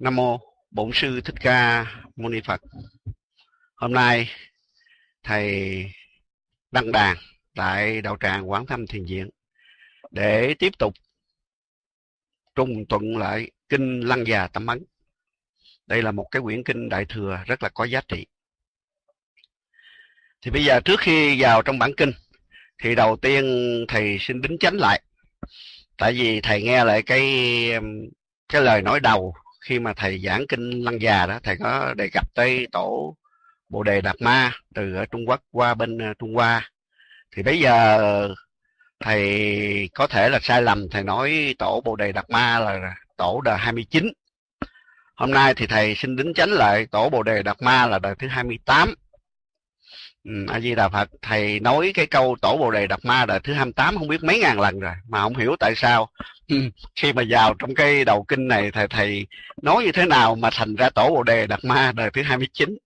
Nam mô Bổn sư Thích Ca Mâu Ni Phật. Hôm nay thầy đăng đàn tại đạo tràng Quán Thâm Thiền Viện để tiếp tục trùng tuần lại kinh Lăng Già Tâm Ấn. Đây là một cái quyển kinh đại thừa rất là có giá trị. Thì bây giờ trước khi vào trong bản kinh thì đầu tiên thầy xin đính chánh lại. Tại vì thầy nghe lại cái cái lời nói đầu khi mà thầy giảng kinh Lăng Già đó thầy có đề cập tới tổ Bồ đề Đạt Ma từ ở Trung Quốc qua bên ờ, Trung Hoa. Thì bây giờ thầy có thể là sai lầm thầy nói tổ Bồ đề Đạt Ma là tổ đời 29 hôm nay thì thầy xin đính chánh lại tổ Bồ đề Đạt Ma là đời thứ 28 Ừ, Ừ, a di đà phật thầy nói cái câu tổ bồ đề đạt ma đời thứ 28 không biết mấy ngàn lần rồi mà không hiểu tại sao. Ừ, khi mà vào trong cái đầu kinh này thầy thầy nói như thế nào mà thành ra tổ bồ đề đạt ma đời thứ 29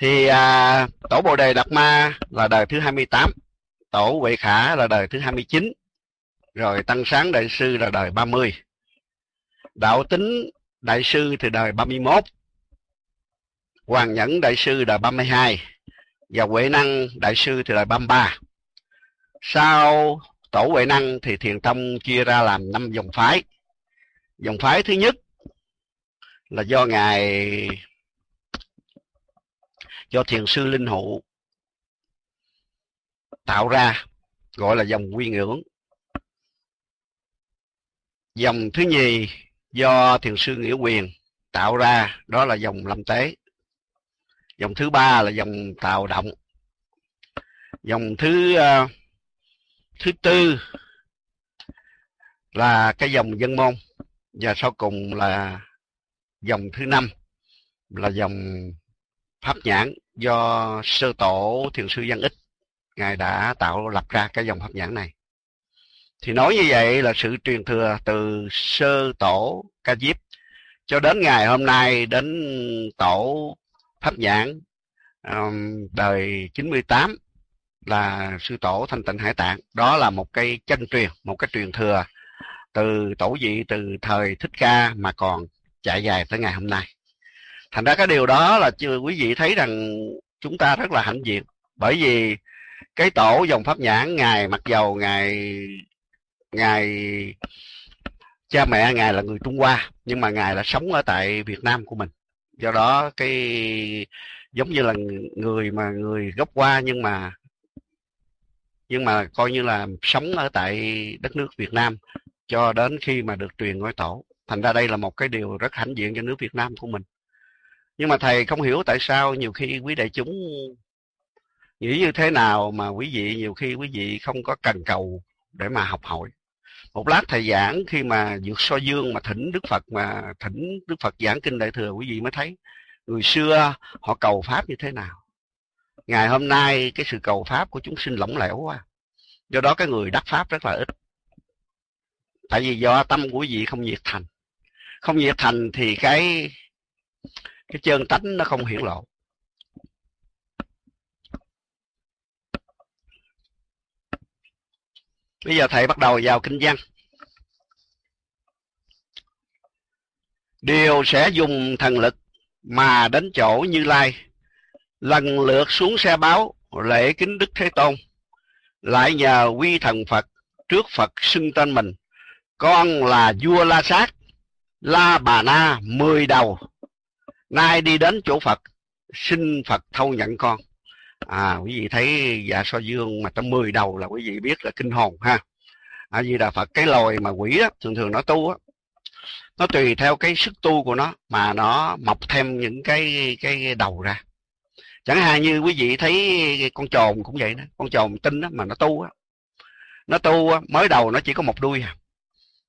thì à, tổ bồ đề đạt ma là đời thứ 28 tổ huệ khả là đời thứ 29 rồi tăng sáng đại sư là đời 30 đạo tính đại sư thì đời 31 hoàng nhẫn đại sư đời 32 và Huệ Năng, Đại sư thì là 33. Sau tổ Huệ Năng thì Thiền Tông chia ra làm năm dòng phái. Dòng phái thứ nhất là do Ngài, do Thiền sư Linh hữu tạo ra, gọi là dòng quy ngưỡng. Dòng thứ nhì do Thiền sư Nghĩa Quyền tạo ra, đó là dòng lâm tế dòng thứ ba là dòng tàu động. Dòng thứ uh, thứ tư là cái dòng dân môn. Và sau cùng là dòng thứ năm là dòng pháp nhãn do sơ tổ thiền sư văn ích ngài đã tạo lập ra cái dòng pháp nhãn này. Thì nói như vậy là sự truyền thừa từ sơ tổ ca diếp cho đến ngày hôm nay đến tổ pháp nhãn um, đời 98 là sư tổ thanh tịnh hải tạng. Đó là một cái chân truyền một cái truyền thừa từ tổ vị từ thời thích ca mà còn chạy dài tới ngày hôm nay. Thành ra cái điều đó là chưa quý vị thấy rằng chúng ta rất là hãnh diện. Bởi vì cái tổ dòng pháp nhãn ngài mặc dầu ngài ngài cha mẹ ngài là người trung hoa nhưng mà ngài là sống ở tại việt nam của mình do đó cái giống như là người mà người gốc qua nhưng mà nhưng mà coi như là sống ở tại đất nước Việt Nam cho đến khi mà được truyền ngôi tổ. Thành ra đây là một cái điều rất hãnh diện cho nước Việt Nam của mình. Nhưng mà thầy không hiểu tại sao nhiều khi quý đại chúng nghĩ như thế nào mà quý vị nhiều khi quý vị không có cần cầu để mà học hỏi một lát thầy giảng khi mà vượt so dương mà thỉnh đức phật, mà thỉnh đức phật giảng kinh đại thừa, quý vị mới thấy người xưa họ cầu pháp như thế nào. Ngày hôm nay cái sự cầu pháp của chúng sinh lỏng lẻo quá. Do đó cái người đắc pháp rất là ít. Tại vì do tâm của quý vị không nhiệt thành. Không nhiệt thành thì cái cái chân tánh nó không hiển lộ. Bây giờ thầy bắt đầu vào kinh văn. Điều sẽ dùng thần lực mà đến chỗ như lai. Lần lượt xuống xe báo, lễ kính đức thế tôn. Lại nhờ quy thần phật, trước phật xưng tên mình. Con là vua la sát, la bà na, mười đầu. Nay đi đến chỗ phật, xin phật thâu nhận con à quý vị thấy dạ so dương mà trong mười đầu là quý vị biết là kinh hồn ha. A di đà phật cái loài mà quỷ đó thường thường nó tu á nó tùy theo cái sức tu của nó mà nó mọc thêm những cái cái đầu ra. Chẳng hạn như quý vị thấy con trồn cũng vậy đó con trồn tinh đó mà nó tu á nó tu á, mới đầu nó chỉ có một đuôi à.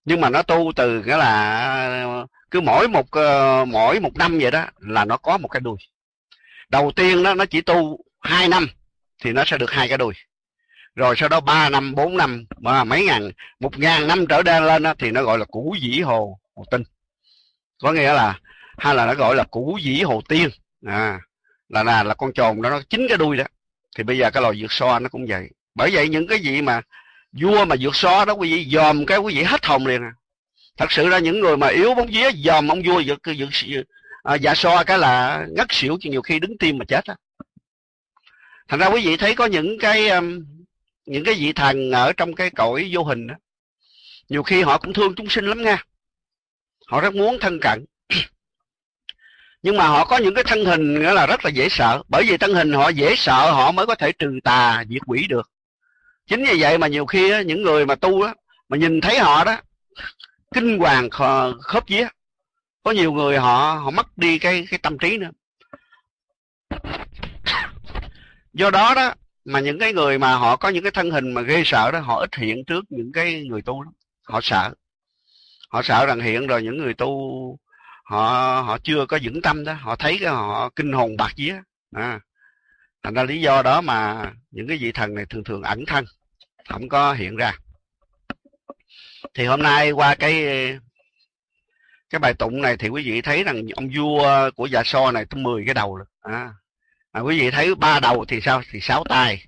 Nhưng mà nó tu từ cái là cứ mỗi một ờ, mỗi một năm vậy đó là nó có một cái đuôi. Đầu tiên đó nó chỉ tu hai năm thì nó sẽ được hai cái đuôi. Rồi sau đó ba năm bốn năm mà mấy ngàn một ngàn năm trở lên lên đó, thì nó gọi là củ dĩ hồ hồ tinh. Có nghĩa là hay là nó gọi là củ dĩ hồ tiên. À là là là con trồn đó nó chính cái đuôi đó. Thì bây giờ cái loài vượt so nó cũng vậy. Bởi vậy những cái gì mà vua mà vượt so đó quý vị dòm cái quý vị hết hồn liền à. Thật sự ra những người mà yếu bóng vía dòm ông vua dược dược, dược à, dạ so cái là ngất xỉu chứ nhiều khi đứng tim mà chết á thành ra quý vị thấy có những cái um, những cái vị thần ở trong cái cõi vô hình đó. Nhiều khi họ cũng thương chúng sinh lắm nha. Họ rất muốn thân cận. Nhưng mà họ có những cái thân hình nghĩa là rất là dễ sợ. Bởi vì thân hình họ dễ sợ, họ mới có thể trừ tà, diệt quỷ được. Chính vì vậy mà nhiều khi những người mà tu á, mà nhìn thấy họ đó, kinh hoàng khớp vía. Có nhiều người họ họ mất đi cái cái tâm trí nữa do đó đó mà những cái người mà họ có những cái thân hình mà ghê sợ đó họ ít hiện trước những cái người tu lắm. Họ sợ. Họ sợ rằng hiện rồi những người tu họ họ chưa có vững tâm đó. Họ thấy cái họ kinh hồn bạc vía. À thành ra lý do đó mà những cái vị thần này thường thường ẩn thân không có hiện ra. Thì hôm nay qua cái cái bài tụng này thì quý vị thấy rằng ông vua của dạ so này tới 10 cái đầu rồi. À, à, quý vị thấy ba đầu thì sao? Thì sáu tay.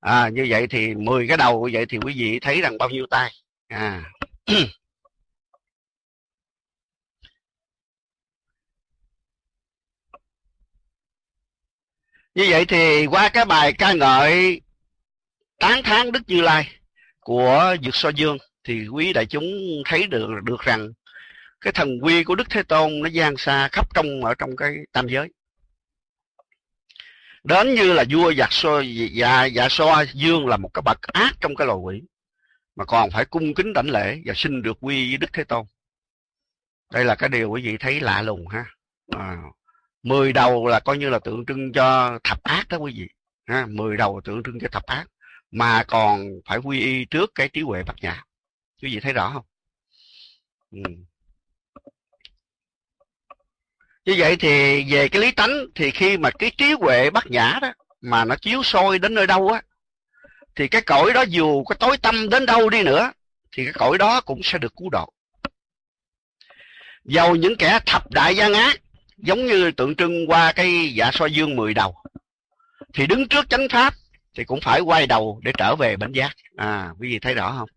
À, như vậy thì 10 cái đầu như vậy thì quý vị thấy rằng bao nhiêu tay? À. Như vậy thì qua cái bài ca ngợi tán thán đức như lai của dược so dương thì quý đại chúng thấy được được rằng cái thần quy của đức thế tôn nó gian xa khắp trong ở trong cái tam giới đến như là vua dạ giặc so dạ dạ, dạ so dương là một cái bậc ác trong cái loài quỷ mà còn phải cung kính đảnh lễ và xin được quy với đức thế tôn. Đây là cái điều quý vị thấy lạ lùng ha. À, mười đầu là coi như là tượng trưng cho thập ác đó quý vị ha mười đầu tượng trưng cho thập ác mà còn phải quy y trước cái trí huệ bát nhã. Quý vị thấy rõ không? Ừ như vậy thì về cái lý tánh thì khi mà cái trí huệ bát nhã đó mà nó chiếu soi đến nơi đâu á thì cái cõi đó dù có tối tâm đến đâu đi nữa thì cái cõi đó cũng sẽ được cứu độ. Dầu những kẻ thập đại gian ác giống như tượng trưng qua cái dạ soi dương mười đầu thì đứng trước chánh pháp thì cũng phải quay đầu để trở về bến giác. À quý vị thấy rõ không?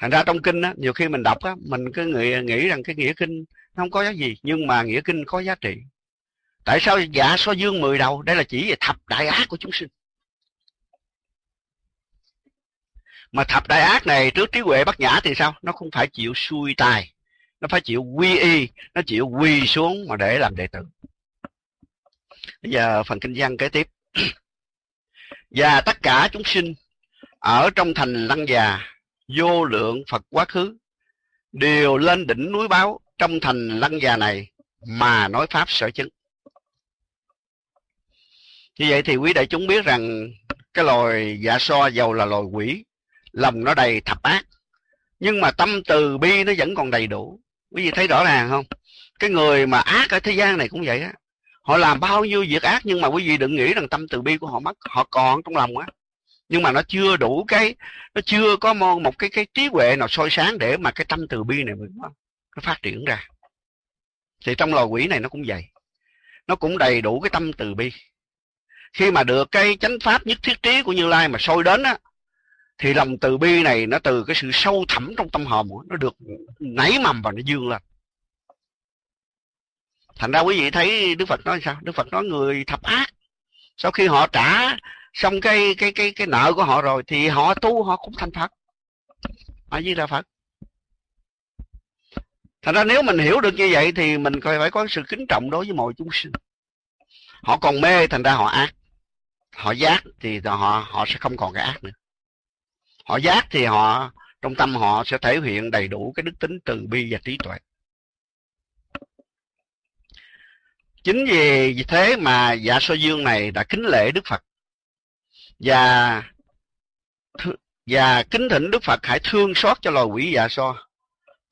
Thành ra trong kinh á nhiều khi mình đọc á mình cứ nghĩ, nghĩ rằng cái nghĩa kinh nó không có giá gì, nhưng mà nghĩa kinh có giá trị. Tại sao dạ so dương mười đầu? Đây là chỉ về thập đại ác của chúng sinh. Mà thập đại ác này trước trí huệ bắt nhã thì sao? Nó không phải chịu xuôi tài nó phải chịu quy y, nó chịu quy xuống mà để làm đệ tử. Bây giờ phần kinh văn kế tiếp. Và tất cả chúng sinh ở trong thành lăng già, vô lượng phật quá khứ, đều lên đỉnh núi báo trong thành lăng già này mà nói pháp sở chứng. Như vậy thì quý đại chúng biết rằng cái loài dạ so dầu là loài quỷ, lòng nó đầy thập ác, nhưng mà tâm từ bi nó vẫn còn đầy đủ. Quý vị thấy rõ ràng không? Cái người mà ác ở thế gian này cũng vậy á. Họ làm bao nhiêu việc ác nhưng mà quý vị đừng nghĩ rằng tâm từ bi của họ mất, họ còn trong lòng á. Nhưng mà nó chưa đủ cái, nó chưa có một cái cái trí huệ nào soi sáng để mà cái tâm từ bi này mới mất nó phát triển ra. Thì trong loài quỷ này nó cũng vậy. Nó cũng đầy đủ cái tâm từ bi. Khi mà được cái chánh pháp nhất thiết trí của như lai mà sôi đến á, thì lòng từ bi này nó từ cái sự sâu thẳm trong tâm hồn nó được nảy mầm và nó dương lên. Thành ra quý vị thấy đức phật nói sao? Đức phật nói người thập ác, sau khi họ trả xong cái cái cái cái nợ của họ rồi thì họ tu họ cũng thành phật. A di là phật thành ra nếu mình hiểu được như vậy thì mình phải có sự kính trọng đối với mọi chúng sinh. Họ còn mê, thành ra họ ác. Họ giác thì họ họ sẽ không còn cái ác nữa. Họ giác thì họ, trong tâm họ sẽ thể hiện đầy đủ cái đức tính từ bi và trí tuệ. Chính vì thế mà dạ so dương này đã kính lễ đức phật. Và và kính thỉnh đức phật hãy thương xót cho loài quỷ dạ so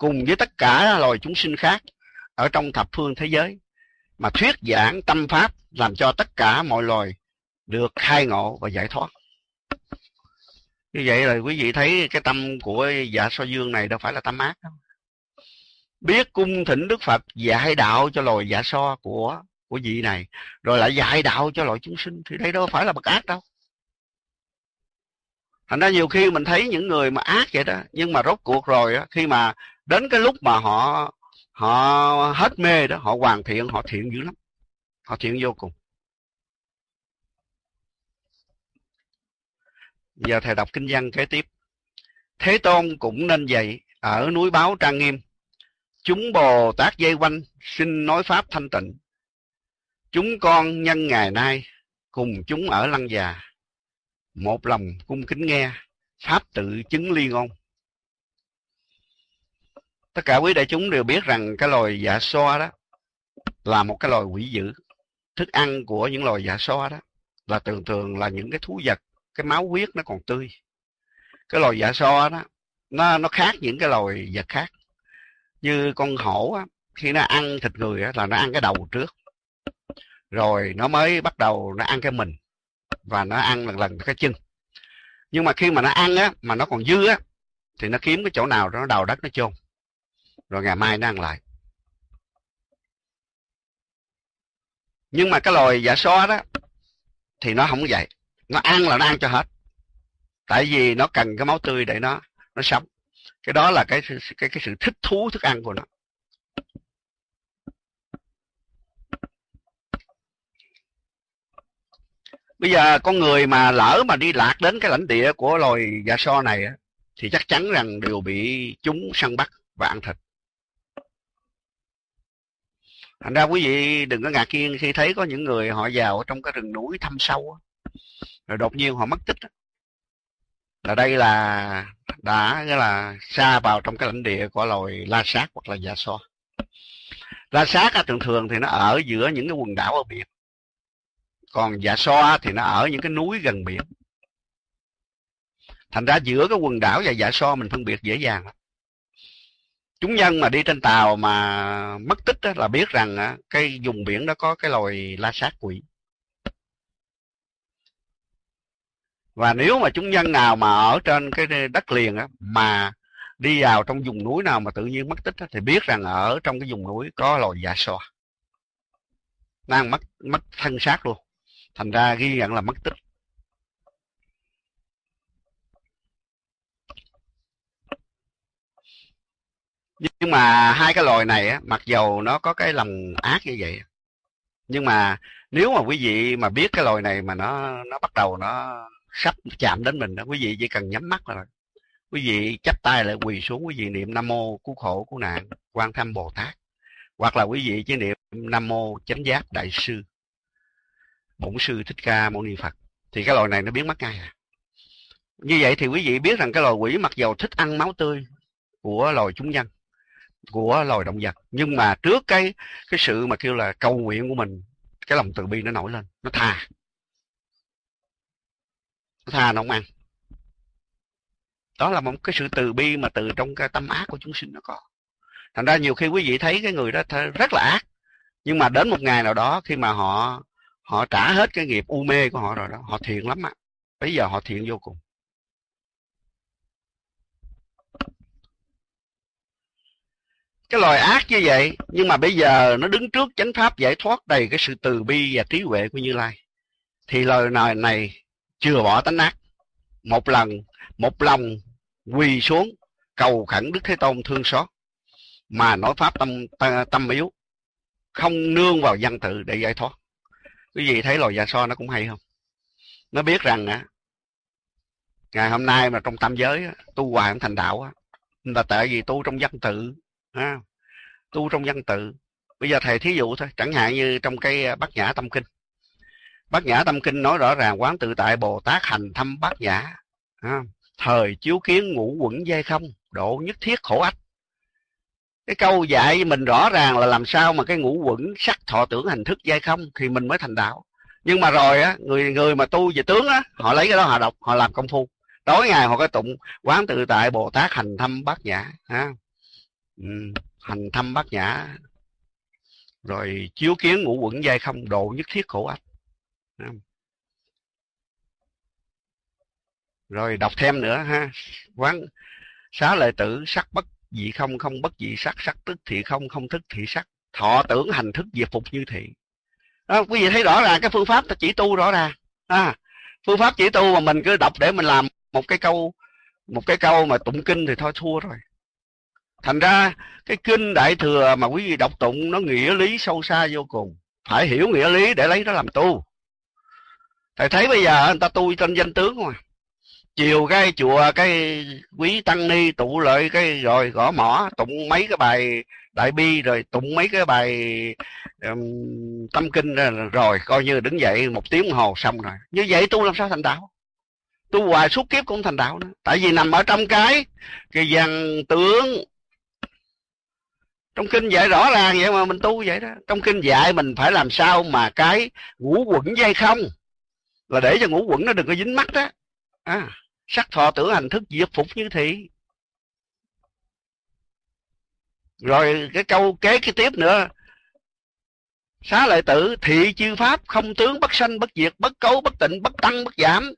cùng với tất cả loài chúng sinh khác ở trong thập phương thế giới mà thuyết giảng tâm pháp làm cho tất cả mọi loài được khai ngộ và giải thoát. Như vậy là quý vị thấy cái tâm của dạ so dương này đâu phải là tâm ác đâu. Biết cung thỉnh đức phật dạy đạo cho loài dạ so của của vị này rồi lại dạy đạo cho loài chúng sinh thì đây đâu phải là bậc ác đâu. Thành ra nhiều khi mình thấy những người mà ác vậy đó nhưng mà rốt cuộc rồi đó, khi mà đến cái lúc mà họ họ hết mê đó, họ hoàn thiện, họ thiện dữ lắm. Họ thiện vô cùng. Giờ thầy đọc kinh văn kế tiếp. Thế tôn cũng nên dạy ở núi báo trang nghiêm. Chúng bồ tát dây quanh xin nói pháp thanh tịnh. Chúng con nhân ngày nay cùng chúng ở lăng già. Một lòng cung kính nghe, pháp tự chứng ly ngôn tất cả quý đại chúng đều biết rằng cái loài dạ so đó là một cái loài quỷ dữ. Thức ăn của những loài dạ so đó là thường thường là những cái thú vật cái máu huyết nó còn tươi. Cái loài dạ so đó nó nó khác những cái loài vật khác. Như con hổ á, khi nó ăn thịt người á, là nó ăn cái đầu trước. Rồi nó mới bắt đầu nó ăn cái mình và nó ăn lần lần cái chân. Nhưng mà khi mà nó ăn á mà nó còn dư á thì nó kiếm cái chỗ nào đó nó đào đất nó chôn rồi ngày mai nó ăn lại. Nhưng mà cái loài dạ xó đó, thì nó không vậy. Nó ăn là nó ăn cho hết. Tại vì nó cần cái máu tươi để nó nó sống. Cái đó là cái cái cái sự thích thú, thức ăn của nó. Bây giờ con người mà lỡ mà đi lạc đến cái lãnh địa của loài dạ so này thì chắc chắn rằng đều bị chúng săn bắt và ăn thịt thành ra quý vị đừng có ngạc nhiên khi thấy có những người họ vào trong cái rừng núi thăm sâu rồi đột nhiên họ mất tích là đây là đã, nghĩa là xa vào trong cái lãnh địa của loài la sát hoặc là dạ so la sát thường thường thì nó ở giữa những cái quần đảo ở biển. Còn dạ so thì nó ở những cái núi gần biển. Thành ra giữa cái quần đảo và dạ so mình phân biệt dễ dàng chúng nhân mà đi trên tàu mà mất tích đó, là biết rằng cái vùng biển đó có cái loài la sát quỷ. Và nếu mà chúng nhân nào mà ở trên cái đất liền á, mà đi vào trong vùng núi nào mà tự nhiên mất tích á, thì biết rằng ở trong cái vùng núi có loài dạ so đang mất mất thân xác luôn. Thành ra ghi nhận là mất tích. Nhưng mà hai cái loài này á, mặc dầu nó có cái lòng ác như vậy nhưng mà nếu mà quý vị mà biết cái loài này mà nó nó bắt đầu nó sắp chạm đến mình đó quý vị chỉ cần nhắm mắt là quý vị chắp tay lại quỳ xuống quý vị niệm nam mô cứu khổ cứu nạn quan thâm bồ tát hoặc là quý vị chỉ niệm nam mô chánh giác đại sư bổn sư thích ca mâu ni phật thì cái loài này nó biến mất ngay à. Như vậy thì quý vị biết rằng cái loài quỷ mặc dầu thích ăn máu tươi của loài chúng nhân của loài động vật. Nhưng mà trước cái cái sự mà kêu là cầu nguyện của mình, cái lòng từ bi nó nổi lên, nó tha nó tha nó không ăn. Đó là một cái sự từ bi mà từ trong cái tâm ác của chúng sinh nó có. Thành ra nhiều khi quý vị thấy cái người đó rất là ác. Nhưng mà đến một ngày nào đó khi mà họ họ trả hết cái nghiệp u mê của họ rồi đó, họ thiện lắm ạ bây giờ họ thiện vô cùng. Cái loài ác như vậy, nhưng mà bây giờ nó đứng trước chánh pháp giải thoát đầy cái sự từ bi và trí huệ của như lai. Thì lời này này chưa bỏ tánh ác. Một lần, một lòng quỳ xuống cầu khẩn đức thế tôn thương xót. Mà nói pháp tâm tâm yếu, không nương vào văn tự để giải thoát. Quý vị thấy loài già so nó cũng hay không? Nó biết rằng á, ngày hôm nay mà trong tam giới tu hoài không thành đạo á. Là tại vì tu trong văn tự ha, tu trong văn tự. Bây giờ thầy thí dụ thôi, chẳng hạn như trong cái à, bát nhã tâm kinh. Bát nhã tâm kinh nói rõ ràng, quán tự tại bồ tát hành thâm bát nhã, ha. thời chiếu kiến ngũ quẩn dây không, độ nhất thiết khổ ách. Cái câu dạy với mình rõ ràng là làm sao mà cái ngũ quẩn sắc thọ tưởng hành thức dây không thì mình mới thành đạo. Nhưng mà rồi á, người người mà tu về tướng á, họ lấy cái đó họ đọc, họ làm công phu. Tối ngày họ cái tụng quán tự tại bồ tát hành thâm bát nhã, ha. Ừ, hành thâm bát nhã. Rồi chiếu kiến ngũ quẩn dây không độ nhất thiết khổ ách. Rồi đọc thêm nữa ha. Quán xá lợi tử sắc bất dị không không bất dị sắc sắc tức thị không không thức thị sắc. Thọ tưởng hành thức diệt phục như thị. Đó, quý vị thấy rõ ràng cái phương pháp ta chỉ tu rõ ràng. À, phương pháp chỉ tu mà mình cứ đọc để mình làm một cái câu một cái câu mà tụng kinh thì thôi thua rồi thành ra cái kinh đại thừa mà quý vị đọc tụng nó nghĩa lý sâu xa vô cùng. Phải hiểu nghĩa lý để lấy nó làm tu. Thầy thấy bây giờ người ta tu trên danh tướng mà. Chiều cái chùa cái quý tăng ni tụ lợi cái rồi gõ mỏ tụng mấy cái bài đại bi rồi tụng mấy cái bài um, tâm kinh rồi coi như đứng dậy một tiếng đồng hồ xong rồi. Như vậy tu làm sao thành đạo? Tu hoài suốt kiếp cũng thành đạo nữa. Tại vì nằm ở trong cái cái văn tướng trong kinh dạy rõ ràng vậy mà mình tu vậy đó. Trong kinh dạy mình phải làm sao mà cái ngũ quẩn dây không? Là để cho ngũ quẩn nó đừng có dính mắt đó à, sắc thọ tưởng hành thức diệt phục như thị. Rồi cái câu kế cái tiếp nữa. Xá lợi tử thị chư pháp không tướng bất sanh bất diệt bất cấu bất tịnh bất tăng bất giảm.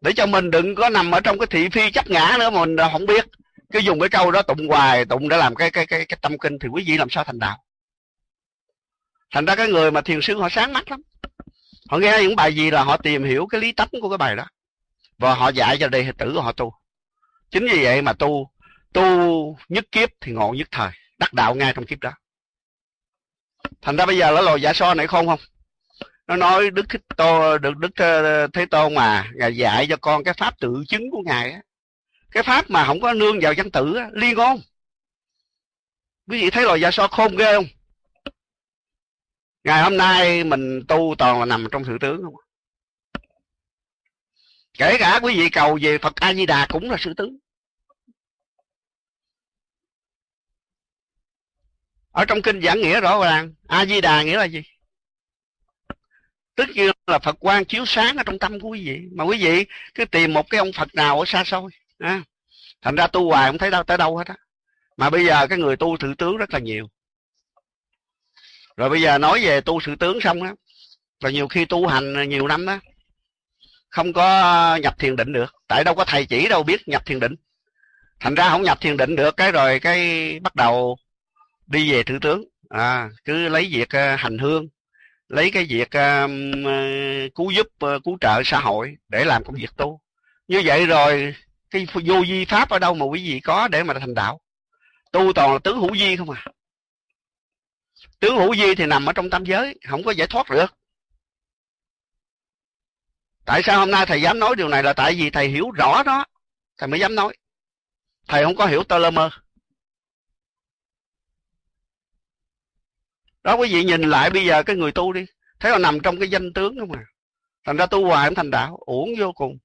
Để cho mình đừng có nằm ở trong cái thị phi chấp ngã nữa mà mình không biết cứ dùng cái câu đó tụng hoài, tụng để làm cái cái cái cái tâm kinh thì quý vị làm sao thành đạo? Thành ra cái người mà thiền sư họ sáng mắt lắm. Họ nghe những bài gì là họ tìm hiểu cái lý tánh của cái bài đó. Và họ dạy cho đệ tử của họ tu. Chính vì vậy mà tu tu nhất kiếp thì ngộ nhất thời. Đắc đạo ngay trong kiếp đó. Thành ra bây giờ nó lò giả so này không không? Nó nói đức thích tô được đức ờ, thế tôn mà ngài dạy cho con cái pháp tự chứng của ngài á cái pháp mà không có nương vào văn tử á, liên ngôn quý vị thấy lò giả so khôn ghê không? Ngày hôm nay mình tu toàn là nằm trong sự tướng không kể cả quý vị cầu về phật a di đà cũng là sự tướng. Ở trong kinh giảng nghĩa rõ ràng a di đà nghĩa là gì? Tức như là phật quang chiếu sáng ở trong tâm của quý vị. Mà quý vị cứ tìm một cái ông phật nào ở xa xôi à, thành ra tu hoài không thấy đâu tới đâu hết á. Mà bây giờ cái người tu sự tướng rất là nhiều. Rồi bây giờ nói về tu sự tướng xong á là nhiều khi tu hành nhiều năm đó không có nhập thiền định được. Tại đâu có thầy chỉ đâu biết nhập thiền định. Thành ra không nhập thiền định được cái rồi cái bắt đầu đi về thử tướng. À, cứ lấy việc à, hành hương lấy cái việc um, cứu giúp cứu trợ xã hội để làm công việc tu. Như vậy rồi cái vô vi pháp ở đâu mà quý vị có để mà thành đạo? Tu toàn là tướng hữu vi không à? Tướng hữu vi thì nằm ở trong tam giới, không có giải thoát được. Tại sao hôm nay thầy dám nói điều này là tại vì thầy hiểu rõ đó. Thầy mới dám nói. Thầy không có hiểu tơ lơ mơ. Đó, quý vị nhìn lại bây giờ cái người tu đi. Thấy là nằm trong cái danh tướng không à? Thành ra tu hoài không thành đạo, uổng vô cùng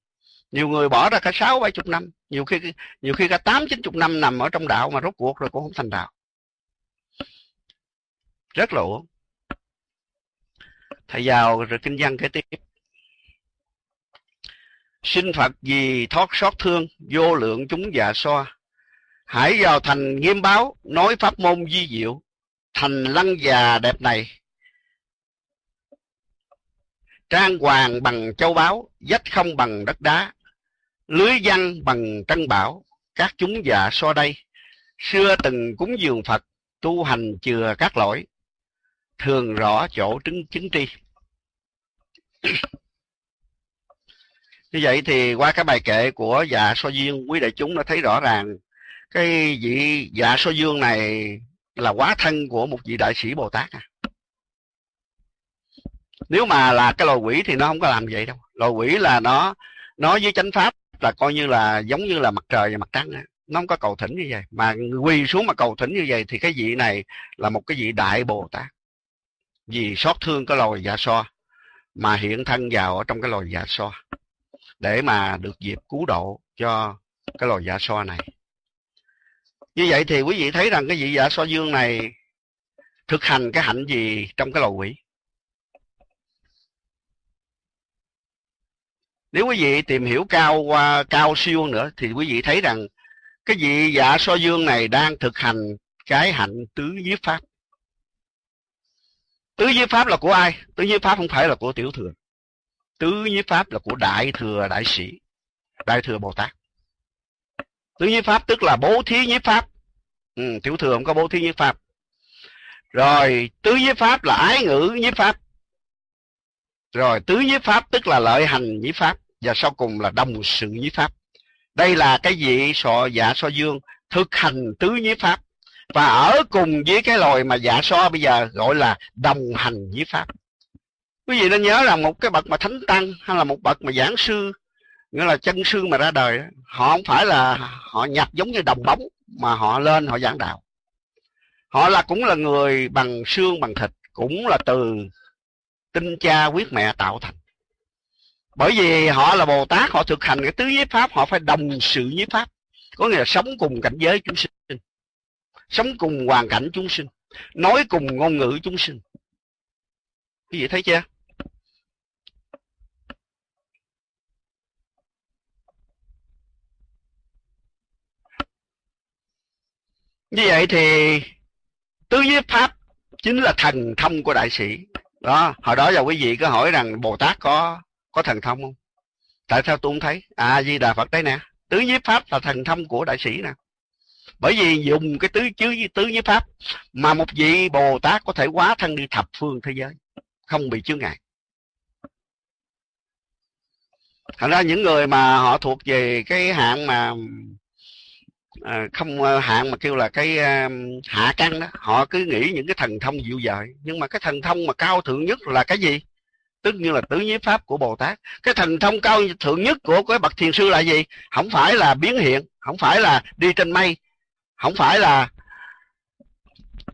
nhiều người bỏ ra cả sáu bảy chục năm nhiều khi nhiều khi cả tám chín chục năm nằm ở trong đạo mà rốt cuộc rồi cũng không thành đạo. Rất là uổng. Thầy giàu rồi kinh văn kế tiếp. Xin phật vì thoát xót thương vô lượng chúng già so, hãy vào thành nghiêm báo nói pháp môn di diệu thành lăng già đẹp này. Trang hoàng bằng châu báu dách không bằng đất đá lưới văn bằng trân bảo, các chúng già so đây, xưa từng cúng dường phật, tu hành chừa các lỗi, thường rõ chỗ chứng chứng tri. Như vậy thì qua cái bài kệ của dạ so duyên quý đại chúng đã thấy rõ ràng, cái vị dạ so dương này là quá thân của một vị đại sĩ bồ tát à. Nếu mà là cái loài quỷ thì nó không có làm vậy đâu. Loài quỷ là nó nó với chánh pháp là coi như là giống như là mặt trời và mặt trăng á, nó không có cầu thỉnh như vậy. Mà quy xuống mà cầu thỉnh như vậy thì cái vị này là một cái vị đại bồ tát. Vì xót thương cái loài dạ so mà hiện thân vào ở trong cái loài dạ so để mà được dịp cứu độ cho cái loài dạ so này. Như vậy thì quý vị thấy rằng cái vị dạ so dương này thực hành cái hạnh gì trong cái loài quỷ? Nếu quý vị tìm hiểu cao qua cao siêu nữa thì quý vị thấy rằng cái vị dạ so dương này đang thực hành cái hạnh tứ nhiếp pháp. Tứ nhiếp pháp là của ai? Tứ nhiếp pháp không phải là của tiểu thừa. Tứ nhiếp pháp là của đại thừa đại sĩ đại thừa bồ tát. Tứ nhiếp pháp tức là bố thí nhiếp pháp. Ừ, tiểu thừa không có bố thí nhiếp pháp. Rồi tứ nhiếp pháp là ái ngữ nhiếp pháp rồi, tứ nhiếp pháp tức là lợi hành nhiếp pháp, và sau cùng là đồng sự nhiếp pháp. Đây là cái vị sọ dạ so dương thực hành tứ nhiếp pháp. Và ở cùng với cái loài mà dạ so bây giờ gọi là đồng hành nhiếp pháp. Quý vị nên nhớ là một cái bậc mà thánh tăng hay là một bậc mà giảng sư, nghĩa là chân sư mà ra đời họ không phải là họ nhập giống như đồng bóng mà họ lên họ giảng đạo. Họ là cũng là người bằng xương bằng thịt, cũng là từ tinh cha quyết mẹ tạo thành. Bởi vì họ là bồ tát, họ thực hành cái tứ giới pháp, họ phải đồng sự với pháp. Có nghĩa là sống cùng cảnh giới chúng sinh. Sống cùng hoàn cảnh chúng sinh. Nói cùng ngôn ngữ chúng sinh. Quý vị thấy chưa? Như vậy thì tứ giới pháp chính là thần thông của đại sĩ đó, hồi đó giờ quý vị có hỏi rằng bồ tát có có thần thông không? Tại sao tôi không thấy? À di đà phật đấy nè. Tứ nhiếp pháp là thần thông của đại sĩ nè. Bởi vì dùng cái tứ chứ tứ nhiếp pháp mà một vị bồ tát có thể hóa thân đi thập phương thế giới, không bị chướng ngại. Thành ra những người mà họ thuộc về cái hạng mà à, không ờ, hạng mà kêu là cái ờ, hạ căn đó họ cứ nghĩ những cái thần thông dịu dợi nhưng mà cái thần thông mà cao thượng nhất là cái gì? Tức như là tứ nhiếp pháp của bồ tát. Cái thần thông cao thượng nhất của cái bậc thiền sư là gì? Không phải là biến hiện không phải là đi trên mây không phải là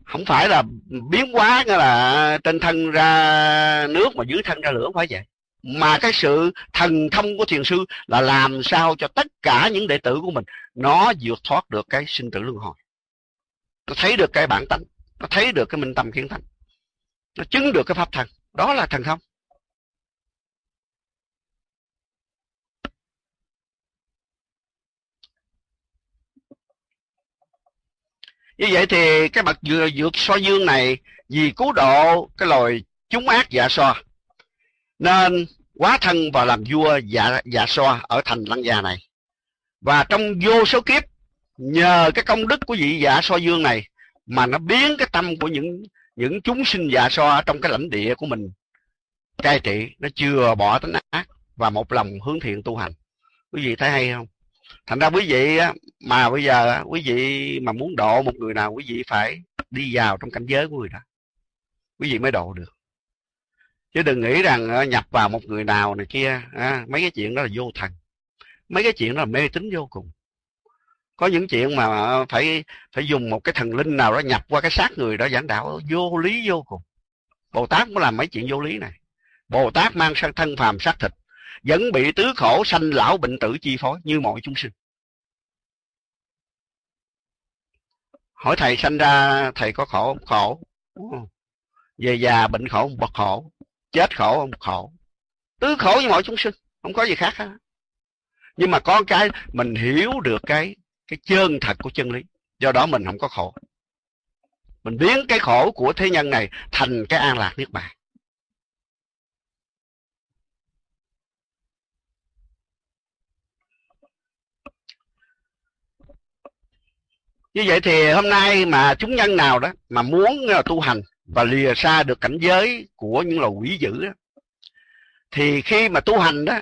không phải là biến hóa nghĩa là trên thân ra nước mà dưới thân ra lửa không phải vậy mà cái sự thần thông của thiền sư là làm sao cho tất cả những đệ tử của mình nó vượt thoát được cái sinh tử luân hồi. Nó thấy được cái bản tánh, nó thấy được cái minh tâm kiến tánh, nó chứng được cái pháp thần. Đó là thần thông. Như vậy thì cái bậc vừa vượt so dương này vì cứu độ cái loài chúng ác dạ so nên quá thân và làm vua dạ dạ so ở thành lăng già này. Và trong vô số kiếp, nhờ cái công đức của vị dạ so dương này mà nó biến cái tâm của những những chúng sinh dạ so trong cái lãnh địa của mình cai trị, nó chưa bỏ tính ác và một lòng hướng thiện tu hành. Quý vị thấy hay không? Thành ra quý vị mà bây giờ quý vị mà muốn độ một người nào, quý vị phải đi vào trong cảnh giới của người đó. Quý vị mới độ được chứ đừng nghĩ rằng ờ, nhập vào một người nào này kia à, mấy cái chuyện đó là vô thần. Mấy cái chuyện đó là mê tín vô cùng. Có những chuyện mà ờ, phải phải dùng một cái thần linh nào đó nhập qua cái xác người đó giảng đạo vô lý vô cùng. Bồ tát cũng làm mấy chuyện vô lý này. Bồ tát mang sang thân phàm xác thịt vẫn bị tứ khổ sanh lão bệnh tử chi phối như mọi chúng sinh. Hỏi thầy sanh ra thầy có khổ không? Khổ. Về già bệnh khổ không bật khổ chết khổ không? Khổ. Tứ khổ như mọi chúng sinh, không có gì khác hết. Nhưng mà có cái mình hiểu được cái cái chân thật của chân lý. Do đó mình không có khổ. Mình biến cái khổ của thế nhân này thành cái an lạc niết bàn. Như vậy thì hôm nay mà chúng nhân nào đó mà muốn à, tu hành và lìa xa được cảnh giới của những loài quỷ dữ đó, thì khi mà tu hành đó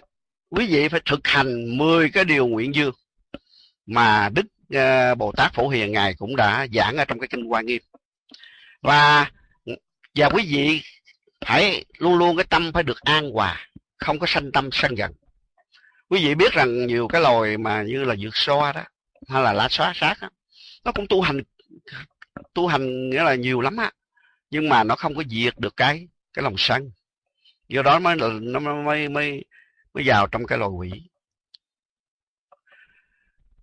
quý vị phải thực hành 10 cái điều nguyện dương mà Đức uh, Bồ Tát Phổ Hiền Ngài cũng đã giảng ở trong cái kinh Hoa Nghiêm. Và và quý vị phải luôn luôn cái tâm phải được an hòa không có sanh tâm sân giận quý vị biết rằng nhiều cái loài mà như là dược xoa đó hay là lá xóa sát đó, nó cũng tu hành tu hành nghĩa là nhiều lắm á nhưng mà nó không có diệt được cái cái lòng sân. Do đó mới là, nó mới mới mới vào trong cái loài quỷ.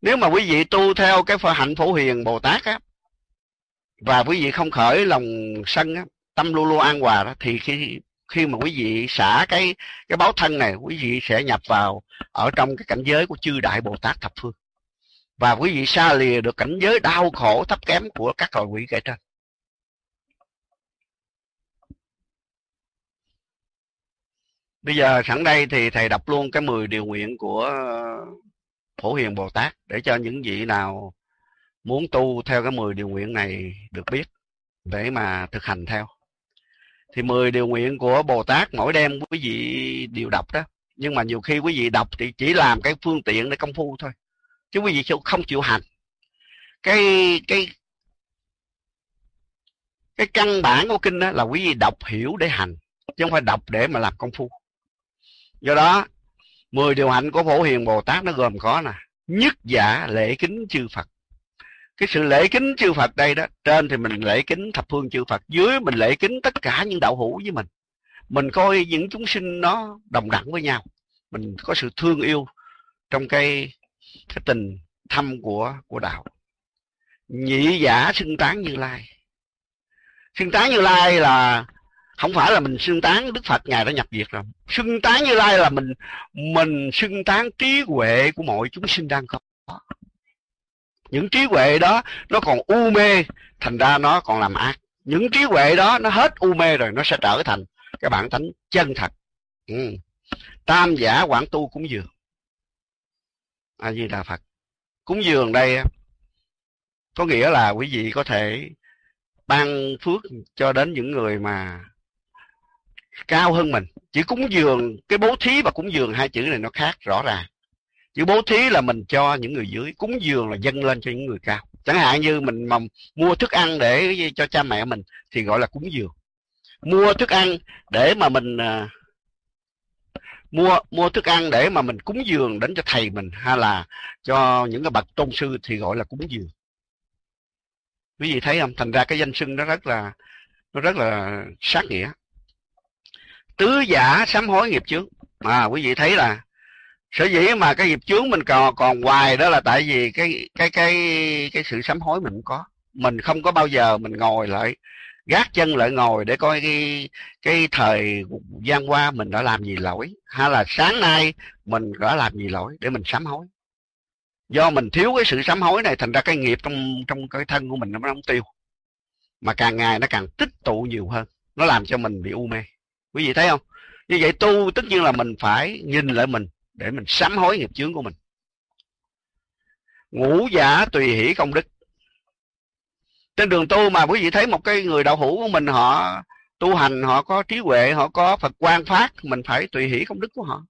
Nếu mà quý vị tu theo cái phật hạnh phổ hiền bồ tát á, và quý vị không khởi lòng sân á, tâm luôn luôn an hòa đó, thì khi khi mà quý vị xả cái cái báo thân này, quý vị sẽ nhập vào ở trong cái cảnh giới của chư đại bồ tát thập phương. Và quý vị xa lìa được cảnh giới đau khổ thấp kém của các loài quỷ kể trên. Bây giờ sẵn đây thì thầy đọc luôn cái 10 điều nguyện của ờ, Phổ Hiền Bồ Tát để cho những vị nào muốn tu theo cái 10 điều nguyện này được biết để mà thực hành theo. Thì 10 điều nguyện của Bồ Tát mỗi đêm quý vị đều đọc đó. Nhưng mà nhiều khi quý vị đọc thì chỉ làm cái phương tiện để công phu thôi. Chứ quý vị không chịu hành. cái cái cái căn bản của kinh đó là quý vị đọc hiểu để hành, chứ không phải đọc để mà làm công phu do đó, mười điều hạnh của phổ hiền bồ tát nó gồm có nè, nhất giả lễ kính chư phật. Cái sự lễ kính chư phật đây đó, trên thì mình lễ kính thập phương chư phật, dưới mình lễ kính tất cả những đạo hữu với mình. Mình coi những chúng sinh nó đồng đẳng với nhau. Mình có sự thương yêu trong cái cái tình thâm của của đạo. Nhị giả xưng tán như lai. Xưng tán như lai là không phải là mình xưng tán đức phật, ngài đã nhập diệt rồi. Xưng tán như lai là mình mình xưng tán trí huệ của mọi chúng sinh đang có. Những trí huệ đó nó còn u mê, thành ra nó còn làm ác. Những trí huệ đó nó hết u mê rồi, nó sẽ trở thành cái bản tánh chân thật. Ừ. tam giả quảng tu cúng dường. A di đà phật. Cúng dường đây có nghĩa là quý vị có thể ban phước cho đến những người mà cao hơn mình. Chỉ cúng dường cái bố thí và cúng dường hai chữ này nó khác rõ ràng. Chữ bố thí là mình cho những người dưới cúng dường là dâng lên cho những người cao. Chẳng hạn như mình mà mua thức ăn để cho cha mẹ mình thì gọi là cúng dường. Mua thức ăn để mà mình uh, mua mua thức ăn để mà mình cúng dường đến cho thầy mình hay là cho những cái bậc tôn sư thì gọi là cúng dường. Quý vị thấy không? Thành ra cái danh xưng nó rất là nó rất là sát nghĩa tứ giả sám hối nghiệp chướng. Mà quý vị thấy là sở dĩ mà cái nghiệp chướng mình còn còn hoài đó là tại vì cái cái cái cái sự sám hối mình không có. Mình không có bao giờ mình ngồi lại, gác chân lại ngồi để coi cái cái thời gian qua mình đã làm gì lỗi, hay là sáng nay mình đã làm gì lỗi để mình sám hối. Do mình thiếu cái sự sám hối này, thành ra cái nghiệp trong trong cái thân của mình nó không tiêu, mà càng ngày nó càng tích tụ nhiều hơn, nó làm cho mình bị u mê quý vị thấy không? Như vậy tu tất nhiên là mình phải nhìn lại mình để mình sám hối nghiệp chướng của mình. Ngũ giả tùy hỷ công đức. Trên đường tu mà quý vị thấy một cái người đạo hữu của mình, họ tu hành, họ có trí huệ, họ có phật quan phát, mình phải tùy hỷ công đức của họ.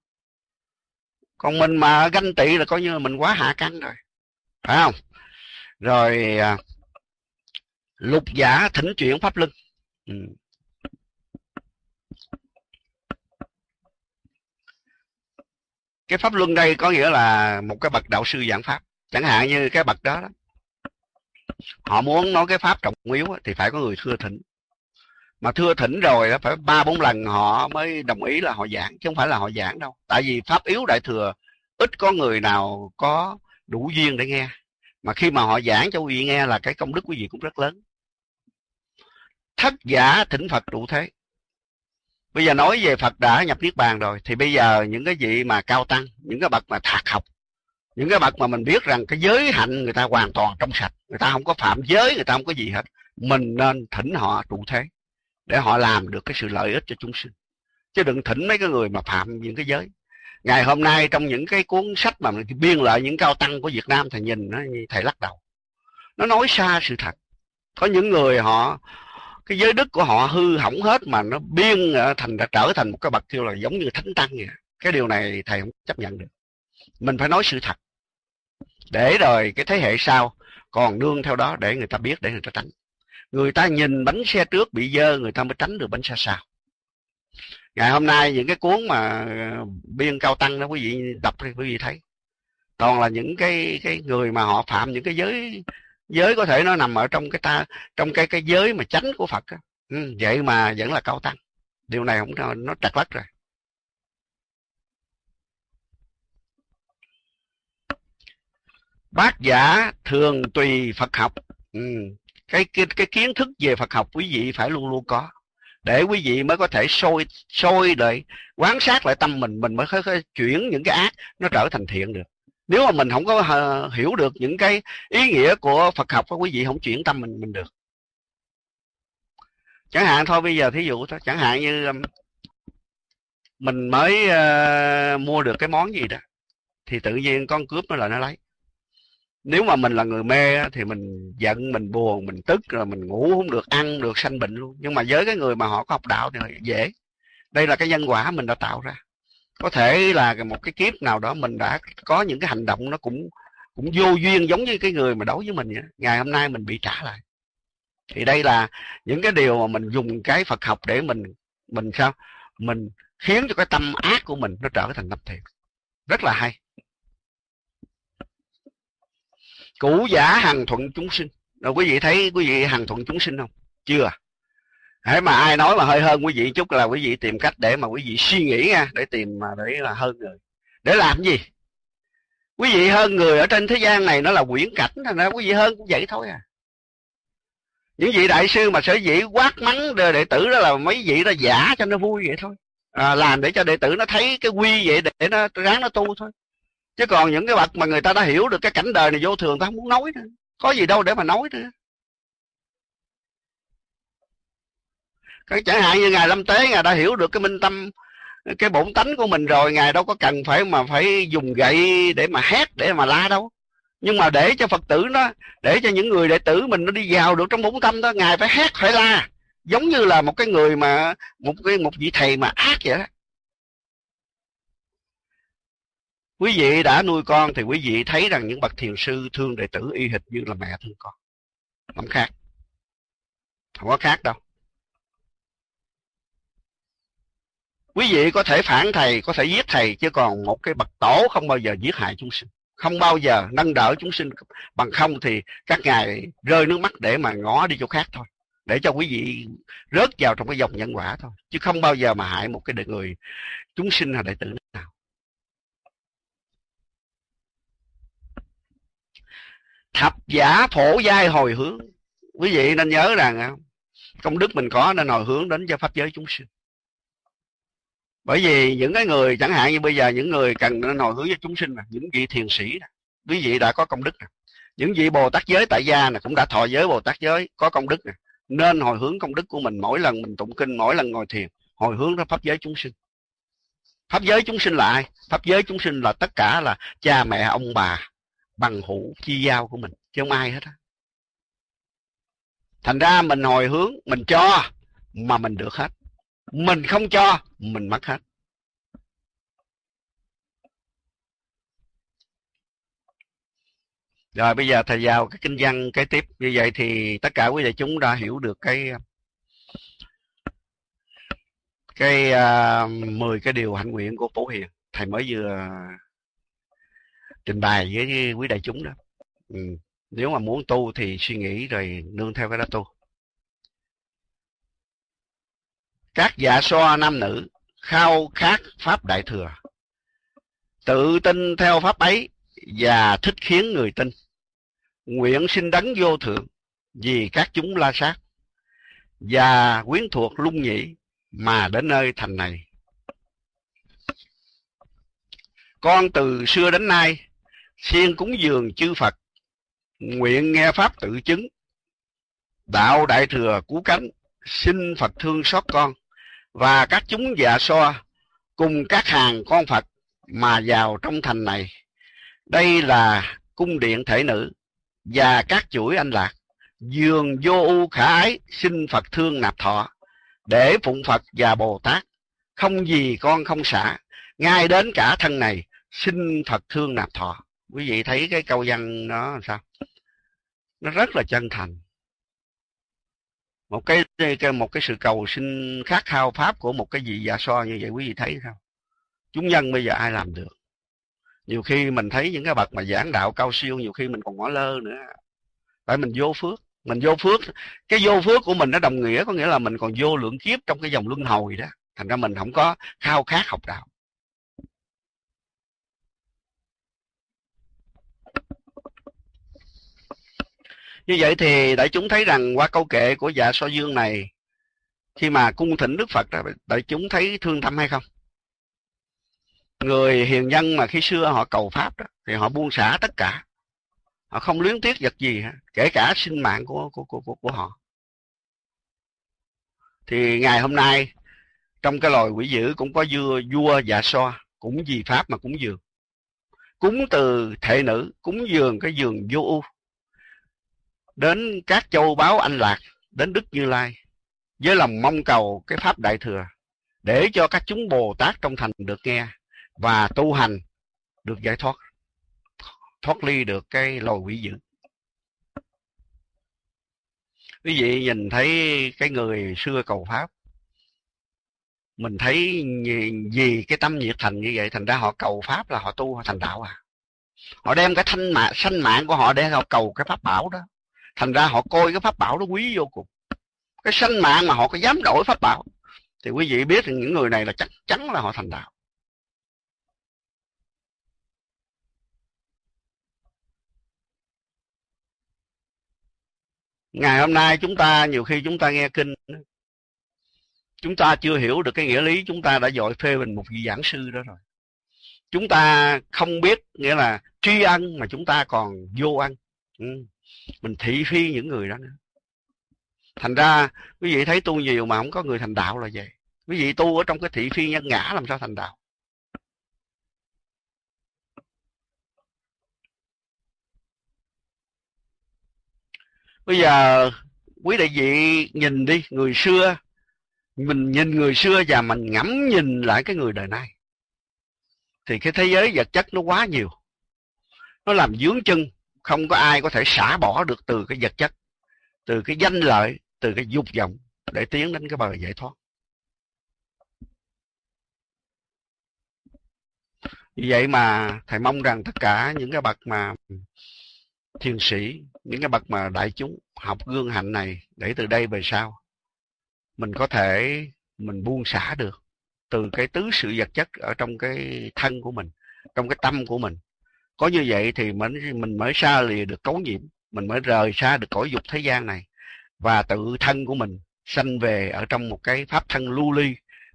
Còn mình mà ganh tị là coi như là mình quá hạ căn rồi. Phải không? Rồi à, lục giả thỉnh chuyển pháp luân. Ừ. cái pháp luân đây có nghĩa là một cái bậc đạo sư giảng pháp. Chẳng hạn như cái bậc đó, đó. Họ muốn nói cái pháp trọng yếu thì phải có người thưa thỉnh. Mà thưa thỉnh rồi đó phải ba bốn lần họ mới đồng ý là họ giảng chứ không phải là họ giảng đâu. Tại vì pháp yếu đại thừa ít có người nào có đủ duyên để nghe. Mà khi mà họ giảng cho quý vị nghe là cái công đức quý vị cũng rất lớn. Thất giả thỉnh phật trụ thế bây giờ nói về phật đã nhập niết bàn rồi, thì bây giờ những cái vị mà cao tăng, những cái bậc mà thạc học, những cái bậc mà mình biết rằng cái giới hạnh người ta hoàn toàn trong sạch, người ta không có phạm giới, người ta không có gì hết, mình nên thỉnh họ trụ thế để họ làm được cái sự lợi ích cho chúng sinh. Chứ đừng thỉnh mấy cái người mà phạm những cái giới. Ngày hôm nay trong những cái cuốn sách mà mình biên lại những cao tăng của Việt Nam thầy nhìn nó thầy lắc đầu. Nó nói xa sự thật. Có những người họ cái giới đức của họ hư hỏng hết mà nó biên ờ, thành trở thành một cái bậc kêu là giống như thánh tăng vậy. Cái điều này thầy không chấp nhận được. Mình phải nói sự thật. Để rồi cái thế hệ sau còn nương theo đó để người ta biết, để người ta tránh. Người ta nhìn bánh xe trước bị dơ, người ta mới tránh được bánh xe sau. Ngày hôm nay những cái cuốn mà ờ, biên cao tăng đó quý vị đọc thì quý vị thấy. Toàn là những cái cái người mà họ phạm những cái giới giới có thể nó nằm ở trong cái ta trong cái cái giới mà chánh của Phật á. Ừ, vậy mà vẫn là cao tăng. Điều này không nó trật lất rồi. Bác giả thường tùy Phật học. Ừ. cái, cái cái kiến thức về Phật học quý vị phải luôn luôn có. Để quý vị mới có thể soi soi lại quán sát lại tâm mình mình mới có thể chuyển những cái ác nó trở thành thiện được nếu mà mình không có ờ, hiểu được những cái ý nghĩa của Phật học các quý vị không chuyển tâm mình mình được. Chẳng hạn thôi bây giờ thí dụ thôi chẳng hạn như mình mới uh, mua được cái món gì đó thì tự nhiên con cướp nó lại nó lấy. Nếu mà mình là người mê thì mình giận mình buồn mình tức rồi mình ngủ không được ăn được sanh bệnh luôn. Nhưng mà với cái người mà họ có học đạo thì dễ. Đây là cái nhân quả mình đã tạo ra có thể là một cái kiếp nào đó mình đã có những cái hành động nó cũng cũng vô duyên giống như cái người mà đối với mình vậy. ngày hôm nay mình bị trả lại. Thì đây là những cái điều mà mình dùng cái Phật học để mình mình sao? Mình khiến cho cái tâm ác của mình nó trở thành tâm thiện rất là hay. Cũ giả hằng thuận chúng sinh. Rồi quý vị thấy quý vị hằng thuận chúng sinh không? Chưa hãy mà ai nói mà hơi hơn quý vị chút là quý vị tìm cách để mà quý vị suy nghĩ nha để tìm mà để là hơn người. Để làm gì? Quý vị hơn người ở trên thế gian này nó là quyển cảnh thành ra quý vị hơn cũng vậy thôi à. Những vị đại sư mà sở dĩ quát mắng đệ tử đó là mấy vị đó giả cho nó vui vậy thôi. À, làm để cho đệ tử nó thấy cái quy vậy để nó ráng nó tu thôi. Chứ còn những cái bậc mà người ta đã hiểu được cái cảnh đời này vô thường ta không muốn nói nữa. Có gì đâu để mà nói nữa. Cái chẳng hạn như ngài lâm tế ngài đã hiểu được cái minh tâm, cái bổn tánh của mình rồi, ngài đâu có cần phải mà phải dùng gậy để mà hét, để mà la đâu. Nhưng mà để cho phật tử nó, để cho những người đệ tử mình nó đi vào được trong bổn tâm đó, ngài phải hét, phải la. Giống như là một cái người mà, một cái, một vị thầy mà ác vậy đó. Quý vị đã nuôi con thì quý vị thấy rằng những bậc thiền sư thương đệ tử y hệt như là mẹ thương con. Không khác. Không có khác đâu. Quý vị có thể phản thầy, có thể giết thầy, chứ còn một cái bậc tổ không bao giờ giết hại chúng sinh. Không bao giờ nâng đỡ chúng sinh. Bằng không thì các ngài rơi nước mắt để mà ngó đi chỗ khác thôi. Để cho quý vị rớt vào trong cái dòng nhân quả thôi. Chứ không bao giờ mà hại một cái người chúng sinh hay đệ tử nào. Thập giả phổ giai hồi hướng. Quý vị nên nhớ rằng công đức mình có nên hồi hướng đến cho pháp giới chúng sinh bởi vì những cái người, chẳng hạn như bây giờ những người cần nên hồi hướng cho chúng sinh là những vị thiền sĩ nè, quý vị đã có công đức nè. Những vị bồ tát giới tại gia nè cũng đã thọ giới bồ tát giới, có công đức nè. Nên hồi hướng công đức của mình, mỗi lần mình tụng kinh, mỗi lần ngồi thiền, hồi hướng ra pháp giới chúng sinh. Pháp giới chúng sinh là ai? Pháp giới chúng sinh là tất cả là cha mẹ, ông bà, bằng hữu, chi giao của mình, chứ không ai hết á. Thành ra mình hồi hướng, mình cho, mà mình được hết mình không cho mình mất hết. Rồi bây giờ thầy vào cái kinh văn kế tiếp. Như vậy thì tất cả quý đại chúng đã hiểu được cái cái à, uh, 10 cái điều hạnh nguyện của phổ hiền. Thầy mới vừa trình bày với quý đại chúng đó. Ừ. nếu mà muốn tu thì suy nghĩ rồi nương theo cái đó tu. Các dạ so nam nữ khao khát pháp đại thừa. Tự tin theo pháp ấy và thích khiến người tin. Nguyện sinh đấng vô thượng vì các chúng la sát và quyến thuộc lung nhĩ mà đến nơi thành này. Con từ xưa đến nay, siêng cúng dường chư phật, nguyện nghe pháp tự chứng. Đạo đại thừa cứu cánh, xin phật thương xót con và các chúng dạ so cùng các hàng con Phật mà vào trong thành này. Đây là cung điện thể nữ và các chuỗi anh lạc, dường vô ưu khả ái xin Phật thương nạp thọ, để phụng Phật và Bồ Tát, không gì con không xả, ngay đến cả thân này xin Phật thương nạp thọ. Quý vị thấy cái câu văn nó sao? Nó rất là chân thành một cái, một cái sự cầu xin khát khao pháp của một cái vị già so như vậy quý vị thấy không chúng nhân bây giờ ai làm được? Nhiều khi mình thấy những cái bậc mà giảng đạo cao siêu nhiều khi mình còn ngỏ lơ nữa. Tại mình vô phước. Mình vô phước cái vô phước của mình nó đồng nghĩa có nghĩa là mình còn vô lượng kiếp trong cái dòng luân hồi đó. Thành ra mình không có khao khát học đạo. Như vậy thì đại chúng thấy rằng qua câu kệ của dạ so dương này khi mà cung thỉnh Đức Phật đại chúng thấy thương tâm hay không? Người hiền nhân mà khi xưa họ cầu Pháp đó, thì họ buông xả tất cả. Họ không luyến tiếc vật gì, kể cả sinh mạng của, của, của, của, của họ. Thì ngày hôm nay trong cái loài quỷ dữ cũng có vua, vua dạ so, cũng vì Pháp mà cũng dường. Cúng từ thể nữ, cúng dường cái giường vô ưu đến các châu báu anh lạc, đến đức như lai, với lòng mong cầu cái pháp đại thừa, để cho các chúng bồ tát trong thành được nghe và tu hành, được giải thoát thoát ly được cái lồi quỷ dữ. Quý vị nhìn thấy cái người xưa cầu pháp, mình thấy vì cái tâm nhiệt thành như vậy, thành ra họ cầu pháp là họ tu họ thành đạo à. Họ đem cái thanh mạng sanh mạng của họ để họ cầu cái pháp bảo đó thành ra họ coi cái pháp bảo đó quý vô cùng. Cái sanh mạng mà họ có dám đổi pháp bảo, thì quý vị biết rằng những người này là chắc chắn là họ thành đạo. Ngày hôm nay chúng ta, nhiều khi chúng ta nghe kinh, chúng ta chưa hiểu được cái nghĩa lý, chúng ta đã dội phê bình một vị giảng sư đó rồi. Chúng ta không biết nghĩa là tri ân mà chúng ta còn vô ăn ừ mình thị phi những người đó nữa. Thành ra, quý vị thấy tu nhiều mà không có người thành đạo là vậy. Quý vị tu ở trong cái thị phi nhân ngã làm sao thành đạo? Bây giờ, quý đại vị nhìn đi, người xưa. Mình nhìn người xưa và mình ngẫm nhìn lại cái người đời nay. Thì cái thế giới vật chất nó quá nhiều. Nó làm dướng chân không có ai có thể xả bỏ được từ cái vật chất, từ cái danh lợi, từ cái dục vọng để tiến đến cái bờ giải thoát. Vì vậy mà thầy mong rằng tất cả những cái bậc mà thiền sĩ, những cái bậc mà đại chúng học gương hạnh này để từ đây về sau, mình có thể mình buông xả được từ cái tứ sự vật chất ở trong cái thân của mình, trong cái tâm của mình có như vậy thì mình mình mới xa lìa được cấu nhiễm mình mới rời xa được cõi dục thế gian này. Và tự thân của mình sanh về ở trong một cái pháp thân lưu ly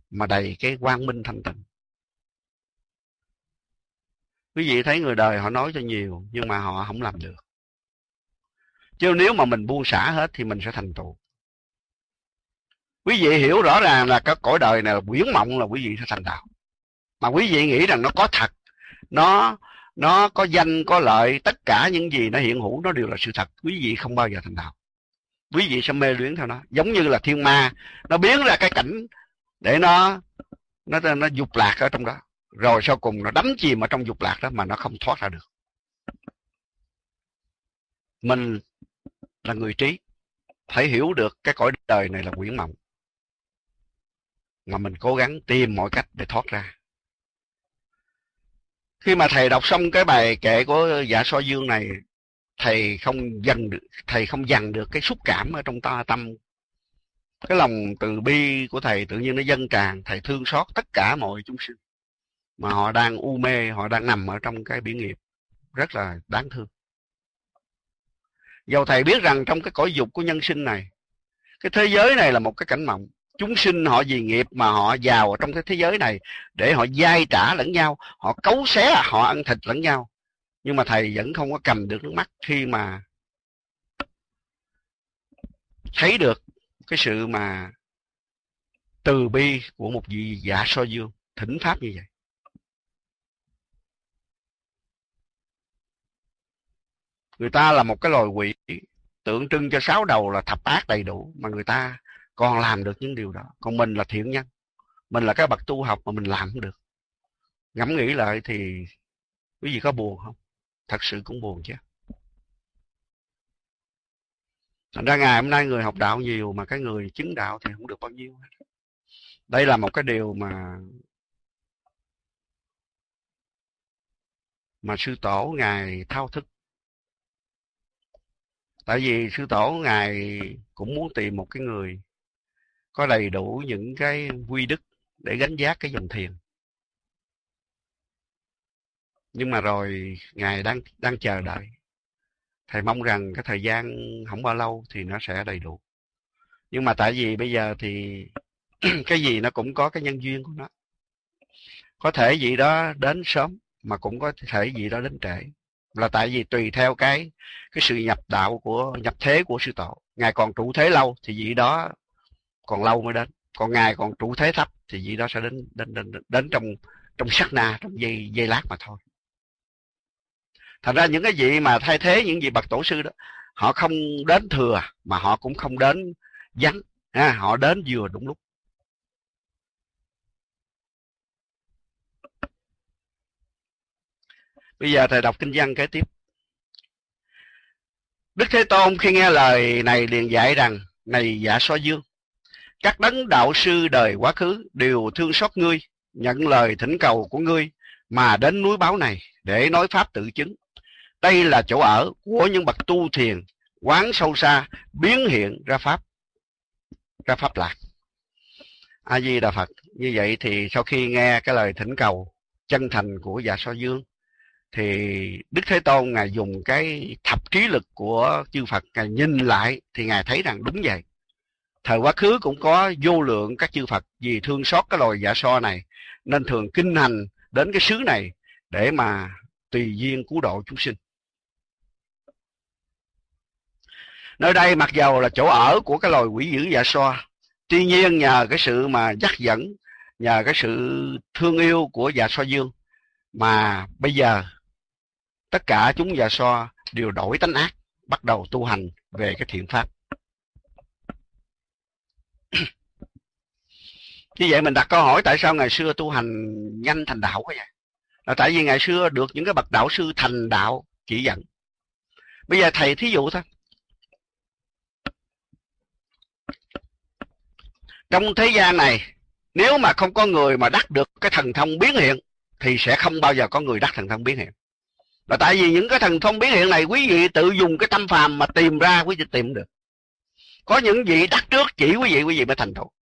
mà đầy cái quang minh thanh tịnh. Quý vị thấy người đời họ nói cho nhiều, nhưng mà họ không làm được. Chứ nếu mà mình buông xả hết thì mình sẽ thành tựu quý vị hiểu rõ ràng là cái cõi đời này là quyển mộng là quý vị sẽ thành đạo. Mà quý vị nghĩ rằng nó có thật, nó nó có danh, có lợi, tất cả những gì nó hiện hữu nó đều là sự thật. Quý vị không bao giờ thành đạo quý vị sẽ mê luyến theo nó. Giống như là thiên ma, nó biến ra cái cảnh để nó nó nó dục lạc ở trong đó. Rồi sau cùng nó đắm chìm ở trong dục lạc đó mà nó không thoát ra được. Mình là người trí, phải hiểu được cái cõi đời này là quyển mộng. Mà mình cố gắng tìm mọi cách để thoát ra khi mà thầy đọc xong cái bài kệ của dạ so dương này, thầy không dần được, thầy không dằn được cái xúc cảm ở trong ta tâm. Cái lòng từ bi của thầy tự nhiên nó dâng tràn, thầy thương xót tất cả mọi chúng sinh. Mà họ đang u mê, họ đang nằm ở trong cái biển nghiệp. Rất là đáng thương. Dầu thầy biết rằng trong cái cõi dục của nhân sinh này, cái thế giới này là một cái cảnh mộng chúng sinh họ vì nghiệp mà họ vào ở trong cái thế giới này để họ dai trả lẫn nhau, họ cấu xé, họ ăn thịt lẫn nhau. Nhưng mà thầy vẫn không có cầm được nước mắt khi mà thấy được cái sự mà từ bi của một vị giả so dương, thỉnh pháp như vậy. Người ta là một cái loài quỷ, tượng trưng cho sáu đầu là thập ác đầy đủ mà người ta còn làm được những điều đó. Còn mình là thiện nhân. Mình là cái bậc tu học mà mình làm không được. Ngẫm nghĩ lại thì quý vị có buồn không? Thật sự cũng buồn chứ. Thành ra ngày hôm nay người học đạo nhiều mà cái người chứng đạo thì không được bao nhiêu đây là một cái điều mà mà sư tổ ngài thao thức. Tại vì sư tổ ngài cũng muốn tìm một cái người có đầy đủ những cái quy đức để gánh giác cái dòng thiền. Nhưng mà rồi ngài đang đang chờ đợi. Thầy mong rằng cái thời gian không bao lâu thì nó sẽ đầy đủ. Nhưng mà tại vì bây giờ thì cái gì nó cũng có cái nhân duyên của nó. Có thể gì đó đến sớm mà cũng có thể gì đó đến trễ. Là tại vì tùy theo cái cái sự nhập đạo của, nhập thế của sư tổ. Ngài còn trụ thế lâu thì vị đó còn lâu mới đến. Còn ngài còn trụ thế thấp thì vị đó sẽ đến đến đến, đến trong trong sắc na trong giây giây lát mà thôi. Thành ra những cái vị mà thay thế những vị bậc tổ sư đó họ không đến thừa mà họ cũng không đến vắng ha, họ đến vừa đúng lúc. Bây giờ thầy đọc kinh văn kế tiếp. Đức Thế Tôn khi nghe lời này liền dạy rằng, này giả so dương, các đấng đạo sư đời quá khứ đều thương xót ngươi, nhận lời thỉnh cầu của ngươi mà đến núi báo này để nói pháp tự chứng. Đây là chỗ ở của những bậc tu thiền, quán sâu xa, biến hiện ra pháp, ra pháp lạc. A Di Đà Phật. Như vậy thì sau khi nghe cái lời thỉnh cầu chân thành của Dạ So Dương thì Đức Thế Tôn ngài dùng cái thập trí lực của chư Phật ngài nhìn lại thì ngài thấy rằng đúng vậy. Thời quá khứ cũng có vô lượng các chư Phật vì thương xót cái loài giả so này nên thường kinh hành đến cái xứ này để mà tùy duyên cứu độ chúng sinh. Nơi đây mặc dầu là chỗ ở của cái loài quỷ dữ dạ so, tuy nhiên nhờ cái sự mà dắt dẫn, nhờ cái sự thương yêu của dạ so dương mà bây giờ tất cả chúng dạ so đều đổi tánh ác, bắt đầu tu hành về cái thiện pháp. Như vậy mình đặt câu hỏi tại sao ngày xưa tu hành nhanh thành đạo quá vậy? Là tại vì ngày xưa được những cái bậc đạo sư thành đạo chỉ dẫn. Bây giờ thầy thí dụ thôi. Trong thế gian này, nếu mà không có người mà đắc được cái thần thông biến hiện, thì sẽ không bao giờ có người đắc thần thông biến hiện. Là tại vì những cái thần thông biến hiện này quý vị tự dùng cái tâm phàm mà tìm ra quý vị tìm được. Có những vị đắc trước chỉ quý vị quý vị mới thành thục.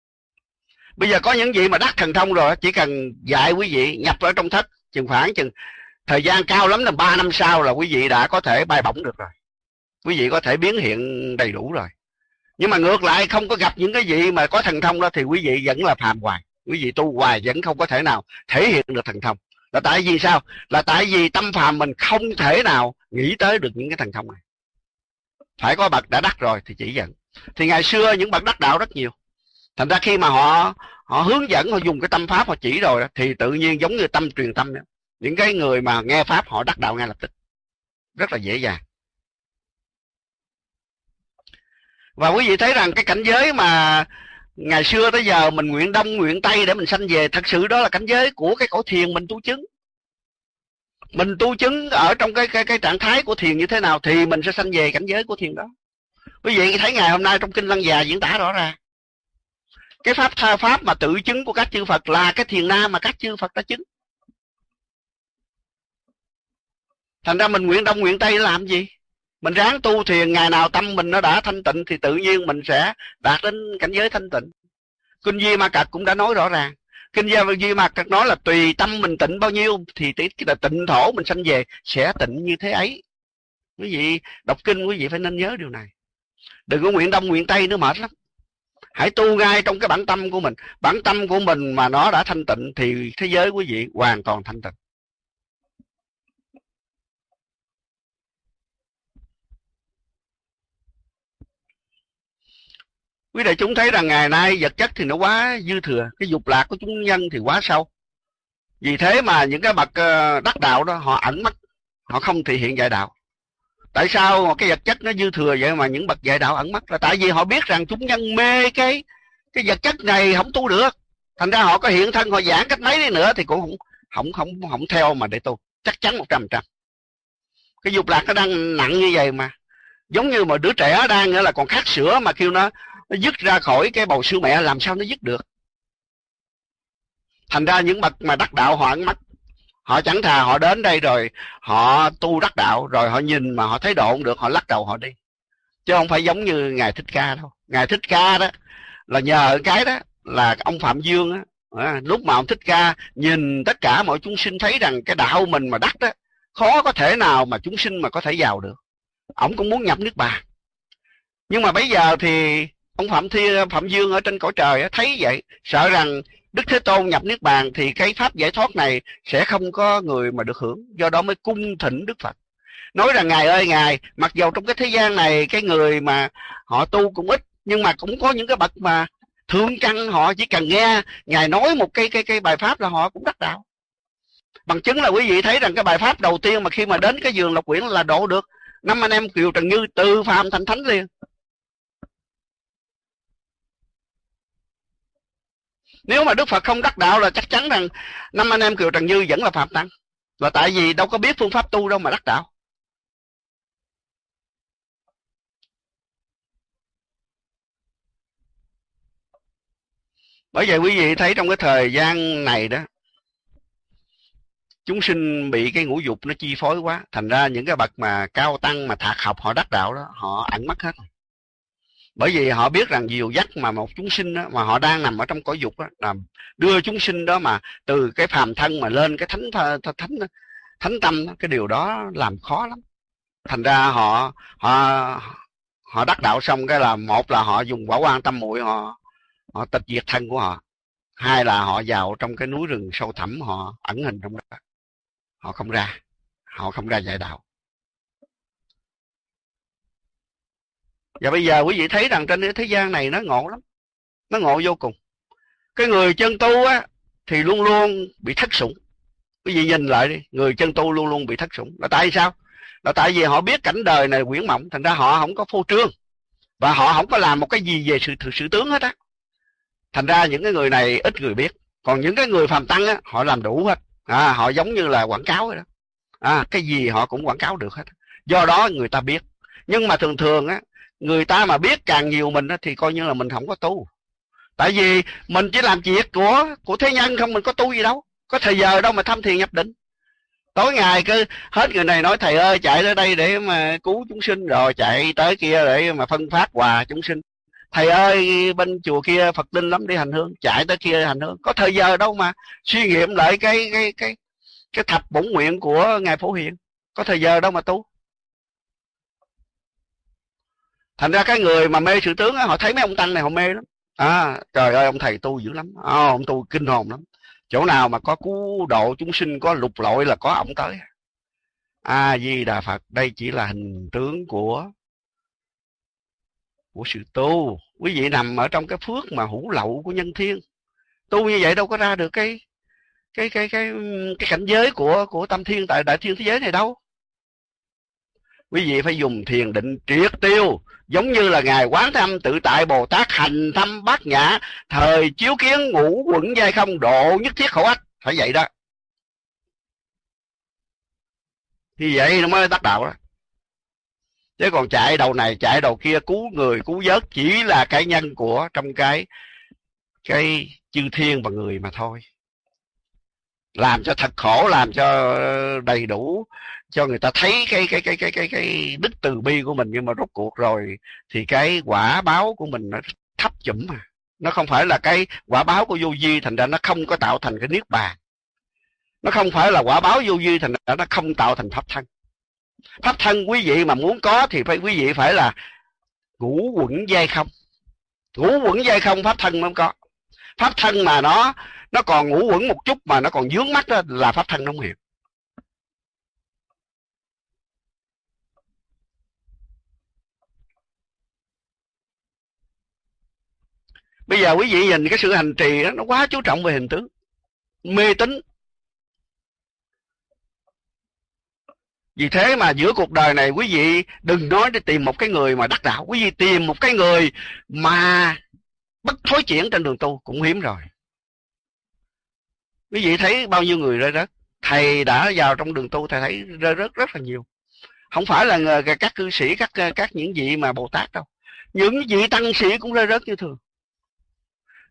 Bây giờ có những vị mà đắc thần thông rồi, chỉ cần dạy quý vị, nhập ở trong thất, chừng khoảng chừng thời gian cao lắm là 3 năm sau là quý vị đã có thể bay bổng được rồi. Quý vị có thể biến hiện đầy đủ rồi. Nhưng mà ngược lại, không có gặp những cái gì mà có thần thông đó thì quý vị vẫn là phàm hoài. Quý vị tu hoài vẫn không có thể nào thể hiện được thần thông. Là tại vì sao? Là tại vì tâm phàm mình không thể nào nghĩ tới được những cái thần thông này. Phải có bậc đã đắc rồi thì chỉ dẫn. Thì ngày xưa những bậc đắc đạo rất nhiều. Thành ra khi mà họ họ hướng dẫn, họ dùng cái tâm pháp họ chỉ rồi thì tự nhiên giống như tâm truyền tâm đó. Những cái người mà nghe pháp họ đắc đạo ngay lập tức. Rất là dễ dàng. Và quý vị thấy rằng cái cảnh giới mà ngày xưa tới giờ mình nguyện đông nguyện tây để mình sanh về thật sự đó là cảnh giới của cái cõi thiền mình tu chứng mình tu chứng ở trong cái cái cái trạng thái của thiền như thế nào thì mình sẽ sanh về cảnh giới của thiền đó quý vị thấy ngày hôm nay trong kinh lăng già diễn tả rõ ràng cái pháp tha pháp mà tự chứng của các chư Phật là cái thiền nam mà các chư Phật đã chứng. Thành ra mình nguyện đông nguyện tây làm gì? Mình ráng tu thiền, ngày nào tâm mình nó đã thanh tịnh thì tự nhiên mình sẽ đạt đến cảnh giới thanh tịnh. Kinh di ma cật cũng đã nói rõ ràng. Kinh di ma cật nói là tùy tâm mình tịnh bao nhiêu thì cái là tịnh thổ mình sanh về sẽ tịnh như thế ấy. Quý vị đọc kinh quý vị phải nên nhớ điều này. Đừng có nguyện đông nguyện tây nữa, mệt lắm hãy tu ngay trong cái bản tâm của mình. Bản tâm của mình mà nó đã thanh tịnh thì thế giới quý vị hoàn toàn thanh tịnh. Quý đại chúng thấy rằng ngày nay vật chất thì nó quá dư thừa, cái dục lạc của chúng nhân thì quá sâu. Vì thế mà những cái bậc ờ, đắc đạo đó, họ ẩn mất, họ không thể hiện dạy đạo tại sao cái vật chất nó dư thừa vậy mà những bậc dạy đạo ẩn mất là tại vì họ biết rằng chúng nhân mê cái cái vật chất này không tu được. Thành ra họ có hiện thân, họ giảng cách mấy đi nữa thì cũng không không không không theo mà để tu. Chắc chắn một trăm trăm. Cái dục lạc nó đang nặng như vậy mà. Giống như mà đứa trẻ đang nữa là còn khát sữa mà kêu nó nó dứt ra khỏi cái bầu sữa mẹ, làm sao nó dứt được? Thành ra những bậc mà đắc đạo, họ mắt họ chẳng thà họ đến đây rồi họ tu đắc đạo rồi họ nhìn mà họ thấy độ không được họ lắc đầu họ đi. Chứ không phải giống như ngài thích ca đâu. Ngài thích ca đó là nhờ cái đó là ông phạm dương á à, lúc mà ông thích ca nhìn tất cả mọi chúng sinh thấy rằng cái đạo mình mà đắc đó khó có thể nào mà chúng sinh mà có thể giàu được. Ông cũng muốn nhập nước bàn. Nhưng mà bây giờ thì ông phạm thi phạm dương ở trên cõi trời thấy vậy sợ rằng đức thế tôn nhập niết bàn thì cái pháp giải thoát này sẽ không có người mà được hưởng, do đó mới cung thỉnh đức phật. Nói rằng, ngài ơi, ngài, mặc dầu trong cái thế gian này cái người mà họ tu cũng ít, nhưng mà cũng có những cái bậc mà thương căn họ, chỉ cần nghe ngài nói một cái cái cái bài pháp là họ cũng đắc đạo. Bằng chứng là quý vị thấy rằng cái bài pháp đầu tiên mà khi mà đến cái giường lộc quyển là độ được năm anh em kiều trần như từ phàm thành thánh liền. nếu mà đức phật không đắc đạo là chắc chắn rằng năm anh em kiều trần như vẫn là phạm tăng. Và tại vì đâu có biết phương pháp tu đâu mà đắc đạo. Bởi vậy quý vị thấy trong cái thời gian này đó, chúng sinh bị cái ngũ dục nó chi phối quá. Thành ra những cái bậc mà cao tăng mà thạc học họ đắc đạo đó, họ ẩn mất hết. rồi bởi vì họ biết rằng dìu dắt mà một chúng sinh đó, mà họ đang nằm ở trong cõi dục đó, là đưa chúng sinh đó mà từ cái phàm thân mà lên cái thánh thánh thánh, thánh tâm đó, cái điều đó làm khó lắm. Thành ra họ họ họ đắc đạo xong cái là một là họ dùng quả quan tâm muội họ họ tịch diệt thân của họ. Hai là họ vào trong cái núi rừng sâu thẳm họ ẩn hình trong đó. Họ không ra họ không ra dạy đạo. Và bây giờ quý vị thấy rằng trên thế gian này nó ngộ lắm. Nó ngộ vô cùng. Cái người chân tu á thì luôn luôn bị thất sủng. Quý vị nhìn lại đi người chân tu luôn luôn bị thất sủng. Là tại sao? Là tại vì họ biết cảnh đời này quyển mộng thành ra họ không có phô trương. Và họ không có làm một cái gì về sự sự tướng hết á. Thành ra những cái người này ít người biết. Còn những cái người phàm tăng á họ làm đủ hết. À, họ giống như là quảng cáo vậy đó. À, cái gì họ cũng quảng cáo được hết. Do đó người ta biết. Nhưng mà thường thường á người ta mà biết càng nhiều mình thì coi như là mình không có tu. Tại vì mình chỉ làm việc của của thế nhân không, mình có tu gì đâu. Có thời giờ đâu mà thăm thiền nhập định. Tối ngày cứ, hết người này nói, thầy ơi, chạy tới đây để mà cứu chúng sinh, rồi chạy tới kia để mà phân phát quà chúng sinh. Thầy ơi, bên chùa kia phật linh lắm, đi hành hương. Chạy tới kia hành hương. Có thời giờ đâu mà suy nghiệm lại cái cái cái cái thập bổn nguyện của ngài phổ hiền. Có thời giờ đâu mà tu thành ra cái người mà mê sự tướng á họ thấy mấy ông tăng này họ mê lắm. À trời ơi ông thầy tu dữ lắm. À, ông tu kinh hồn lắm. Chỗ nào mà có cứu độ chúng sinh có lục lội là có ông tới. A à, di đà phật đây chỉ là hình tướng của của sự tu. Quý vị nằm ở trong cái phước mà hữu lậu của nhân thiên. Tu như vậy đâu có ra được cái cái cái cái cái cảnh giới của của tâm thiên tại đại thiên thế giới này đâu. Quý vị phải dùng thiền định triệt tiêu giống như là ngài quán thâm tự tại bồ tát hành thâm bát nhã, thời chiếu kiến ngũ quẩn giai không độ nhất thiết khổ ách. Phải vậy đó. Thì vậy nó mới đắc đạo đó. Chứ còn chạy đầu này, chạy đầu kia, cứu người, cứu vớt chỉ là cái nhân của trong cái cái chư thiên và người mà thôi làm cho thật khổ, làm cho ờ, đầy đủ, cho người ta thấy cái cái cái cái cái cái đức từ bi của mình. Nhưng mà rốt cuộc rồi thì cái quả báo của mình nó thấp chủng mà. Nó không phải là cái quả báo của vô vi, thành ra nó không có tạo thành cái niết bàn. Nó không phải là quả báo vô vi, thành ra nó không tạo thành pháp thân. Pháp thân quý vị mà muốn có thì phải, quý vị phải là ngũ quẩn dây không. Ngũ quẩn dây không pháp thân mới có pháp thân mà nó nó còn ngủ quẩn một chút mà nó còn dướng mắt đó là pháp thân nó không hiểu. Bây giờ quý vị nhìn cái sự hành trì đó, nó quá chú trọng về hình tướng mê tín. Vì thế mà giữa cuộc đời này quý vị đừng nói để tìm một cái người mà đắc đạo quý vị tìm một cái người mà bất thối chuyển trên đường tu, cũng hiếm rồi. Quý vị thấy bao nhiêu người rơi rớt? Thầy đã vào trong đường tu, thầy thấy rơi rớt rất là nhiều. Không phải là các cư sĩ, các các những vị mà bồ tát đâu. Những vị tăng sĩ cũng rơi rớt như thường.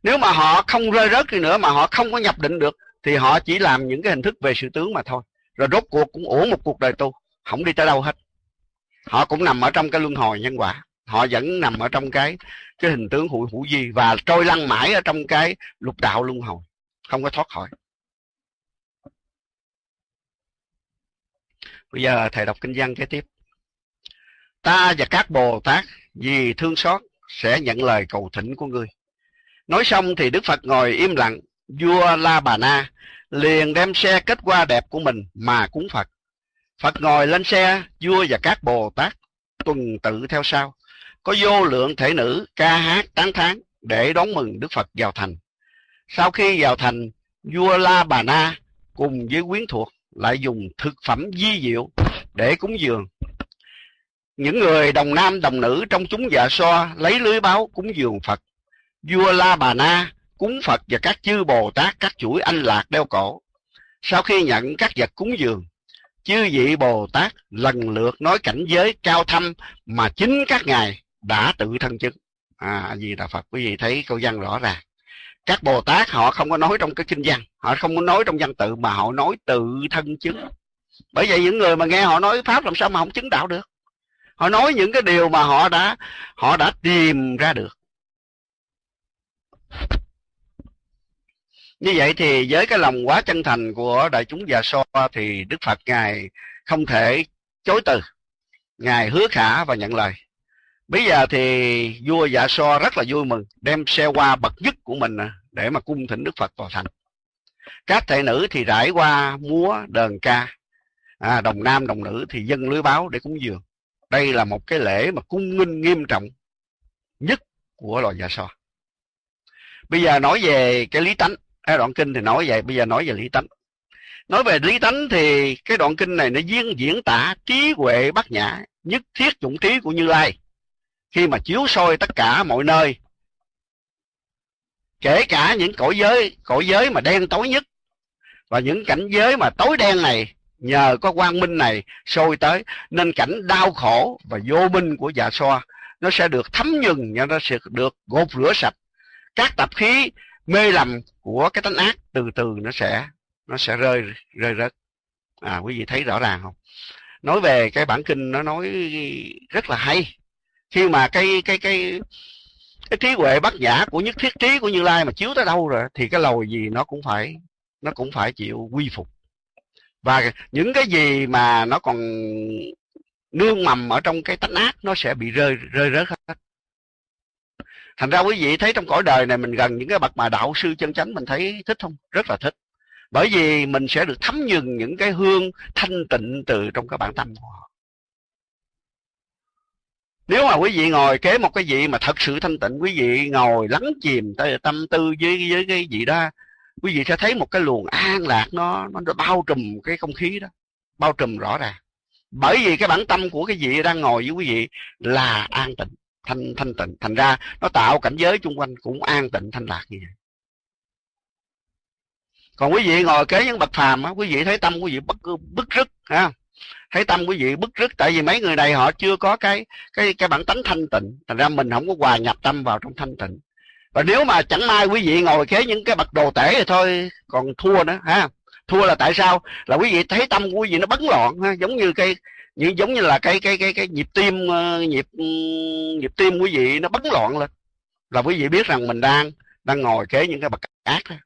Nếu mà họ không rơi rớt đi nữa, mà họ không có nhập định được, thì họ chỉ làm những cái hình thức về sự tướng mà thôi. Rồi rốt cuộc cũng ổn một cuộc đời tu. Không đi tới đâu hết. Họ cũng nằm ở trong cái luân hồi nhân quả họ vẫn nằm ở trong cái cái hình tướng hữu hữu di và trôi lăn mãi ở trong cái lục đạo luân hồi, không có thoát khỏi. Bây giờ thầy đọc kinh văn kế tiếp. Ta và các bồ tát vì thương xót sẽ nhận lời cầu thỉnh của ngươi. Nói xong thì đức phật ngồi im lặng, vua la bà na liền đem xe kết hoa đẹp của mình mà cúng phật. Phật ngồi lên xe, vua và các bồ tát tuần tự theo sau có vô lượng thể nữ ca hát tán thán để đón mừng đức phật vào thành. Sau khi vào thành, vua la bà na cùng với quyến thuộc lại dùng thực phẩm di diệu để cúng dường. Những người đồng nam đồng nữ trong chúng dạ so lấy lưới báo cúng dường phật. Vua la bà na cúng phật và các chư bồ tát, các chuỗi anh lạc đeo cổ. Sau khi nhận các vật cúng dường, chư vị bồ tát lần lượt nói cảnh giới cao thâm mà chính các ngài đã tự thân chứng. À gì là phật, quý vị thấy câu văn rõ ràng. Các bồ tát họ không có nói trong cái kinh văn, họ không có nói trong văn tự mà họ nói tự thân chứng. Bởi vậy những người mà nghe họ nói pháp làm sao mà không chứng đạo được? Họ nói những cái điều mà họ đã họ đã tìm ra được. Như vậy thì với cái lòng quá chân thành của đại chúng già so thì đức phật ngài không thể chối từ. Ngài hứa khả và nhận lời bây giờ thì vua dạ so rất là vui mừng đem xe hoa bậc nhất của mình để mà cung thỉnh đức phật vào thành. Các thệ nữ thì rải qua múa đờn ca. À, đồng nam đồng nữ thì dân lưới báo để cúng dường. Đây là một cái lễ mà cung nghinh nghiêm trọng nhất của loài dạ so. Bây giờ nói về cái lý tánh. À, đoạn kinh thì nói vậy bây giờ nói về lý tánh. Nói về lý tánh thì cái đoạn kinh này nó diễn diễn tả trí huệ bát nhã nhất thiết dụng trí của như lai khi mà chiếu soi tất cả mọi nơi, kể cả những cõi giới cõi giới mà đen tối nhất và những cảnh giới mà tối đen này nhờ có quang minh này sôi tới, nên cảnh đau khổ và vô minh của dạ xoa, nó sẽ được thấm nhuần nó sẽ được gột rửa sạch. Các tập khí mê lầm của cái tánh ác từ từ nó sẽ nó sẽ rơi rơi rớt. À quý vị thấy rõ ràng không? Nói về cái bản kinh nó nói rất là hay khi mà cái cái cái cái trí huệ bát nhã của nhất thiết trí của như lai mà chiếu tới đâu rồi, thì cái lồi gì nó cũng phải, nó cũng phải chịu quy phục. Và những cái gì mà nó còn nương mầm ở trong cái tánh ác, nó sẽ bị rơi rơi rớt hết. Thành ra quý vị thấy trong cõi đời này mình gần những cái bậc mà đạo sư chân chánh mình thấy thích không? Rất là thích. Bởi vì mình sẽ được thấm nhường những cái hương thanh tịnh từ trong cái bản tâm của họ nếu mà quý vị ngồi kế một cái vị mà thật sự thanh tịnh, quý vị ngồi lắng chìm tâm tư với với cái gì đó, quý vị sẽ thấy một cái luồng an lạc nó nó bao trùm cái không khí đó, bao trùm rõ ràng. Bởi vì cái bản tâm của cái vị đang ngồi với quý vị là an tịnh, thanh thanh tịnh. Thành ra nó tạo cảnh giới chung quanh cũng an tịnh, thanh lạc như vậy. Còn quý vị ngồi kế những bậc phàm á, quý vị thấy tâm quý vị bất bức rứt, ha? Thấy tâm quý vị bức rứt, tại vì mấy người này họ chưa có cái cái cái bản tánh thanh tịnh. Thành ra mình không có hòa nhập tâm vào trong thanh tịnh. Và nếu mà chẳng may quý vị ngồi kế những cái bậc đồ tể thì thôi, còn thua nữa, ha. Thua là tại sao? Là quý vị thấy tâm của quý vị nó bấn loạn, ha. Giống như cái, như, giống như là cái cái cái cái nhịp tim ờ, nhịp nhịp tim quý vị nó bấn loạn lên. Là quý vị biết rằng mình đang đang ngồi kế những cái bậc ác đó.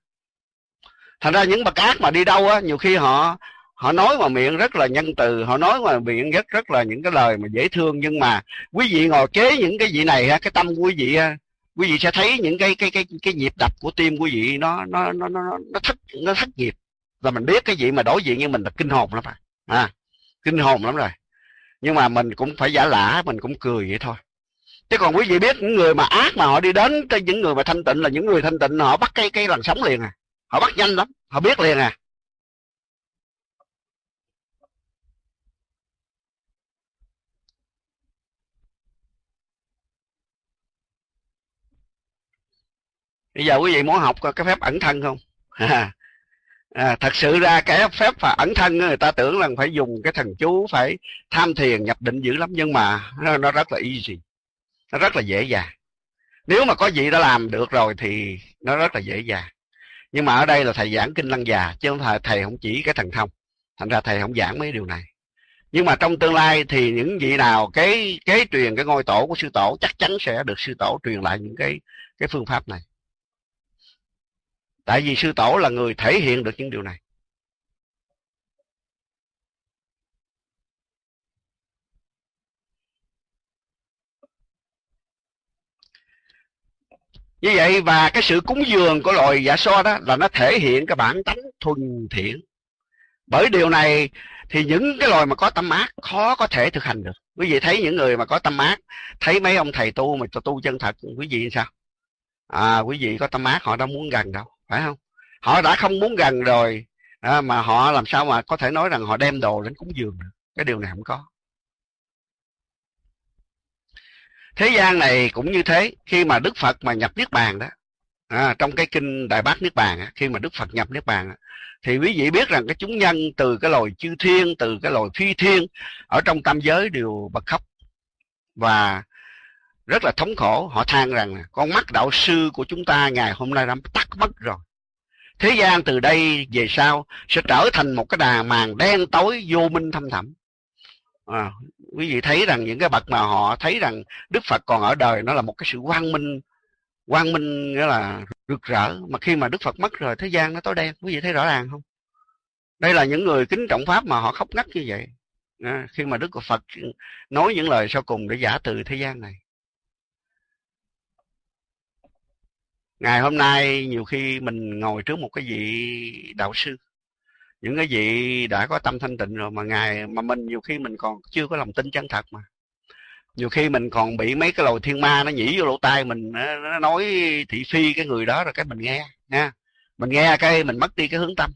Thành ra những bậc ác mà đi đâu á, nhiều khi họ họ nói mà miệng rất là nhân từ họ nói mà miệng rất rất là những cái lời mà dễ thương nhưng mà quý vị ngồi kế những cái vị này ha cái tâm quý vị quý vị sẽ thấy những cái cái cái cái nhịp đập của tim quý vị nó nó nó nó nó thất nó thất nhịp. Là mình biết cái gì mà đối diện với mình là kinh hồn lắm à, à kinh hồn lắm rồi. Nhưng mà mình cũng phải giả lả mình cũng cười vậy thôi. Chứ còn quý vị biết những người mà ác mà họ đi đến tới những người mà thanh tịnh là những người thanh tịnh họ bắt cái cái làn sóng liền à. Họ bắt nhanh lắm họ biết liền à. Bây giờ quý vị muốn học cái phép ẩn thân không? À, thật sự ra cái phép và ẩn thân người ta tưởng là phải dùng cái thần chú phải tham thiền nhập định dữ lắm nhưng mà nó, nó rất là easy. Nó rất là dễ dàng. Nếu mà có gì đã làm được rồi thì nó rất là dễ dàng. Nhưng mà ở đây là thầy giảng kinh lăng già chứ không phải thầy không chỉ cái thần thông. Thành ra thầy không giảng mấy điều này. Nhưng mà trong tương lai thì những vị nào kế kế truyền cái ngôi tổ của sư tổ chắc chắn sẽ được sư tổ truyền lại những cái cái phương pháp này tại vì sư tổ là người thể hiện được những điều này. Như vậy và cái sự cúng dường của loài dạ so đó là nó thể hiện cái bản tánh thuần thiện. Bởi điều này thì những cái loài mà có tâm ác khó có thể thực hành được. Quý vị thấy những người mà có tâm ác, thấy mấy ông thầy tu mà tu chân thật, quý vị sao? À quý vị có tâm ác họ đâu muốn gần đâu phải không? Họ đã không muốn gần rồi à, mà họ làm sao mà có thể nói rằng họ đem đồ đến cúng dường được. Cái điều này không có. Thế gian này cũng như thế khi mà đức phật mà nhập niết bàn đó à, trong cái kinh đại bát niết bàn khi mà đức phật nhập niết bàn thì quý vị biết rằng cái chúng nhân từ cái loài chư thiên từ cái loài phi thiên ở trong tam giới đều bật khóc. Và rất là thống khổ. Họ than rằng con mắt đạo sư của chúng ta ngày hôm nay đã tắt mất rồi. Thế gian từ đây về sau sẽ trở thành một cái đà màn đen tối vô minh thâm thẳm. À, quý vị thấy rằng những cái bậc mà họ thấy rằng đức phật còn ở đời nó là một cái sự quang minh quang minh nghĩa là rực rỡ. Mà khi mà đức phật mất rồi thế gian nó tối đen. Quý vị thấy rõ ràng không? Đây là những người kính trọng pháp mà họ khóc ngắt như vậy. À, khi mà đức phật nói những lời sau cùng để giả từ thế gian này. Ngày hôm nay nhiều khi mình ngồi trước một cái vị đạo sư. Những cái vị đã có tâm thanh tịnh rồi mà ngài mà mình nhiều khi mình còn chưa có lòng tin chân thật mà. Nhiều khi mình còn bị mấy cái lồi thiên ma nó nhỉ vô lỗ tai mình, nó nói thị phi cái người đó rồi cái mình nghe, nha. Mình nghe cái mình mất đi cái hướng tâm.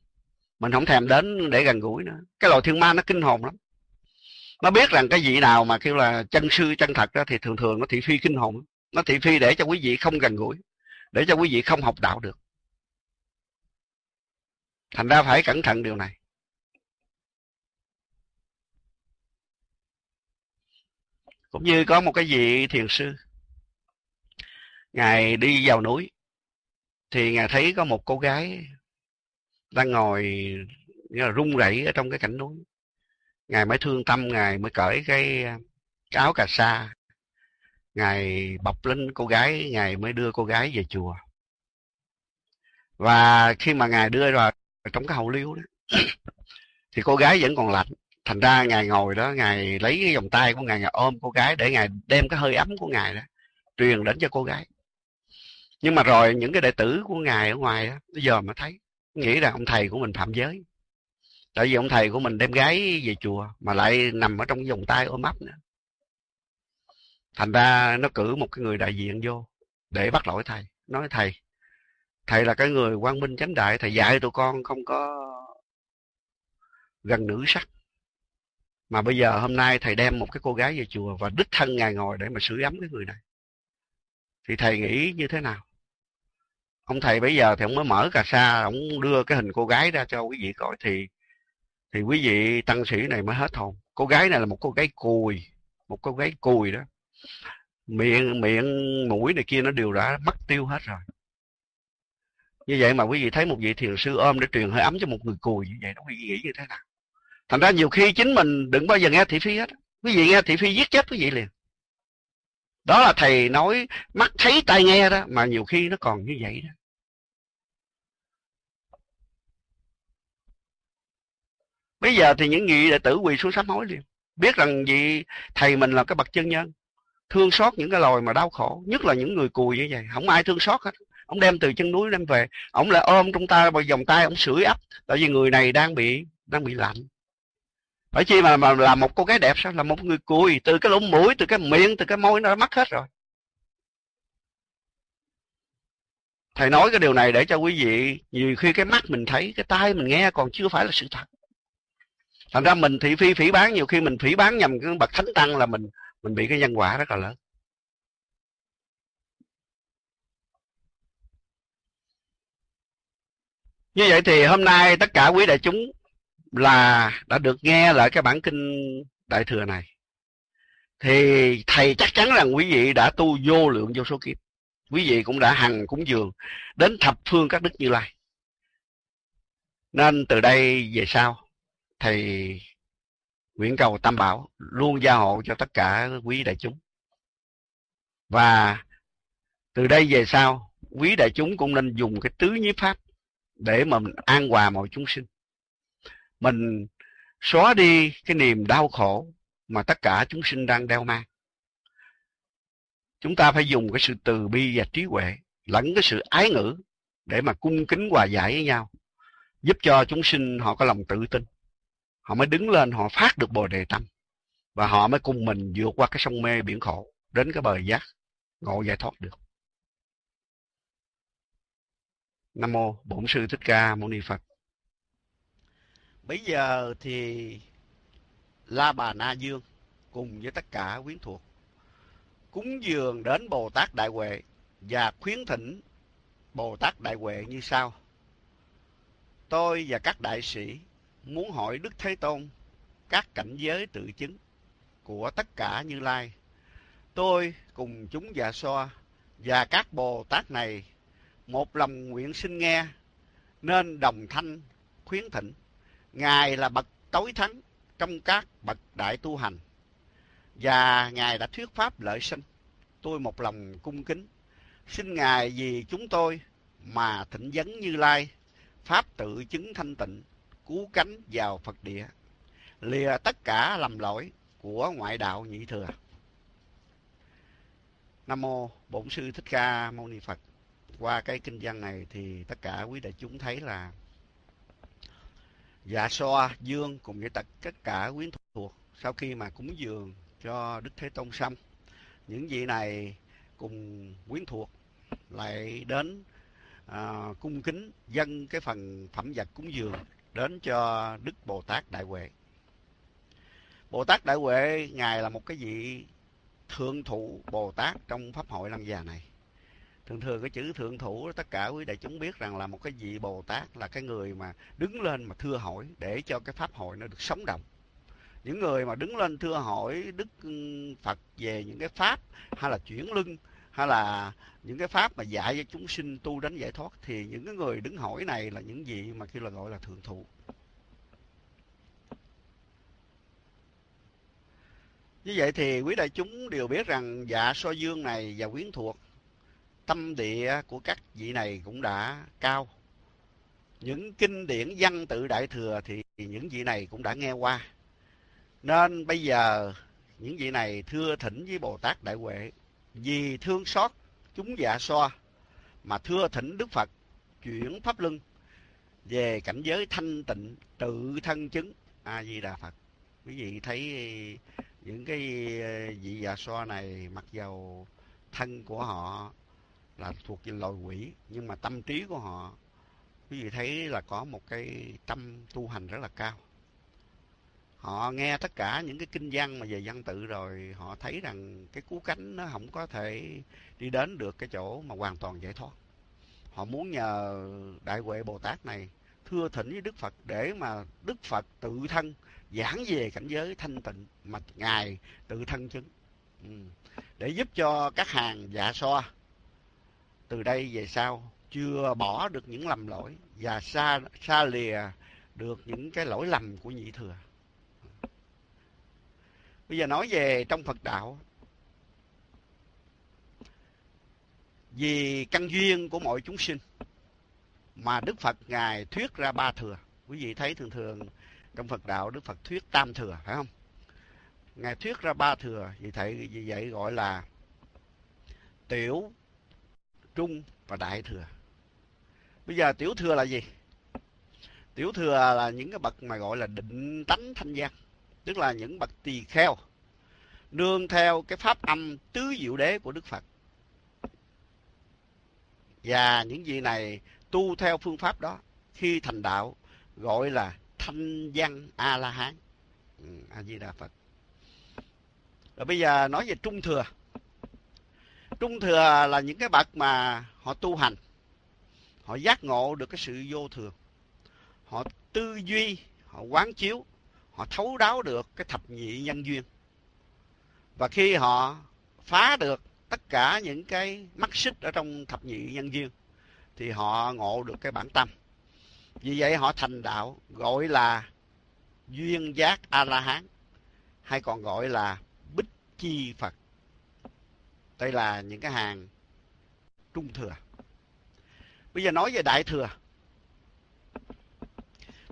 Mình không thèm đến để gần gũi nữa. Cái lồi thiên ma nó kinh hồn lắm. Nó biết rằng cái vị nào mà kêu là chân sư chân thật đó thì thường thường nó thị phi kinh hồn nó thị phi để cho quý vị không gần gũi để cho quý vị không học đạo được. Thành ra phải cẩn thận điều này. Cũng như có một cái vị thiền sư ngài đi vào núi thì ngài thấy có một cô gái đang ngồi như là run rẩy ở trong cái cảnh núi. Ngài mới thương tâm ngài mới cởi cái, cái áo cà sa ngài bọc lên cô gái, ngài mới đưa cô gái về chùa. Và khi mà ngài đưa rồi trong cái hậu liêu đó, thì cô gái vẫn còn lạnh. Thành ra ngài ngồi đó, ngài lấy cái vòng tay của ngài ngài ôm cô gái để ngài đem cái hơi ấm của ngài đó truyền đến cho cô gái. Nhưng mà rồi những cái đệ tử của ngài ở ngoài đó, bây giờ mới thấy, nghĩ rằng ông thầy của mình phạm giới. Tại vì ông thầy của mình đem gái về chùa mà lại nằm ở trong vòng tay ôm ấp nữa thành ra nó cử một cái người đại diện vô để bắt lỗi thầy, nói thầy thầy là cái người quang minh chánh đại, thầy dạy tụi con không có gần nữ sắc. Mà bây giờ hôm nay thầy đem một cái cô gái về chùa và đích thân ngài ngồi để mà sửa ấm cái người này. Thì thầy nghĩ như thế nào? Ông thầy bây giờ thì ông mới mở cà sa, ông đưa cái hình cô gái ra cho quý vị coi thì thì quý vị tăng sĩ này mới hết hồn. Cô gái này là một cô gái cùi, một cô gái cùi đó miệng miệng, mũi này kia nó đều đã mất tiêu hết rồi. Như vậy mà quý vị thấy một vị thiền sư ôm để truyền hơi ấm cho một người cùi như vậy đó quý vị nghĩ như thế nào? Thành ra nhiều khi chính mình đừng bao giờ nghe thị phi hết. Quý vị nghe thị phi giết chết quý vị liền. Đó là thầy nói, mắt thấy tai nghe đó, mà nhiều khi nó còn như vậy đó. Bây giờ thì những vị đệ tử quỳ xuống sám hối liền. Biết rằng vị thầy mình là cái bậc chân nhân thương xót những cái loài mà đau khổ, nhất là những người cùi như vậy. Không ai thương xót hết. Ông đem từ chân núi đem về. Ông lại ôm trong ta vào vòng tay ông sưởi ấp, tại vì người này đang bị đang bị lạnh. Phải chi mà mà làm một cô gái đẹp sao? Là một người cùi từ cái lỗ mũi, từ cái miệng, từ cái môi nó mất hết rồi. Thầy nói cái điều này để cho quý vị, nhiều khi cái mắt mình thấy, cái tai mình nghe còn chưa phải là sự thật. Thành ra mình thị phi phỉ bán, nhiều khi mình phỉ bán nhầm cái bậc thánh tăng là mình mình bị cái nhân quả rất là lớn. Như vậy thì hôm nay tất cả quý đại chúng là đã được nghe lại cái bản kinh đại thừa này. Thì thầy chắc chắn rằng quý vị đã tu vô lượng vô số kiếp. Quý vị cũng đã hằng cúng dường đến thập phương các đức như lai. Nên từ đây về sau, thầy nguyện cầu tam bảo, luôn gia hộ cho tất cả quý đại chúng. Và từ đây về sau, quý đại chúng cũng nên dùng cái tứ nhiếp pháp để mà mình an hòa mọi chúng sinh. Mình xóa đi cái niềm đau khổ mà tất cả chúng sinh đang đeo mang. Chúng ta phải dùng cái sự từ bi và trí huệ, lẫn cái sự ái ngữ để mà cung kính hòa giải với nhau, giúp cho chúng sinh họ có lòng tự tin họ mới đứng lên, họ phát được bồ đề tâm và họ mới cùng mình vượt qua cái sông mê biển khổ, đến cái bờ giác, ngộ giải thoát được. Nam mô bổn sư thích ca mâu ni phật. Bây giờ thì la bà na dương cùng với tất cả quyến thuộc cúng dường đến bồ tát đại huệ và khuyến thỉnh bồ tát đại huệ như sau. Tôi và các đại sĩ muốn hỏi Đức Thế Tôn các cảnh giới tự chứng của tất cả Như Lai tôi cùng chúng già so và các Bồ Tát này một lòng nguyện xin nghe nên đồng thanh khuyến thịnh. Ngài là bậc tối thắng trong các bậc đại tu hành và Ngài đã thuyết pháp lợi sinh. Tôi một lòng cung kính xin Ngài vì chúng tôi mà thỉnh vấn Như Lai, pháp tự chứng thanh tịnh, cứu cánh vào Phật địa, lìa tất cả lầm lỗi của ngoại đạo nhị thừa. Nam mô Bổn sư Thích Ca Mâu Ni Phật. Qua cái kinh văn này thì tất cả quý đại chúng thấy là Dạ Xoa, Dương cùng với tất, tất cả quyến thuộc sau khi mà cúng dường cho Đức Thế Tôn xong, những vị này cùng quyến thuộc lại đến à, cung kính dâng cái phần phẩm vật cúng dường đến cho Đức Bồ Tát Đại Huệ. Bồ Tát Đại Huệ, ngài là một cái vị thượng thụ Bồ Tát trong pháp hội lăng già này. Thường thường cái chữ thượng thủ, tất cả quý đại chúng biết rằng là một cái vị Bồ Tát là cái người mà đứng lên mà thưa hỏi để cho cái pháp hội nó được sống động. Những người mà đứng lên thưa hỏi Đức ừ, Phật về những cái pháp hay là chuyển lưng hay là những cái pháp mà dạy cho chúng sinh tu đánh giải thoát thì những cái người đứng hỏi này là những vị mà kêu là gọi là thượng thủ. Như vậy thì quý đại chúng đều biết rằng dạ so dương này và quyến thuộc, tâm địa của các vị này cũng đã cao. Những kinh điển văn tự đại thừa thì những vị này cũng đã nghe qua. Nên bây giờ những vị này thưa thỉnh với Bồ Tát Đại Huệ vì thương xót, chúng dạ xoa mà thưa thỉnh Đức Phật chuyển pháp luân về cảnh giới thanh tịnh, tự thân chứng a di đà phật. Quý vị thấy những cái ờ, vị dạ xoa này, mặc dầu thân của họ là thuộc về loài quỷ, nhưng mà tâm trí của họ, quý vị thấy là có một cái tâm tu hành rất là cao họ nghe tất cả những cái kinh văn mà về văn tự rồi, họ thấy rằng cái cú cánh nó không có thể đi đến được cái chỗ mà hoàn toàn giải thoát. Họ muốn nhờ đại huệ bồ tát này thưa thỉnh với đức phật để mà đức phật tự thân giảng về cảnh giới thanh tịnh mà ngài tự thân chứng. Ừ. để giúp cho các hàng dạ so từ đây về sau chưa bỏ được những lầm lỗi và xa xa lìa được những cái lỗi lầm của nhị thừa bây giờ nói về trong phật đạo. Vì căn duyên của mọi chúng sinh mà đức phật ngài thuyết ra ba thừa. Quý vị thấy thường thường trong phật đạo đức phật thuyết tam thừa, phải không? Ngài thuyết ra ba thừa, vì vậy vì vậy gọi là tiểu, trung và đại thừa. Bây giờ tiểu thừa là gì? Tiểu thừa là những cái bậc mà gọi là định tánh thanh giác tức là những bậc tỳ kheo nương theo cái pháp âm tứ diệu đế của đức phật. Và những vị này tu theo phương pháp đó khi thành đạo gọi là thanh văn a la hán ừ, a di đà phật. Rồi bây giờ nói về trung thừa. Trung thừa là những cái bậc mà họ tu hành. Họ giác ngộ được cái sự vô thường. Họ tư duy họ quán chiếu họ thấu đáo được cái thập nhị nhân duyên. Và khi họ phá được tất cả những cái mắt xích ở trong thập nhị nhân duyên, thì họ ngộ được cái bản tâm. Vì vậy họ thành đạo, gọi là duyên giác a la hán hay còn gọi là bích chi phật. Đây là những cái hàng trung thừa. Bây giờ nói về đại thừa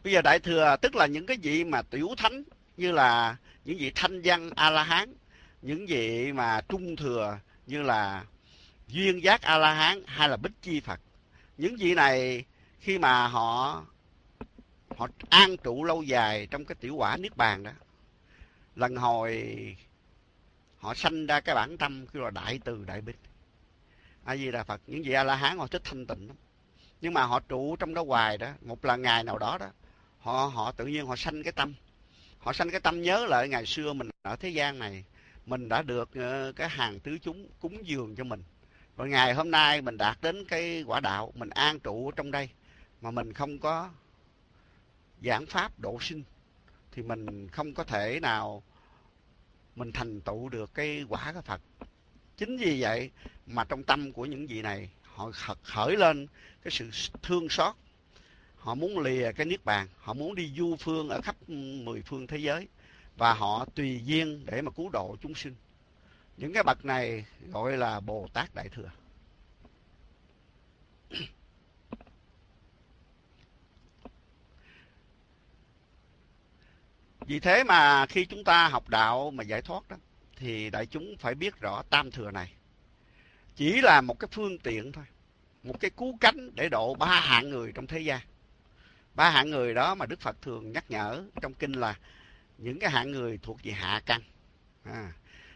bây giờ đại thừa, tức là những cái vị mà tiểu thánh, như là những vị thanh văn a la hán những vị mà trung thừa, như là duyên giác a la hán hay là bích chi phật. Những vị này, khi mà họ họ an trụ lâu dài trong cái tiểu quả niết bàn đó, lần hồi họ sanh ra cái bản tâm kêu là đại từ đại bích. A di đà phật, những vị a la hán họ thích thanh tịnh lắm. Nhưng mà họ trụ trong đó hoài đó, một là ngày nào đó đó họ họ tự nhiên họ sanh cái tâm. Họ sanh cái tâm nhớ lại ngày xưa mình ở thế gian này. Mình đã được ờ, cái hàng tứ chúng cúng dường cho mình. Rồi ngày hôm nay mình đạt đến cái quả đạo, mình an trụ trong đây. Mà mình không có giảng pháp độ sinh, thì mình không có thể nào mình thành tựu được cái quả của Phật. Chính vì vậy mà trong tâm của những vị này, họ khởi lên cái sự thương xót họ muốn lìa cái niết bàn, họ muốn đi du phương ở khắp mười phương thế giới, và họ tùy duyên để mà cứu độ chúng sinh. Những cái bậc này gọi là bồ tát đại thừa. Vì thế mà khi chúng ta học đạo mà giải thoát đó, thì đại chúng phải biết rõ tam thừa này. Chỉ là một cái phương tiện thôi, một cái cú cánh để độ ba hạng người trong thế gian ba hạng người đó mà đức phật thường nhắc nhở trong kinh là những cái hạng người thuộc về hạ căn. À,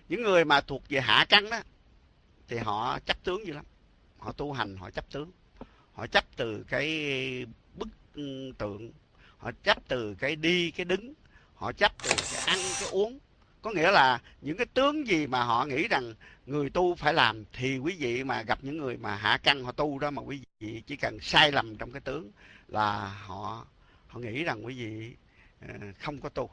những người mà thuộc về hạ căn đó thì họ chấp tướng dữ lắm. Họ tu hành họ chấp tướng. Họ chấp từ cái bức ừ, tượng. Họ chấp từ cái đi cái đứng. Họ chấp từ cái ăn cái uống. Có nghĩa là những cái tướng gì mà họ nghĩ rằng người tu phải làm thì quý vị mà gặp những người mà hạ căn họ tu đó mà quý vị chỉ cần sai lầm trong cái tướng là họ họ nghĩ rằng quý vị ờ, không có tu.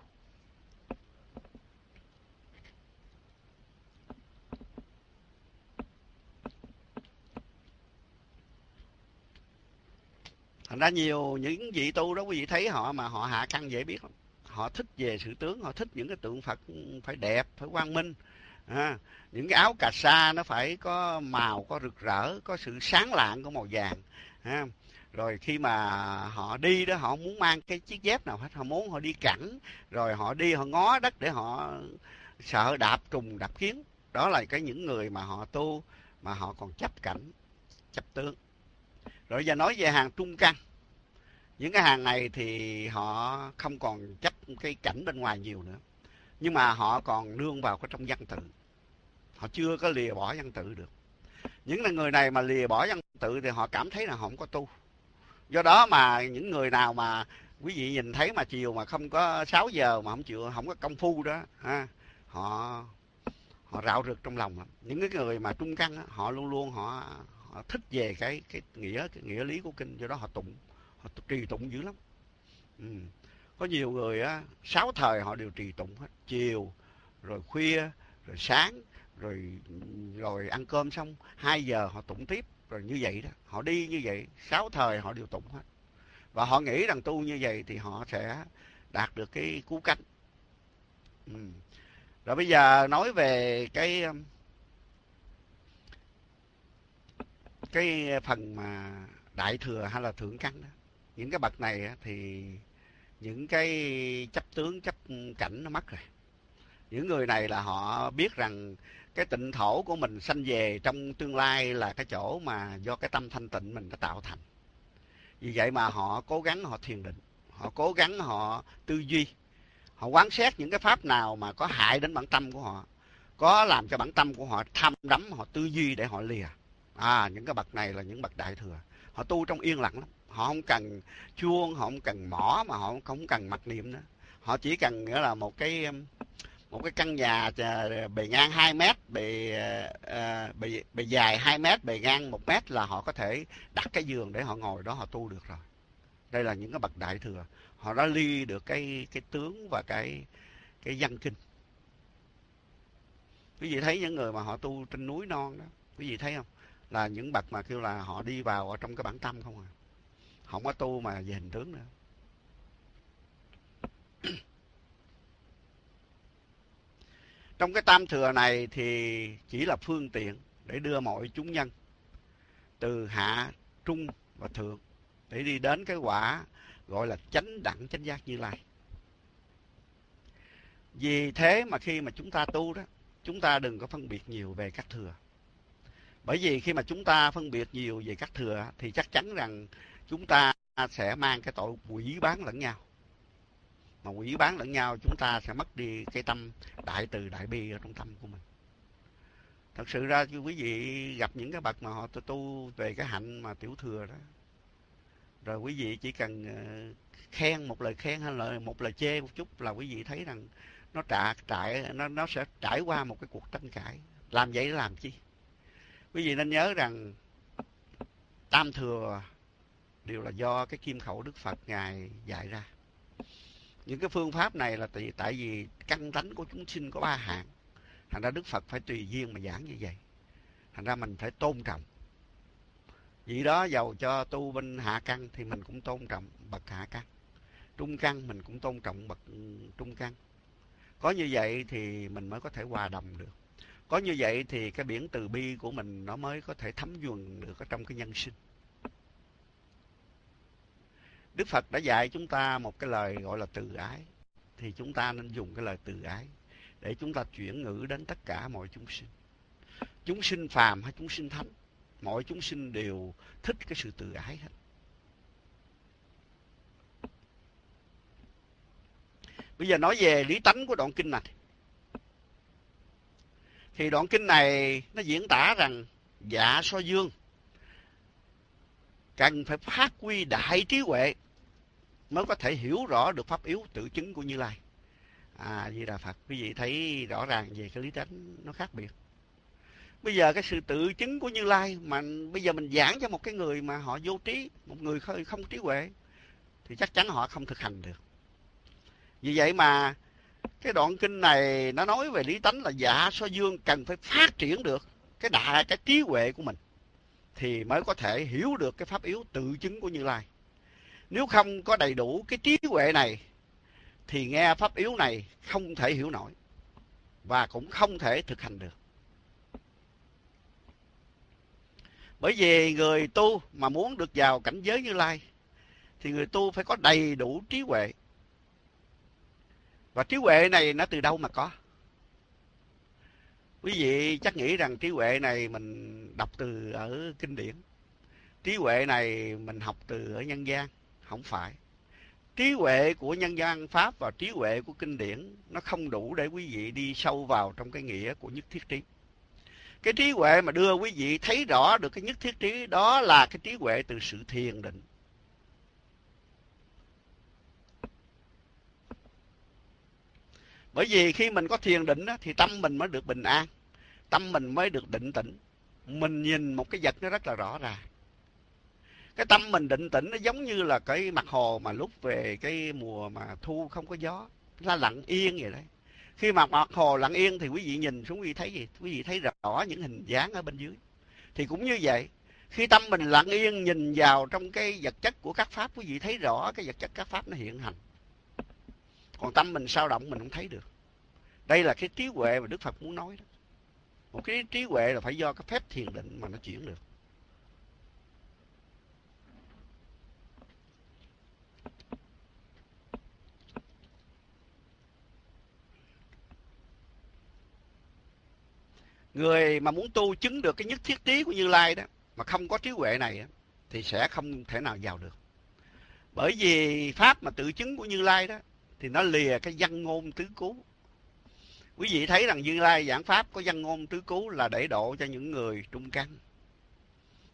Thành ra nhiều những vị tu đó quý vị thấy họ mà họ hạ căn dễ biết không họ thích về sự tướng họ thích những cái tượng phật phải đẹp phải quang minh. À, những cái áo cà sa nó phải có màu có rực rỡ có sự sáng lạng của màu vàng. À, rồi khi mà họ đi đó, họ muốn mang cái chiếc dép nào hết, họ muốn họ đi cẳng, rồi họ đi, họ ngó đất để họ sợ đạp trùng, đạp kiến. Đó là cái những người mà họ tu, mà họ còn chấp cảnh, chấp tướng. Rồi giờ nói về hàng trung căn. Những cái hàng này thì họ không còn chấp cái cảnh bên ngoài nhiều nữa. Nhưng mà họ còn nương vào cái trong văn tự. Họ chưa có lìa bỏ văn tự được. Những người này mà lìa bỏ văn tự thì họ cảm thấy là họ không có tu do đó mà những người nào mà quý vị nhìn thấy mà chiều mà không có 6 giờ mà không chịu không có công phu đó ha họ họ rạo rực trong lòng những cái người mà trung căn họ luôn luôn họ, họ thích về cái cái nghĩa cái nghĩa lý của kinh do đó họ tụng họ trì tụng dữ lắm. Ừ. có nhiều người á sáu thời họ đều trì tụng hết chiều rồi khuya rồi sáng rồi rồi ăn cơm xong hai giờ họ tụng tiếp rồi như vậy đó, họ đi như vậy, sáu thời họ đều tụng hết. Và họ nghĩ rằng tu như vậy thì họ sẽ đạt được cái cú cánh. Ừ. rồi bây giờ nói về cái um, cái phần mà đại thừa hay là thượng căn đó. Những cái bậc này thì những cái chấp tướng, chấp cảnh nó mất rồi. Những người này là họ biết rằng cái tịnh thổ của mình sanh về trong tương lai là cái chỗ mà do cái tâm thanh tịnh mình đã tạo thành. Vì vậy mà họ cố gắng họ thiền định, họ cố gắng họ tư duy, họ quán xét những cái pháp nào mà có hại đến bản tâm của họ, có làm cho bản tâm của họ tham đắm, họ tư duy để họ lìa. À những cái bậc này là những bậc đại thừa. Họ tu trong yên lặng lắm. Họ không cần chuông, họ không cần mỏ, mà họ không cần mặc niệm nữa. Họ chỉ cần nghĩa là một cái một cái căn nhà bề ngang 2 mét bề, uh, bề bề dài 2 mét bề ngang 1 mét là họ có thể đặt cái giường để họ ngồi đó họ tu được rồi. Đây là những cái bậc đại thừa. Họ đã ly được cái cái tướng và cái cái văn kinh. Quý vị thấy những người mà họ tu trên núi non đó quý vị thấy không? Là những bậc mà kêu là họ đi vào ở trong cái bản tâm không à. Không có tu mà về hình tướng nữa. Trong cái tam thừa này thì chỉ là phương tiện để đưa mọi chúng nhân từ hạ, trung và thượng để đi đến cái quả gọi là chánh đẳng, chánh giác như lai. Vì thế mà khi mà chúng ta tu đó, chúng ta đừng có phân biệt nhiều về các thừa. Bởi vì khi mà chúng ta phân biệt nhiều về các thừa thì chắc chắn rằng chúng ta sẽ mang cái tội quỷ bán lẫn nhau mà quỷ bán lẫn nhau, chúng ta sẽ mất đi cái tâm đại từ đại bi ở trong tâm của mình. Thật sự ra chứ quý vị gặp những cái bậc mà họ tu về cái hạnh mà tiểu thừa đó, rồi quý vị chỉ cần ờ, khen một lời khen hay là một lời chê một chút là quý vị thấy rằng nó trả, trải, nó nó sẽ trải qua một cái cuộc tranh cãi. Làm vậy để làm chi? Quý vị nên nhớ rằng tam thừa đều là do cái kim khẩu đức phật ngài dạy ra những cái phương pháp này là tại vì căn tánh của chúng sinh có ba hạng. Thành ra đức phật phải tùy duyên mà giảng như vậy. Thành ra mình phải tôn trọng. Vì đó giàu cho tu bên hạ căn thì mình cũng tôn trọng bậc hạ căn. Trung căn mình cũng tôn trọng bậc ừ, trung căn. Có như vậy thì mình mới có thể hòa đồng được. Có như vậy thì cái biển từ bi của mình nó mới có thể thấm nhuần được ở trong cái nhân sinh. Đức Phật đã dạy chúng ta một cái lời gọi là từ ái. Thì chúng ta nên dùng cái lời từ ái để chúng ta chuyển ngữ đến tất cả mọi chúng sinh. Chúng sinh phàm hay chúng sinh thánh, mọi chúng sinh đều thích cái sự từ ái hết. Bây giờ nói về lý tánh của đoạn kinh này. Thì đoạn kinh này nó diễn tả rằng dạ so dương cần phải phát huy đại trí huệ mới có thể hiểu rõ được pháp yếu tự chứng của Như Lai. À, Di là Phật, quý vị thấy rõ ràng về cái lý tánh nó khác biệt. Bây giờ cái sự tự chứng của Như Lai mà bây giờ mình giảng cho một cái người mà họ vô trí, một người không trí huệ, thì chắc chắn họ không thực hành được. Vì vậy mà cái đoạn kinh này nó nói về lý tánh là dạ so dương cần phải phát triển được cái đại cái trí huệ của mình thì mới có thể hiểu được cái pháp yếu tự chứng của Như Lai. Nếu không có đầy đủ cái trí huệ này, thì nghe pháp yếu này không thể hiểu nổi và cũng không thể thực hành được. Bởi vì người tu mà muốn được vào cảnh giới Như Lai, thì người tu phải có đầy đủ trí huệ. Và trí huệ này nó từ đâu mà có? Quý vị chắc nghĩ rằng trí huệ này mình đọc từ ở kinh điển. Trí huệ này mình học từ ở nhân gian. Không phải. Trí huệ của nhân gian, Pháp và trí huệ của kinh điển, nó không đủ để quý vị đi sâu vào trong cái nghĩa của nhất thiết trí. Cái trí huệ mà đưa quý vị thấy rõ được cái nhất thiết trí, đó là cái trí huệ từ sự thiền định. Bởi vì khi mình có thiền định đó, thì tâm mình mới được bình an, tâm mình mới được định tĩnh. Mình nhìn một cái vật nó rất là rõ ràng. Cái tâm mình định tĩnh nó giống như là cái mặt hồ mà lúc về cái mùa mà thu không có gió, nó lặng yên vậy đấy. Khi mà mặt hồ lặng yên thì quý vị nhìn xuống quý vị thấy gì? Quý vị thấy rõ những hình dáng ở bên dưới. Thì cũng như vậy, khi tâm mình lặng yên nhìn vào trong cái vật chất của các pháp, quý vị thấy rõ cái vật chất các pháp nó hiện hành. Còn tâm mình sao động mình không thấy được. Đây là cái trí huệ mà Đức Phật muốn nói đó. Một cái trí huệ là phải do cái phép thiền định mà nó chuyển được. Người mà muốn tu chứng được cái nhất thiết trí của Như Lai đó, mà không có trí huệ này thì sẽ không thể nào vào được. Bởi vì Pháp mà tự chứng của Như Lai đó, thì nó lìa cái văn ngôn tứ cú Quý vị thấy rằng Như Lai giảng Pháp có văn ngôn tứ cú là để độ cho những người trung căn.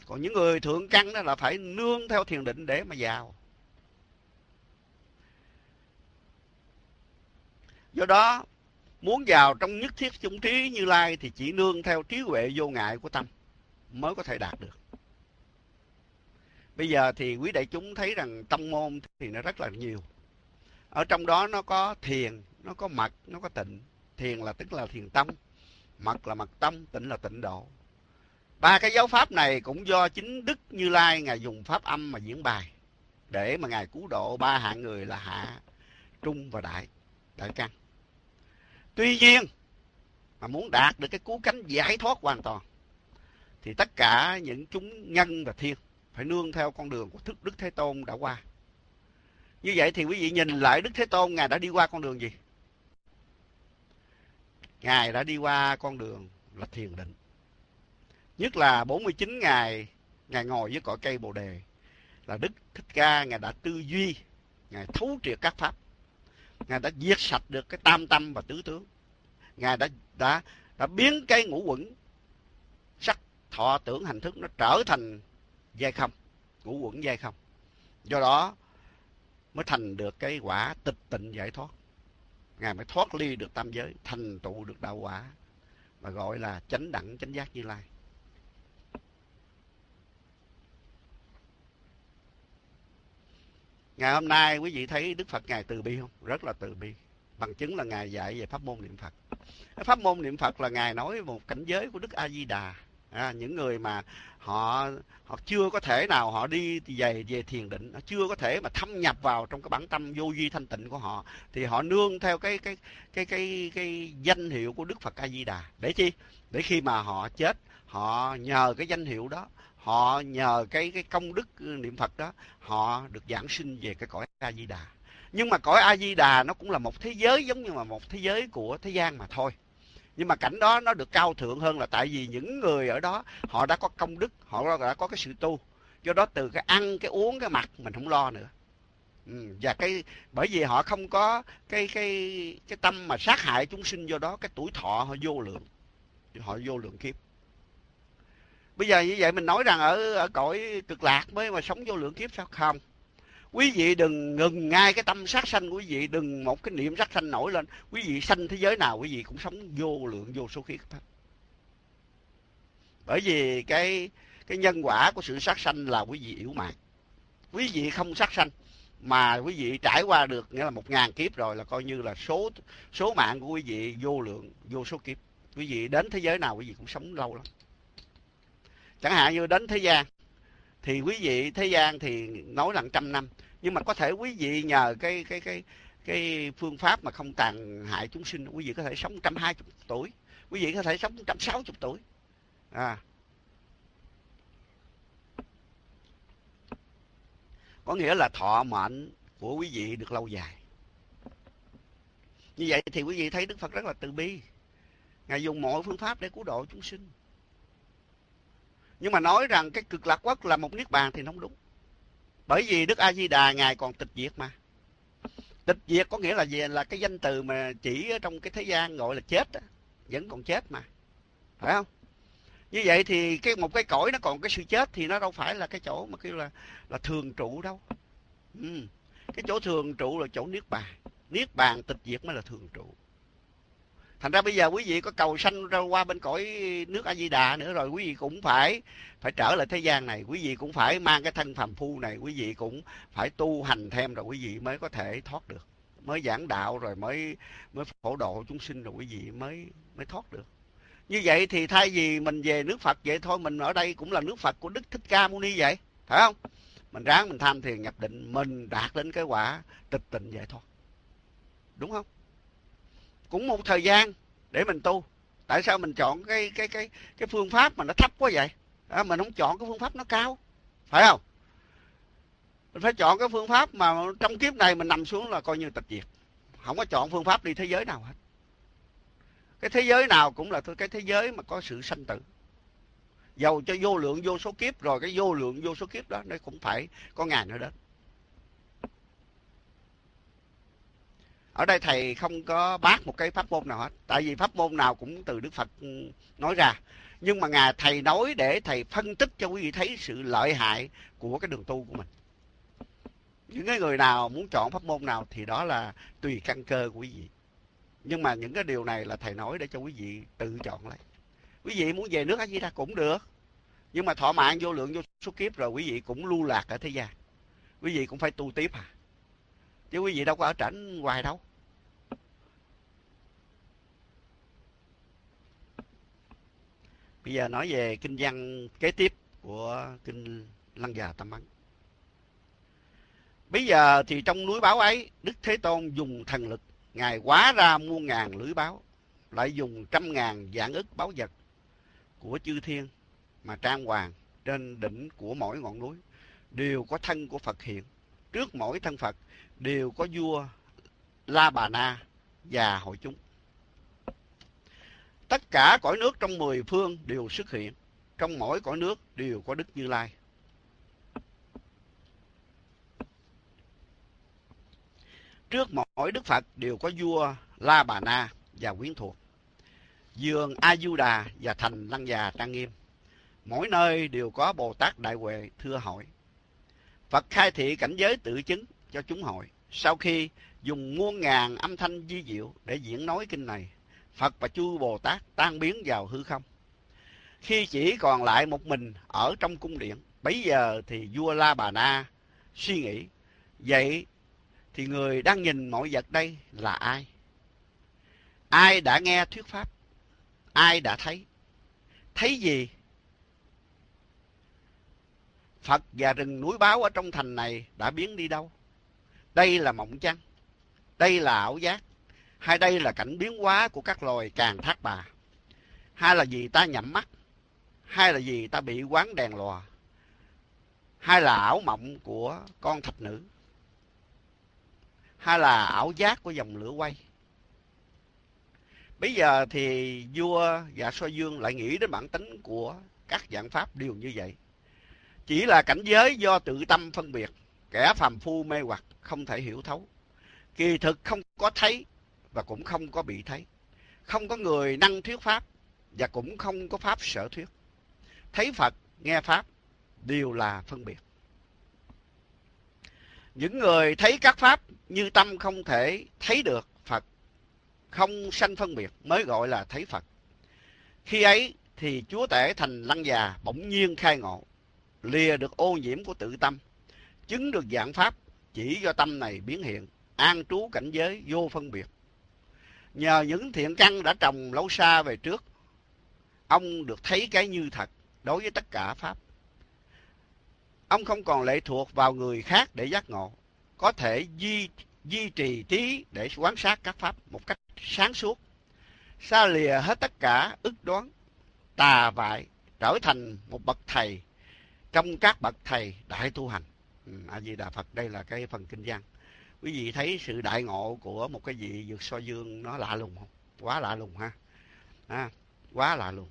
Còn những người thượng căn đó là phải nương theo thiền định để mà vào. Do đó, muốn vào trong nhất thiết trung trí Như Lai thì chỉ nương theo trí huệ vô ngại của tâm mới có thể đạt được. Bây giờ thì quý đại chúng thấy rằng tâm môn thì nó rất là nhiều. Ở trong đó nó có thiền, nó có mật, nó có tịnh. Thiền là tức là thiền tâm, mật là mật tâm, tịnh là tịnh độ. Ba cái giáo pháp này cũng do chính Đức Như Lai Ngài dùng pháp âm mà diễn bài. Để mà Ngài cứu độ ba hạng người là hạ, trung và đại, đại căn. Tuy nhiên, mà muốn đạt được cái cứu cánh giải thoát hoàn toàn, thì tất cả những chúng nhân và thiên phải nương theo con đường của thức Đức Thế Tôn đã qua. Như vậy thì quý vị nhìn lại Đức Thế Tôn Ngài đã đi qua con đường gì? Ngài đã đi qua con đường là thiền định. Nhất là 49 ngày Ngài ngồi với cõi cây Bồ Đề là Đức Thích Ca Ngài đã tư duy, Ngài thấu triệt các pháp. Ngài đã diệt sạch được cái tam tâm và tứ tướng. Ngài đã đã đã biến cái ngũ quẩn sắc thọ tưởng hành thức nó trở thành dây không, ngũ quẩn dây không. Do đó mới thành được cái quả tịch tịnh giải thoát. Ngài mới thoát ly được tam giới, thành tựu được đạo quả mà gọi là chánh đẳng chánh giác như lai. Ngày hôm nay quý vị thấy Đức Phật Ngài từ bi không? Rất là từ bi. Bằng chứng là Ngài dạy về pháp môn niệm Phật. Pháp môn niệm Phật là Ngài nói một cảnh giới của Đức A-di-đà à, những người mà họ họ chưa có thể nào họ đi về về thiền định họ chưa có thể mà thâm nhập vào trong cái bản tâm vô vi thanh tịnh của họ thì họ nương theo cái cái cái cái cái danh hiệu của Đức Phật A Di Đà để chi? Để khi mà họ chết họ nhờ cái danh hiệu đó họ nhờ cái cái công đức ừ, niệm Phật đó họ được giảng sinh về cái cõi A Di Đà nhưng mà cõi A Di Đà nó cũng là một thế giới giống như là một thế giới của thế gian mà thôi nhưng mà cảnh đó nó được cao thượng hơn là tại vì những người ở đó họ đã có công đức họ đã có cái sự tu. Do đó từ cái ăn cái uống cái mặc mình không lo nữa. Ừ, và cái bởi vì họ không có cái cái cái tâm mà sát hại chúng sinh do đó cái tuổi thọ họ vô lượng. Họ vô lượng kiếp. Bây giờ như vậy mình nói rằng ở ở cõi cực lạc mới mà sống vô lượng kiếp sao? Không quý vị đừng ngừng ngay cái tâm sát sanh của quý vị, đừng một cái niệm sát sanh nổi lên. Quý vị sanh thế giới nào, quý vị cũng sống vô lượng, vô số kiếp bởi vì cái cái nhân quả của sự sát sanh là quý vị yếu mạng. Quý vị không sát sanh, mà quý vị trải qua được nghĩa là một ngàn kiếp rồi là coi như là số số mạng của quý vị vô lượng, vô số kiếp. Quý vị đến thế giới nào, quý vị cũng sống lâu lắm. Chẳng hạn như đến thế gian thì quý vị thế gian thì nói là trăm năm, nhưng mà có thể quý vị nhờ cái cái cái cái phương pháp mà không tàn hại chúng sinh, quý vị có thể sống 120 tuổi, quý vị có thể sống 160 tuổi. À. Có nghĩa là thọ mệnh của quý vị được lâu dài. Như vậy thì quý vị thấy Đức Phật rất là từ bi. Ngài dùng mọi phương pháp để cứu độ chúng sinh nhưng mà nói rằng cái cực lạc quốc là một niết bàn thì không đúng. Bởi vì đức a di đà ngài còn tịch diệt mà. Tịch diệt có nghĩa là gì? Là cái danh từ mà chỉ ở trong cái thế gian gọi là chết đó. vẫn còn chết mà. Phải không? Như vậy thì cái một cái cõi nó còn cái sự chết thì nó đâu phải là cái chỗ mà kêu là là thường trụ đâu. Ừ. cái chỗ thường trụ là chỗ niết bàn. Niết bàn tịch diệt mới là thường trụ thành ra bây giờ quý vị có cầu sanh ra qua bên cõi nước a di đà nữa rồi quý vị cũng phải phải trở lại thế gian này. Quý vị cũng phải mang cái thân phàm phu này, quý vị cũng phải tu hành thêm rồi quý vị mới có thể thoát được. Mới giảng đạo rồi mới mới phổ độ chúng sinh rồi quý vị mới mới thoát được. Như vậy thì thay vì mình về nước Phật vậy thôi, mình ở đây cũng là nước Phật của Đức Thích Ca Mâu Ni vậy, phải không? Mình ráng mình tham thiền nhập định, mình đạt đến cái quả tịch tịnh vậy thôi. Đúng không? Cũng một thời gian để mình tu. Tại sao mình chọn cái cái cái cái phương pháp mà nó thấp quá vậy? À, mình không chọn cái phương pháp nó cao. Phải không? Mình phải chọn cái phương pháp mà trong kiếp này mình nằm xuống là coi như tịch diệt. Không có chọn phương pháp đi thế giới nào hết. Cái thế giới nào cũng là cái thế giới mà có sự sanh tử. Dầu cho vô lượng vô số kiếp rồi cái vô lượng vô số kiếp đó nó cũng phải có ngày nữa đến. Ở đây thầy không có bác một cái pháp môn nào hết. Tại vì pháp môn nào cũng từ đức phật ừ, nói ra. Nhưng mà ngài, thầy nói để thầy phân tích cho quý vị thấy sự lợi hại của cái đường tu của mình. Những cái người nào muốn chọn pháp môn nào thì đó là tùy căn cơ của quý vị. Nhưng mà những cái điều này là thầy nói để cho quý vị tự chọn lấy. Quý vị muốn về nước a di đà cũng được. Nhưng mà thọ mạng vô lượng vô số kiếp rồi quý vị cũng lưu lạc ở thế gian. Quý vị cũng phải tu tiếp à. Chứ quý vị đâu có ở trển hoài đâu. Bây giờ nói về kinh văn kế tiếp của kinh Lăng Già Tam Bắn. Bây giờ thì trong núi báo ấy, Đức Thế Tôn dùng thần lực, Ngài quá ra muôn ngàn lưới báo, lại dùng trăm ngàn dạng ức báo vật của chư thiên mà trang hoàng trên đỉnh của mỗi ngọn núi, đều có thân của Phật hiện. Trước mỗi thân Phật đều có vua La Bà Na và hội chúng. Tất cả cõi nước trong mười phương đều xuất hiện. Trong mỗi cõi nước đều có Đức Như Lai. Trước mỗi Đức Phật đều có vua La Bà Na và quyến thuộc. giường A Du Đà và thành Lăng Già trang nghiêm. Mỗi nơi đều có Bồ Tát Đại Huệ thưa hội. Phật khai thị cảnh giới tự chứng cho chúng hội. Sau khi dùng muôn ngàn âm thanh di diệu để diễn nói kinh này, Phật và chư Bồ Tát tan biến vào hư không. Khi chỉ còn lại một mình ở trong cung điện, bấy giờ thì vua La Bà Na suy nghĩ, vậy thì người đang nhìn mọi vật đây là ai? Ai đã nghe thuyết pháp? Ai đã thấy? Thấy gì? Phật và rừng núi báo ở trong thành này đã biến đi đâu? Đây là mộng chăng? Đây là ảo giác? Hay đây là cảnh biến hóa của các loài càng thác bà? Hay là gì ta nhắm mắt? Hay là gì ta bị quán đèn lòa? Hay là ảo mộng của con thạch nữ? Hay là ảo giác của dòng lửa quay? Bây giờ thì vua và soi dương lại nghĩ đến bản tính của các dạng pháp đều như vậy. Chỉ là cảnh giới do tự tâm phân biệt, kẻ phàm phu mê hoặc không thể hiểu thấu. Kỳ thực không có thấy và cũng không có bị thấy. Không có người năng thuyết pháp và cũng không có pháp sở thuyết. Thấy Phật, nghe pháp đều là phân biệt. Những người thấy các pháp như tâm không thể thấy được Phật, không sanh phân biệt mới gọi là thấy Phật. Khi ấy thì Chúa Tể thành lăng già bỗng nhiên khai ngộ, lìa được ô nhiễm của tự tâm, chứng được dạng pháp chỉ do tâm này biến hiện, an trú cảnh giới vô phân biệt. Nhờ những thiện căn đã trồng lâu xa về trước, ông được thấy cái như thật đối với tất cả pháp. Ông không còn lệ thuộc vào người khác để giác ngộ, có thể duy, duy trì trí để quan sát các pháp một cách sáng suốt, xa lìa hết tất cả ức đoán, tà vại, trở thành một bậc thầy trong các bậc thầy đại tu hành. Ừ, A Di Đà Phật đây là cái phần kinh văn. Quý vị thấy sự đại ngộ của một cái vị vượt so dương nó lạ lùng không? Quá lạ lùng ha. À, quá lạ lùng.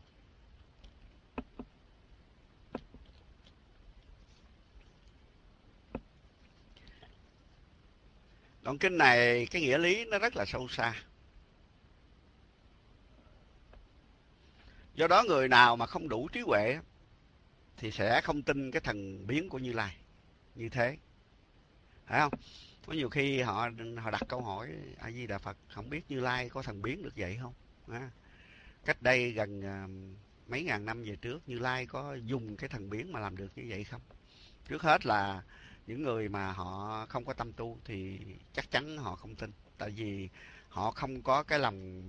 Đoạn kinh này cái nghĩa lý nó rất là sâu xa. Do đó người nào mà không đủ trí huệ thì sẽ không tin cái thần biến của Như Lai như thế. Phải không? Có nhiều khi họ họ đặt câu hỏi A Di Đà Phật không biết Như Lai có thần biến được vậy không? À, cách đây gần uh, mấy ngàn năm về trước Như Lai có dùng cái thần biến mà làm được như vậy không? Trước hết là những người mà họ không có tâm tu thì chắc chắn họ không tin tại vì họ không có cái lòng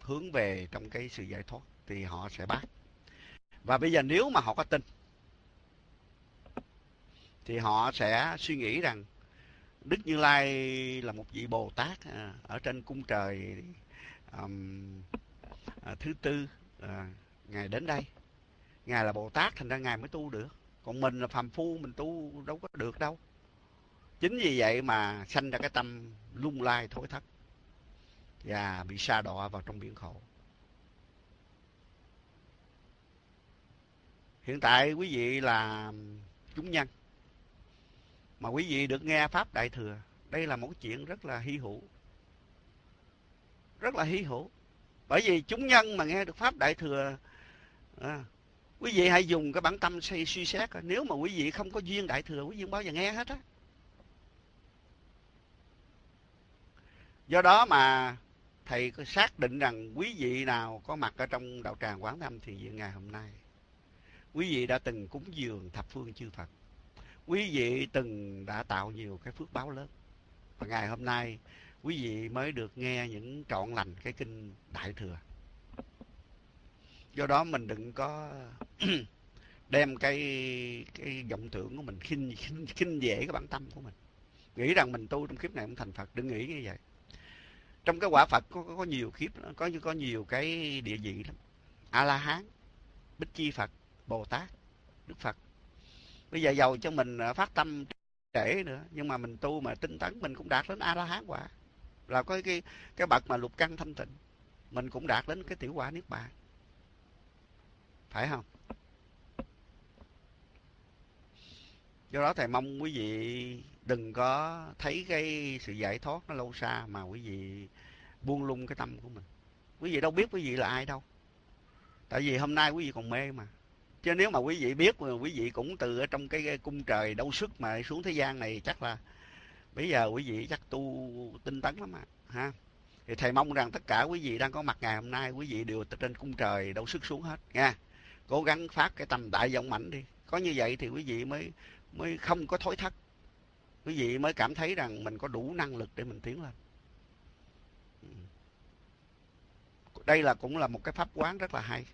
hướng về trong cái sự giải thoát thì họ sẽ bác và bây giờ nếu mà họ có tin thì họ sẽ suy nghĩ rằng Đức Như Lai là một vị Bồ Tát à, ở trên cung trời um, à, thứ tư à, ngài đến đây. Ngài là Bồ Tát thành ra ngài mới tu được. Còn mình là phàm phu mình tu đâu có được đâu. Chính vì vậy mà sanh ra cái tâm lung lai thối thất và bị sa đọa vào trong biển khổ. Hiện tại quý vị là chúng nhân mà quý vị được nghe pháp đại thừa đây là một chuyện rất là hy hữu. Rất là hy hữu. Bởi vì chúng nhân mà nghe được pháp đại thừa à, quý vị hãy dùng cái bản tâm suy, suy xét nếu mà quý vị không có duyên đại thừa quý vị không bao giờ nghe hết á. Do đó mà thầy có xác định rằng quý vị nào có mặt ở trong đạo tràng quán thâm thiền viện ngày hôm nay quý vị đã từng cúng dường thập phương chư phật quý vị từng đã tạo nhiều cái phước báo lớn. Và ngày hôm nay quý vị mới được nghe những trọn lành cái kinh đại thừa. Do đó mình đừng có đem cái cái vọng tưởng của mình khinh khinh khinh dễ cái bản tâm của mình. Nghĩ rằng mình tu trong kiếp này cũng thành phật đừng nghĩ như vậy. Trong cái quả phật có có, có nhiều kiếp có có nhiều cái địa vị lắm. A la hán bích chi phật bồ tát đức phật bây giờ giàu cho mình à, phát tâm trễ nữa. Nhưng mà mình tu mà tinh tấn, mình cũng đạt đến a la hán quả. Là có cái cái bậc mà lục căn thanh tịnh, mình cũng đạt đến cái tiểu quả niết bàn. Phải không? Do đó thầy mong quý vị đừng có thấy cái sự giải thoát nó lâu xa mà quý vị buông lung cái tâm của mình. Quý vị đâu biết quý vị là ai đâu. Tại vì hôm nay quý vị còn mê mà chứ nếu mà quý vị biết, mà quý vị cũng từ ở trong cái cung trời đâu sức mà xuống thế gian này, chắc là bây giờ quý vị chắc tu tinh tấn lắm à ha. Thì thầy mong rằng tất cả quý vị đang có mặt ngày hôm nay, quý vị đều trên cung trời đâu sức xuống hết, nha. Cố gắng phát cái tầm đại vọng mạnh đi. Có như vậy thì quý vị mới mới không có thối thất. Quý vị mới cảm thấy rằng mình có đủ năng lực để mình tiến lên. Ừ. Đây là cũng là một cái pháp quán rất là hay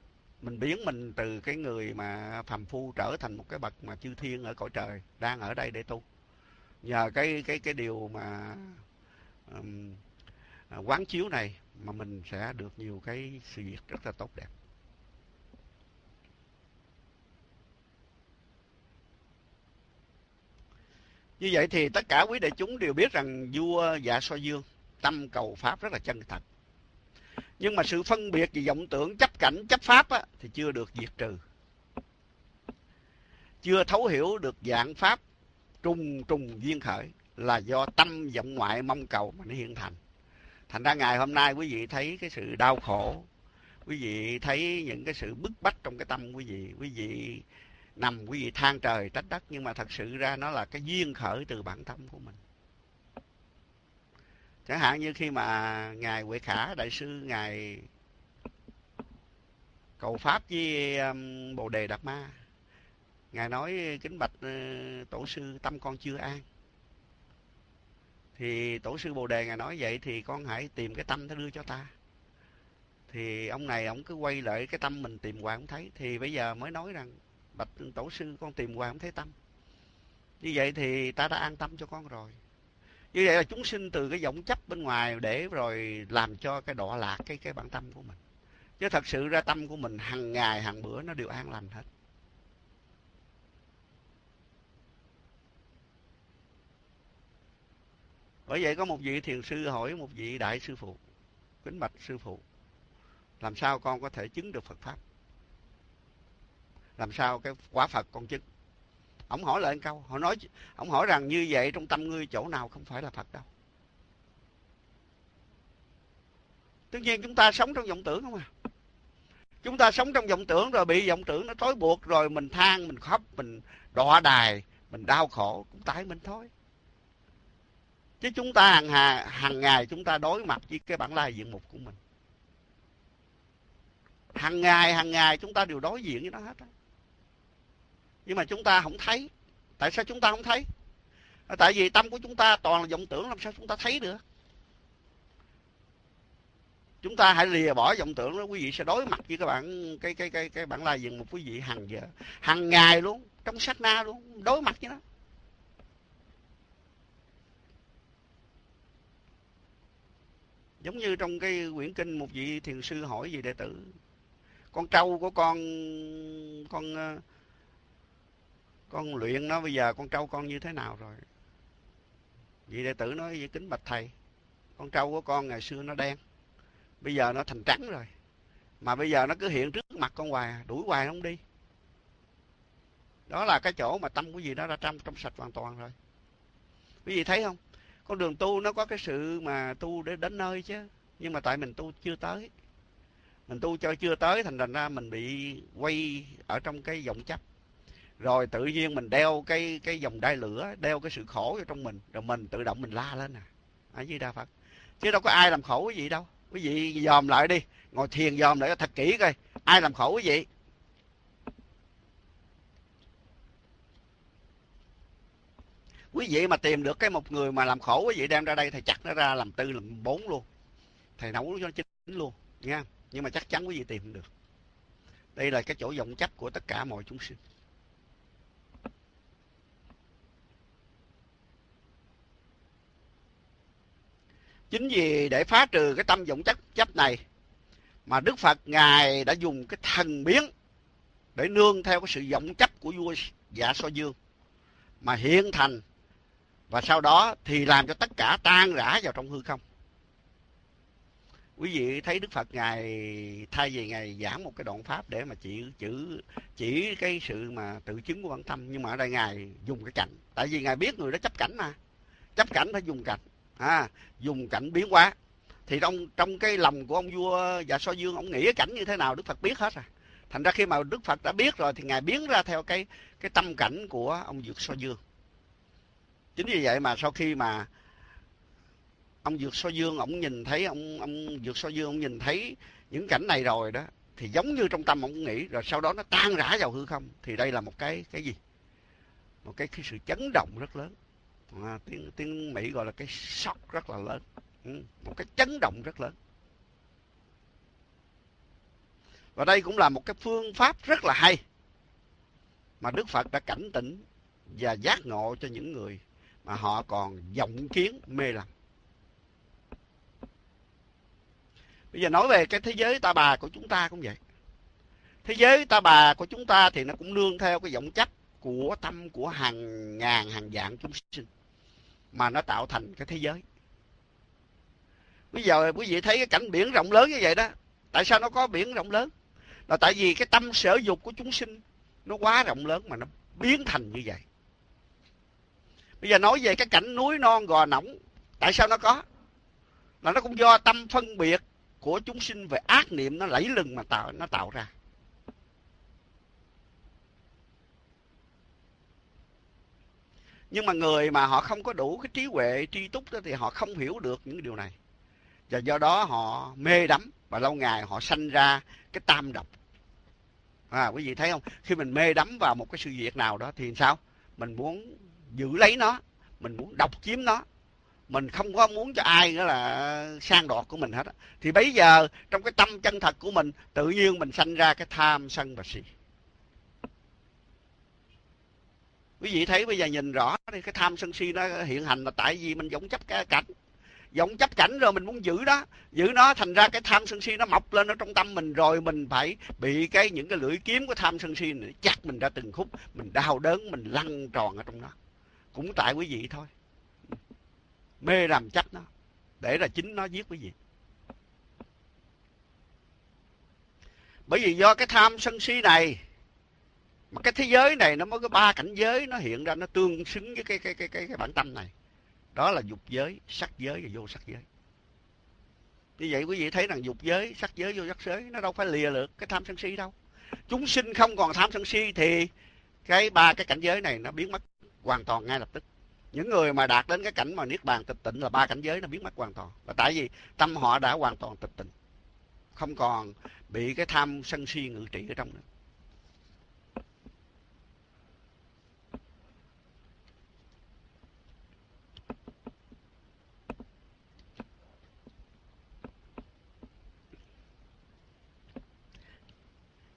mình biến mình từ cái người mà phàm phu trở thành một cái bậc mà chư thiên ở cõi trời đang ở đây để tu. Nhờ cái cái cái điều mà um, quán chiếu này mà mình sẽ được nhiều cái sự việc rất là tốt đẹp. Như vậy thì tất cả quý đại chúng đều biết rằng vua dạ so dương tâm cầu pháp rất là chân thật nhưng mà sự phân biệt về vọng tưởng chấp cảnh chấp pháp á, thì chưa được diệt trừ. Chưa thấu hiểu được dạng pháp trùng trùng duyên khởi là do tâm vọng ngoại mong cầu mà nó hiện thành. Thành ra ngày hôm nay quý vị thấy cái sự đau khổ quý vị thấy những cái sự bức bách trong cái tâm quý vị quý vị nằm quý vị than trời trách đất nhưng mà thật sự ra nó là cái duyên khởi từ bản tâm của mình chẳng hạn như khi mà ngài huệ khả đại sư ngài cầu pháp với um, bồ đề đạt ma ngài nói kính bạch ờ, tổ sư tâm con chưa an. Thì tổ sư bồ đề ngài nói vậy thì con hãy tìm cái tâm nó đưa cho ta. Thì ông này ông cứ quay lại cái tâm mình tìm hoài không thấy. Thì bây giờ mới nói rằng bạch tổ sư con tìm hoài không thấy tâm. Như vậy thì ta đã an tâm cho con rồi như vậy là chúng sinh từ cái vọng chấp bên ngoài để rồi làm cho cái đọa lạc cái cái bản tâm của mình. Chứ thật sự ra tâm của mình hàng ngày hàng bữa nó đều an lành hết. Bởi vậy có một vị thiền sư hỏi một vị đại sư phụ, kính bạch sư phụ, làm sao con có thể chứng được phật pháp? Làm sao cái quả phật con chứng? Ông hỏi lại một câu, họ nói, ông hỏi rằng như vậy trong tâm ngươi chỗ nào không phải là phật đâu. Tất nhiên chúng ta sống trong vọng tưởng không à. Chúng ta sống trong vọng tưởng rồi bị vọng tưởng nó trói buộc rồi mình than, mình khóc, mình đọa đài, mình đau khổ, cũng tại mình thôi. Chứ chúng ta hàng hà, hàng ngày chúng ta đối mặt với cái bản lai diện mục của mình. Hàng ngày hàng ngày chúng ta đều đối diện với nó hết á nhưng mà chúng ta không thấy. Tại sao chúng ta không thấy? À, tại vì tâm của chúng ta toàn là vọng tưởng, làm sao chúng ta thấy được? Chúng ta hãy lìa bỏ vọng tưởng đó, quý vị sẽ đối mặt với các bạn, cái cái cái cái bản lai diện một quý vị hàng giờ, hàng ngày luôn, trong sách na luôn, đối mặt với nó. Giống như trong cái quyển kinh một vị thiền sư hỏi gì đệ tử, con trâu của con con ờ, con luyện nó bây giờ con trâu con như thế nào rồi? Vị đệ tử nói với kính bạch thầy, con trâu của con ngày xưa nó đen, bây giờ nó thành trắng rồi. Mà bây giờ nó cứ hiện trước mặt con hoài à, đuổi hoài không đi. Đó là cái chỗ mà tâm của gì đó đã trong trong sạch hoàn toàn rồi. Quý vị thấy không? Con đường tu nó có cái sự mà tu để đến nơi chứ, nhưng mà tại mình tu chưa tới. Mình tu cho chưa tới thành ra mình bị quay ở trong cái vọng chấp rồi tự nhiên mình đeo cái cái dòng đai lửa, đeo cái sự khổ vào trong mình, rồi mình tự động mình la lên à. Ở dưới đa phật. Chứ đâu có ai làm khổ cái gì đâu. Quý vị dòm lại đi. Ngồi thiền dòm lại, thật kỹ coi, ai làm khổ cái gì quý vị mà tìm được cái một người mà làm khổ quý vị, đem ra đây thì chắc nó ra làm tư, làm bốn luôn. Thầy nấu cho chín luôn nha nhưng mà chắc chắn quý vị tìm được. Đây là cái chỗ vọng chấp của tất cả mọi chúng sinh. Chính vì để phá trừ cái tâm vọng chấp chấp này mà đức phật ngài đã dùng cái thần biến để nương theo cái sự vọng chấp của vua dạ so dương mà hiện thành. Và sau đó thì làm cho tất cả tan rã vào trong hư không. Quý vị thấy đức phật ngài thay vì ngài giảng một cái đoạn pháp để mà chỉ, chữ, chỉ cái sự mà tự chứng của bản tâm nhưng mà ở đây ngài dùng cái cảnh. Tại vì ngài biết người đó chấp cảnh mà. Chấp cảnh phải dùng cảnh à, dùng cảnh biến hóa. Thì trong trong cái lòng của ông vua dạ so dương ông nghĩ cảnh như thế nào đức phật biết hết rồi. Thành ra khi mà đức phật đã biết rồi thì ngài biến ra theo cái cái tâm cảnh của ông dược so dương. Chính vì vậy mà sau khi mà ông dược so dương ông nhìn thấy ông ông dược so dương ông nhìn thấy những cảnh này rồi đó thì giống như trong tâm ông nghĩ rồi sau đó nó tan rã vào hư không thì đây là một cái cái gì? Một cái, cái sự chấn động rất lớn à, tiếng tiếng mỹ gọi là cái sốc rất là lớn ừ, một cái chấn động rất lớn và đây cũng là một cái phương pháp rất là hay mà Đức Phật đã cảnh tỉnh và giác ngộ cho những người mà họ còn vọng kiến mê lầm. Bây giờ nói về cái thế giới ta bà của chúng ta cũng vậy. Thế giới ta bà của chúng ta thì nó cũng nương theo cái vọng chấp của tâm của hàng ngàn hàng vạn chúng sinh mà nó tạo thành cái thế giới. Bây giờ quý vị thấy cái cảnh biển rộng lớn như vậy đó. Tại sao nó có biển rộng lớn? Là tại vì cái tâm sở dục của chúng sinh nó quá rộng lớn mà nó biến thành như vậy. Bây giờ nói về cái cảnh núi non gò nỏng. Tại sao nó có? Là nó cũng do tâm phân biệt của chúng sinh về ác niệm nó lẫy lừng mà tạo, nó tạo ra. Nhưng mà người mà họ không có đủ cái trí huệ, tri túc đó thì họ không hiểu được những điều này. Và do đó họ mê đắm và lâu ngày họ sanh ra cái tam độc. À, quý vị thấy không? Khi mình mê đắm vào một cái sự việc nào đó thì sao? Mình muốn giữ lấy nó, mình muốn độc chiếm nó. Mình không có muốn cho ai nữa là sang đoạt của mình hết. Thì bây giờ trong cái tâm chân thật của mình tự nhiên mình sanh ra cái tham sân và si. Quý vị thấy bây giờ nhìn rõ thì cái tham sân si nó hiện hành là tại vì mình giống chấp cái cảnh. Vọng chấp cảnh rồi mình muốn giữ đó. Giữ nó, thành ra cái tham sân si nó mọc lên ở trong tâm mình rồi mình phải bị cái những cái lưỡi kiếm của tham sân si này chặt mình ra từng khúc. Mình đau đớn, mình lăn tròn ở trong đó cũng tại quý vị thôi. Mê làm chấp nó. Để là chính nó giết quý vị. Bởi vì do cái tham sân si này mà cái thế giới này nó mới có ba cảnh giới nó hiện ra nó tương xứng với cái cái cái cái, cái bản tâm này. Đó là dục giới sắc giới và vô sắc giới. Như vậy quý vị thấy rằng dục giới sắc giới vô sắc giới nó đâu phải lìa được cái tham sân si đâu. Chúng sinh không còn tham sân si thì cái ba cái cảnh giới này nó biến mất hoàn toàn ngay lập tức. Những người mà đạt đến cái cảnh mà niết bàn tịch tịnh là ba cảnh giới nó biến mất hoàn toàn. Là tại vì tâm họ đã hoàn toàn tịch tịnh không còn bị cái tham sân si ngự trị ở trong nữa.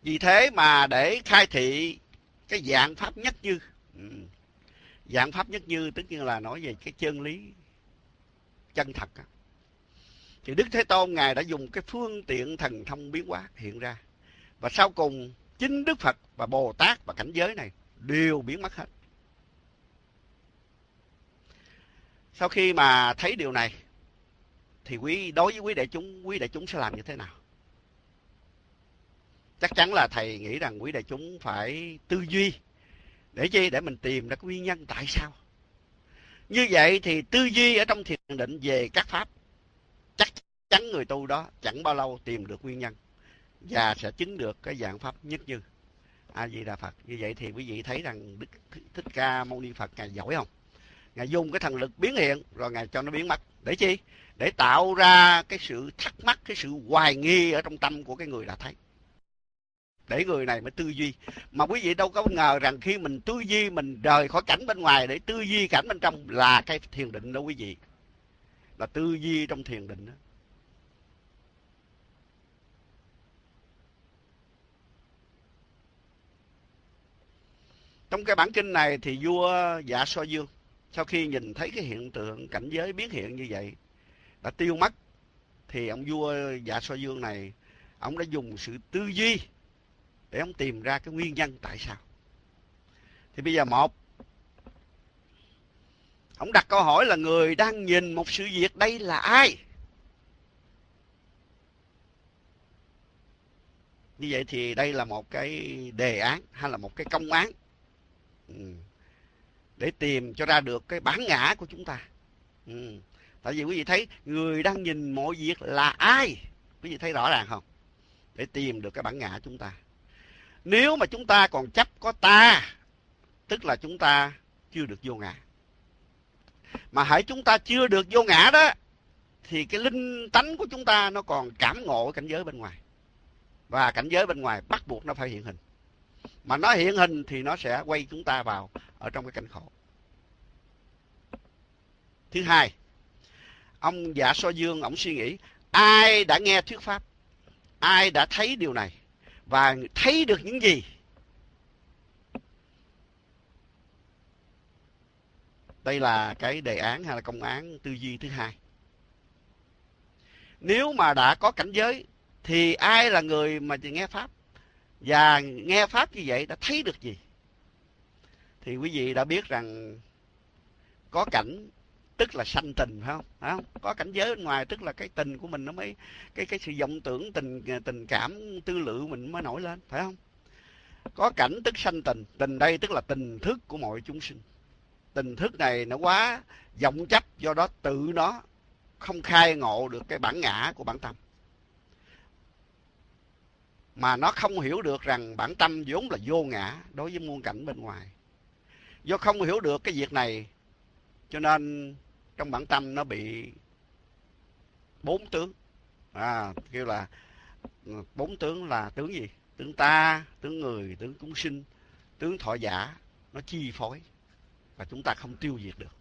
Vì thế mà để khai thị cái dạng pháp nhất như ừ, dạng pháp nhất như tức như là nói về cái chân lý chân thật thì đức thế tôn ngài đã dùng cái phương tiện thần thông biến hóa hiện ra. Và sau cùng, chính đức phật và bồ tát và cảnh giới này đều biến mất hết. Sau khi mà thấy điều này, thì quý, đối với quý đại chúng, quý đại chúng sẽ làm như thế nào? Chắc chắn là thầy nghĩ rằng quý đại chúng phải tư duy để chi? Để mình tìm ra cái nguyên nhân tại sao. Như vậy thì tư duy ở trong thiền định về các pháp, chắc chắn người tu đó chẳng bao lâu tìm được nguyên nhân và sẽ chứng được cái dạng pháp nhất như a di đà phật. Như vậy thì quý vị thấy rằng đức thích ca mâu ni phật ngài giỏi không? Ngài dùng cái thần lực biến hiện rồi ngài cho nó biến mất. Để chi? Để tạo ra cái sự thắc mắc, cái sự hoài nghi ở trong tâm của cái người đã thấy để người này mới tư duy. Mà quý vị đâu có ngờ rằng khi mình tư duy, mình rời khỏi cảnh bên ngoài để tư duy cảnh bên trong là cái thiền định đó quý vị. Là tư duy trong thiền định đó. Trong cái bản kinh này thì vua dạ so dương, sau khi nhìn thấy cái hiện tượng, cảnh giới biến hiện như vậy, đã tiêu mất, thì ông vua dạ so dương này, ông đã dùng sự tư duy để ông tìm ra cái nguyên nhân tại sao. Thì bây giờ một, ông đặt câu hỏi là người đang nhìn một sự việc đây là ai? Như vậy thì đây là một cái đề án hay là một cái công án ừ, để tìm cho ra được cái bản ngã của chúng ta. Ừ. tại vì quý vị thấy người đang nhìn mọi việc là ai? Quý vị thấy rõ ràng không? Để tìm được cái bản ngã chúng ta nếu mà chúng ta còn chấp có ta, tức là chúng ta chưa được vô ngã. Mà hãy chúng ta chưa được vô ngã đó, thì cái linh tánh của chúng ta nó còn cảm ngộ cảnh giới bên ngoài. Và cảnh giới bên ngoài bắt buộc nó phải hiện hình. Mà nó hiện hình thì nó sẽ quay chúng ta vào ở trong cái cảnh khổ. Thứ hai, ông giả So Dương, ông suy nghĩ, ai đã nghe thuyết pháp, ai đã thấy điều này, và thấy được những gì? Đây là cái đề án hay là công án tư duy thứ hai. Nếu mà đã có cảnh giới, thì ai là người mà nghe pháp? Và nghe pháp như vậy đã thấy được gì? Thì quý vị đã biết rằng có cảnh tức là sanh tình, phải không? phải không? Có cảnh giới bên ngoài, tức là cái tình của mình nó mới, cái cái sự vọng tưởng, tình tình cảm, tư lự mình mới nổi lên, phải không? Có cảnh tức sanh tình. Tình đây tức là tình thức của mọi chúng sinh. Tình thức này nó quá vọng chấp, do đó tự nó không khai ngộ được cái bản ngã của bản tâm. Mà nó không hiểu được rằng bản tâm vốn là vô ngã đối với muôn cảnh bên ngoài. Do không hiểu được cái việc này, cho nên trong bản tâm nó bị bốn tướng. À kêu là ừ, bốn tướng là tướng gì? Tướng ta, tướng người, tướng chúng sinh, tướng thọ giả. Nó chi phối và chúng ta không tiêu diệt được.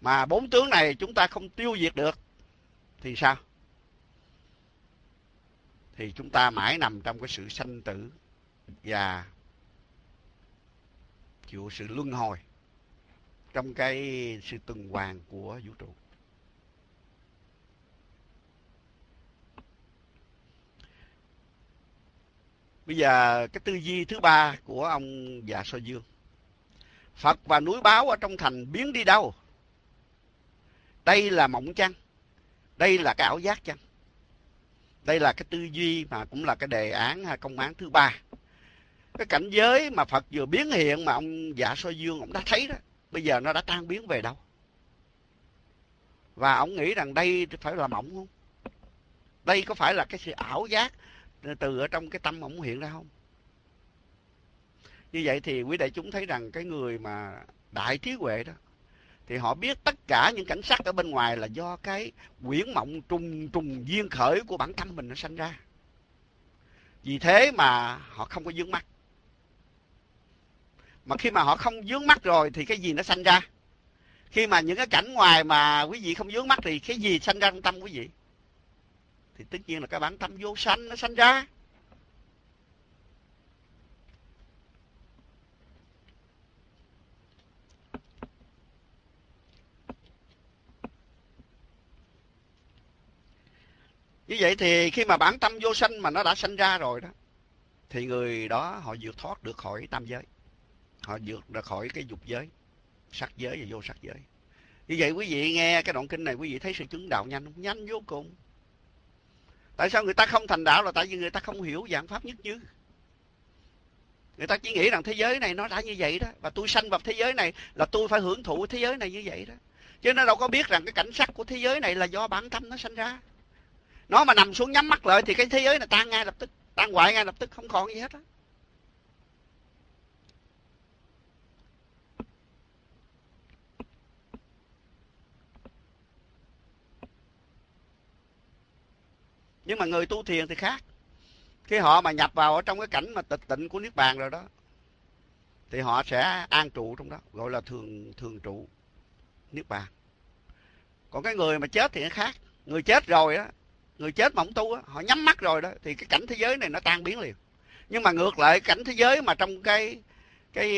Mà bốn tướng này chúng ta không tiêu diệt được thì sao? Thì chúng ta mãi nằm trong cái sự sanh tử và chịu sự luân hồi trong cái sự tuần hoàn của vũ trụ. Bây giờ cái tư duy thứ ba của ông già So Dương. Phật và núi báo ở trong thành biến đi đâu? Đây là mộng chăng? Đây là cái ảo giác chăng? Đây là cái tư duy mà cũng là cái đề án hay công án thứ ba. Cái cảnh giới mà Phật vừa biến hiện mà ông Dạ Soi Dương ông đã thấy đó, bây giờ nó đã tan biến về đâu? Và ông nghĩ rằng đây phải là mộng không? Đây có phải là cái sự ảo giác từ ở trong cái tâm ông hiện ra không? Như vậy thì quý đại chúng thấy rằng cái người mà đại trí huệ đó, thì họ biết tất cả những cảnh sắc ở bên ngoài là do cái quyển mộng trùng trùng duyên khởi của bản thân mình nó sanh ra. Vì thế mà họ không có dướng mắt. Mà khi mà họ không dướng mắt rồi thì cái gì nó sanh ra? Khi mà những cái cảnh ngoài mà quý vị không dướng mắt thì cái gì sanh ra trong tâm quý vị? Thì tất nhiên là cái bản tâm vô sanh nó sanh ra. Như vậy thì khi mà bản tâm vô sanh mà nó đã sanh ra rồi đó, thì người đó họ vượt thoát được khỏi tam giới. Họ vượt ra khỏi cái dục giới, sắc giới và vô sắc giới. Như vậy quý vị nghe cái đoạn kinh này quý vị thấy sự chứng đạo nhanh không? Nhanh vô cùng. Tại sao người ta không thành đạo là tại vì người ta không hiểu dạng pháp nhất như. Người ta chỉ nghĩ rằng thế giới này nó đã như vậy đó. Và tôi sanh vào thế giới này là tôi phải hưởng thụ thế giới này như vậy đó. Chứ nó đâu có biết rằng cái cảnh sắc của thế giới này là do bản tâm nó sanh ra nó mà nằm xuống nhắm mắt lại thì cái thế giới này tan ngay lập tức tan hoại ngay lập tức không còn gì hết á nhưng mà người tu thiền thì khác. Khi họ mà nhập vào ở trong cái cảnh mà tịch tịnh của niết bàn rồi đó thì họ sẽ an trụ trong đó gọi là thường thường trụ niết bàn. Còn cái người mà chết thì nó khác. Người chết rồi á người chết mà không tu á họ nhắm mắt rồi đó thì cái cảnh thế giới này nó tan biến liền. Nhưng mà ngược lại cảnh thế giới mà trong cái cái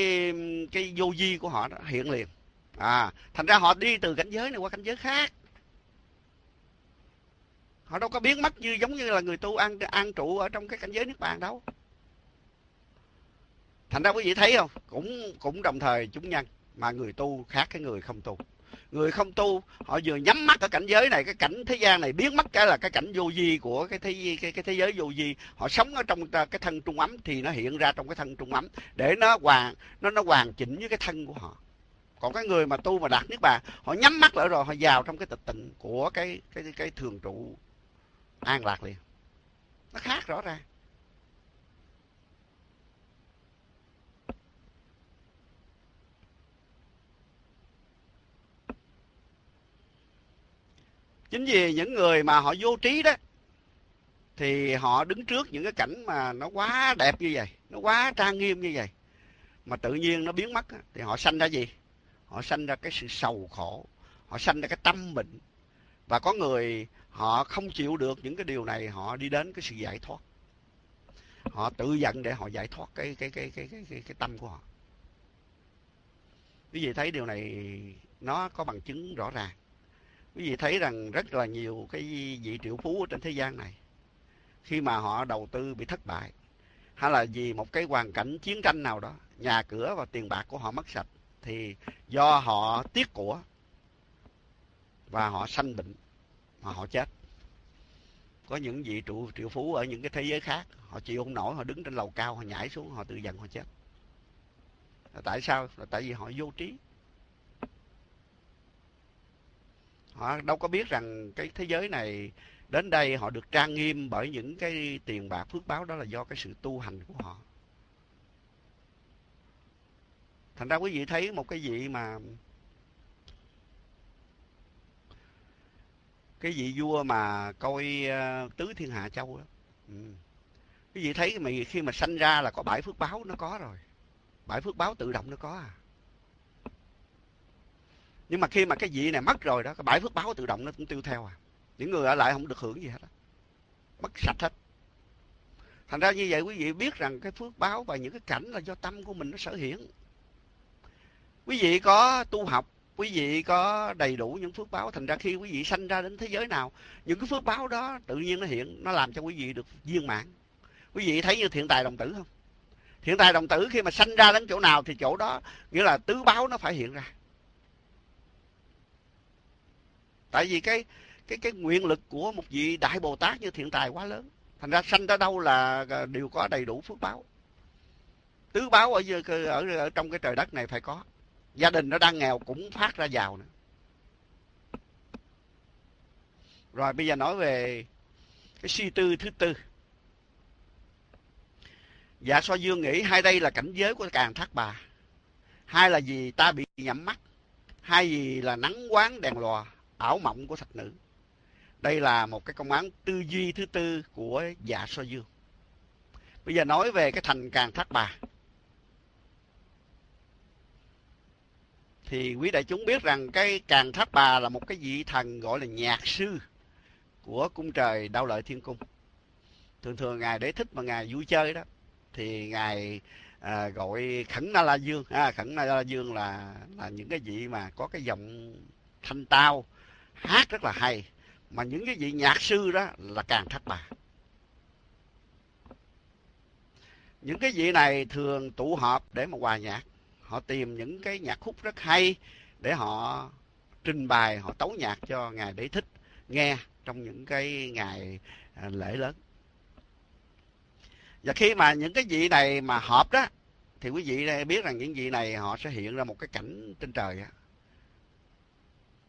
cái vô di của họ đó, hiện liền. À thành ra họ đi từ cảnh giới này qua cảnh giới khác họ đâu có biến mất như giống như là người tu an an trụ ở trong cái cảnh giới nước bàn đâu. Thành ra quý vị thấy không? Cũng cũng đồng thời chúng nhân mà người tu khác cái người không tu. Người không tu họ vừa nhắm mắt ở cảnh giới này cái cảnh thế gian này biến mất cái là cái cảnh vô vi của cái thế cái, cái thế giới vô vi. Họ sống ở trong cái thân trung ấm thì nó hiện ra trong cái thân trung ấm để nó hoàn nó nó hoàn chỉnh với cái thân của họ. Còn cái người mà tu mà đạt niết bàn họ nhắm mắt lại rồi họ vào trong cái tịch tịnh của cái cái cái thường trụ an lạc liền. Nó khác rõ ràng. Chính vì những người mà họ vô trí đó, thì họ đứng trước những cái cảnh mà nó quá đẹp như vậy, nó quá trang nghiêm như vậy, mà tự nhiên nó biến mất thì họ sanh ra gì? Họ sanh ra cái sự sầu khổ, họ sanh ra cái tâm bệnh. Và có người họ không chịu được những cái điều này họ đi đến cái sự giải thoát. Họ tự giận để họ giải thoát cái cái cái cái cái cái, cái tâm của họ. Quý vị thấy điều này nó có bằng chứng rõ ràng. Quý vị thấy rằng rất là nhiều cái vị triệu phú trên thế gian này khi mà họ đầu tư bị thất bại hay là vì một cái hoàn cảnh chiến tranh nào đó nhà cửa và tiền bạc của họ mất sạch thì do họ tiếc của và họ sanh bệnh mà họ chết. Có những vị trụ, triệu phú ở những cái thế giới khác, họ chịu không nổi, họ đứng trên lầu cao, họ nhảy xuống, họ tự dần họ chết. Là tại sao? Là tại vì họ vô trí. Họ đâu có biết rằng cái thế giới này, đến đây họ được trang nghiêm bởi những cái tiền bạc, phước báo, đó là do cái sự tu hành của họ. Thành ra quý vị thấy một cái vị mà cái vị vua mà coi uh, tứ thiên hạ châu đó. Ừ. cái vị thấy mày khi mà sanh ra là có bảy phước báo nó có rồi. Bảy phước báo tự động nó có à. Nhưng mà khi mà cái vị này mất rồi đó cái bảy phước báo tự động nó cũng tiêu theo à. Những người ở lại không được hưởng gì hết đó. mất sạch hết. Thành ra như vậy quý vị biết rằng cái phước báo và những cái cảnh là do tâm của mình nó sở hiện quý vị có tu học quý vị có đầy đủ những phước báo thành ra khi quý vị sanh ra đến thế giới nào những cái phước báo đó tự nhiên nó hiện nó làm cho quý vị được viên mãn. Quý vị thấy như thiện tài đồng tử không? Thiện tài đồng tử khi mà sanh ra đến chỗ nào thì chỗ đó nghĩa là tứ báo nó phải hiện ra. Tại vì cái cái cái nguyện lực của một vị đại bồ tát như thiện tài quá lớn. Thành ra sanh ra đâu là à, đều có đầy đủ phước báo. Tứ báo ở, ở ở trong cái trời đất này phải có gia đình nó đang nghèo cũng phát ra giàu nữa. Rồi bây giờ nói về cái suy tư thứ tư. Dạ so dương nghĩ hai đây là cảnh giới của càng thác bà. Hai là gì ta bị nhắm mắt. Hai gì là nắng quán đèn lò ảo mộng của thạch nữ. Đây là một cái công án tư duy thứ tư của dạ so dương. Bây giờ nói về cái thành càng thác bà. Thì quý đại chúng biết rằng cái càng tháp bà là một cái vị thần gọi là nhạc sư của cung trời đau lợi thiên cung. Thường thường ngài để thích mà ngài vui chơi đó thì ngài à, gọi khẩn na la dương. À, khẩn na la dương là là những cái vị mà có cái giọng thanh tao hát rất là hay. Mà những cái vị nhạc sư đó là càng tháp bà. Những cái vị này thường tụ họp để mà hòa nhạc họ tìm những cái nhạc khúc rất hay để họ trình bày, họ tấu nhạc cho ngài để thích nghe trong những cái ngày à, lễ lớn. Và khi mà những cái vị này mà họp đó, thì quý vị biết rằng những vị này họ sẽ hiện ra một cái cảnh trên trời á.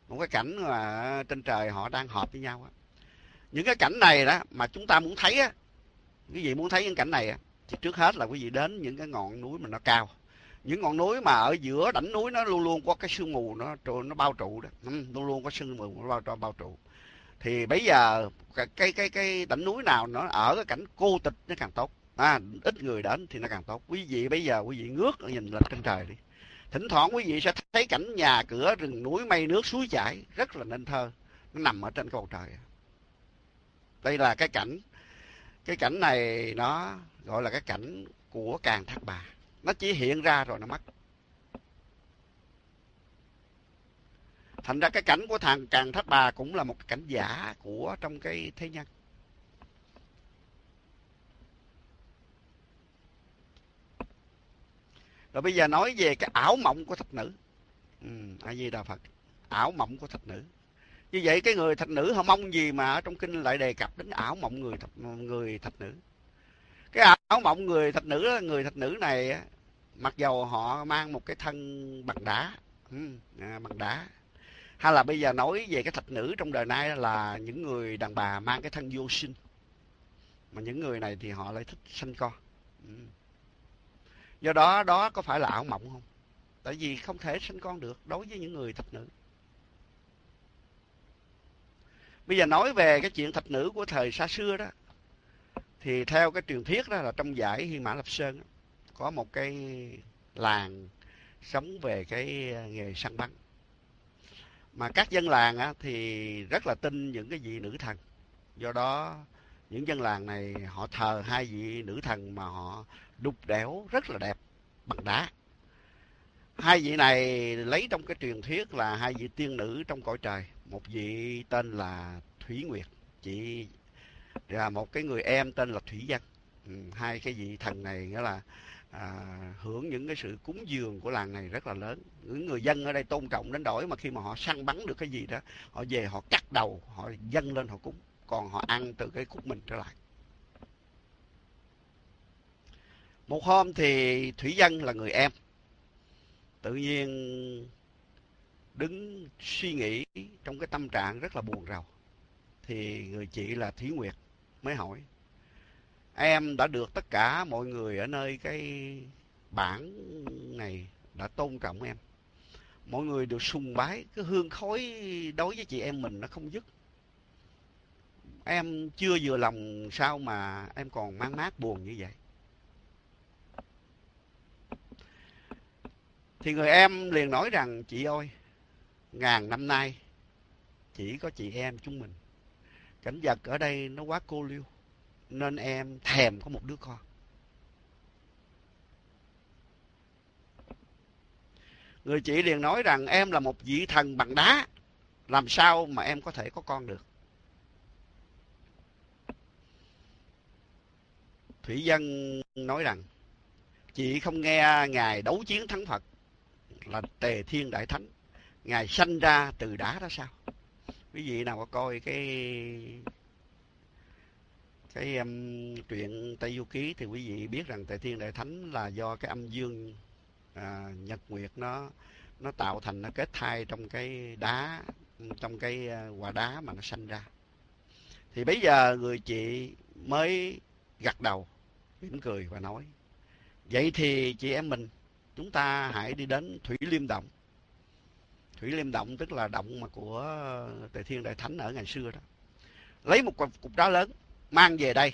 Một cái cảnh mà trên trời họ đang họp với nhau á. Những cái cảnh này đó mà chúng ta muốn thấy á, quý vị muốn thấy những cảnh này á, thì trước hết là quý vị đến những cái ngọn núi mà nó cao những ngọn núi mà ở giữa đỉnh núi nó luôn luôn có cái sương mù nó nó bao trụ đó. Ừ, luôn luôn có sương mù nó bao bao trụ. Thì bây giờ cái cái cái, cái đỉnh núi nào nó ở cái cảnh cô tịch nó càng tốt. À, ít người đến thì nó càng tốt. Quý vị bây giờ quý vị ngước nhìn lên trên trời đi. Thỉnh thoảng quý vị sẽ thấy cảnh nhà cửa rừng núi mây nước suối chảy rất là nên thơ. Nó nằm ở trên cầu trời. Đây là cái cảnh cái cảnh này nó gọi là cái cảnh của càng thác bà nó chỉ hiện ra rồi nó mất. Thành ra cái cảnh của thằng càng thác bà cũng là một cảnh giả của trong cái thế nhân. Rồi bây giờ nói về cái ảo mộng của thạch nữ. Ừ, a di đà phật. Ảo mộng của thạch nữ. Như vậy cái người thạch nữ họ mong gì mà ở trong kinh lại đề cập đến ảo mộng người thạch, người thạch nữ? Cái ảo mộng người thạch nữ người thạch nữ này mặc dầu họ mang một cái thân bằng đá ừ, à, bằng đá hay là bây giờ nói về cái thạch nữ trong đời nay là những người đàn bà mang cái thân vô sinh mà những người này thì họ lại thích sinh con ừ. do đó đó có phải là ảo mộng không tại vì không thể sinh con được đối với những người thạch nữ bây giờ nói về cái chuyện thạch nữ của thời xa xưa đó thì theo cái truyền thuyết đó là trong giải Hy Mã Lập Sơn có một cái làng sống về cái nghề săn bắn. Mà các dân làng á, thì rất là tin những cái vị nữ thần. Do đó những dân làng này họ thờ hai vị nữ thần mà họ đục đẽo rất là đẹp bằng đá. Hai vị này lấy trong cái truyền thuyết là hai vị tiên nữ trong cõi trời. Một vị tên là thủy nguyệt chị và một cái người em tên là thủy dân ừ, hai cái vị thần này nghĩa là à, hưởng những cái sự cúng dường của làng này rất là lớn. Những người dân ở đây tôn trọng đến đổi mà khi mà họ săn bắn được cái gì đó họ về họ cắt đầu họ dâng lên họ cúng còn họ ăn từ cái khúc mình trở lại. Một hôm thì thủy dân là người em tự nhiên đứng suy nghĩ trong cái tâm trạng rất là buồn rầu. Thì người chị là thủy nguyệt mới hỏi. Em đã được tất cả mọi người ở nơi cái bản này đã tôn trọng em. Mọi người được sùng bái, cái hương khói đối với chị em mình nó không dứt. Em chưa vừa lòng sao mà em còn mang mát buồn như vậy. Thì người em liền nói rằng, chị ơi, ngàn năm nay chỉ có chị em chúng mình cảnh vật ở đây nó quá cô liêu, nên em thèm có một đứa con. Người chị liền nói rằng em là một vị thần bằng đá, làm sao mà em có thể có con được? Thủy dân nói rằng, chị không nghe ngài đấu chiến thắng phật, là tề thiên đại thánh. Ngài sanh ra từ đá đó sao? Quý vị nào có coi cái cái um, truyện Tây Du Ký thì quý vị biết rằng Tề Thiên Đại Thánh là do cái âm dương à, nhật nguyệt nó nó tạo thành nó kết thai trong cái đá trong cái à, quả đá mà nó sanh ra. Thì bây giờ người chị mới gật đầu mỉm cười và nói vậy thì chị em mình chúng ta hãy đi đến thủy liêm động thủy liêm động, tức là động mà của ờ, tề thiên đại thánh ở ngày xưa đó. Lấy một cục đá lớn, mang về đây.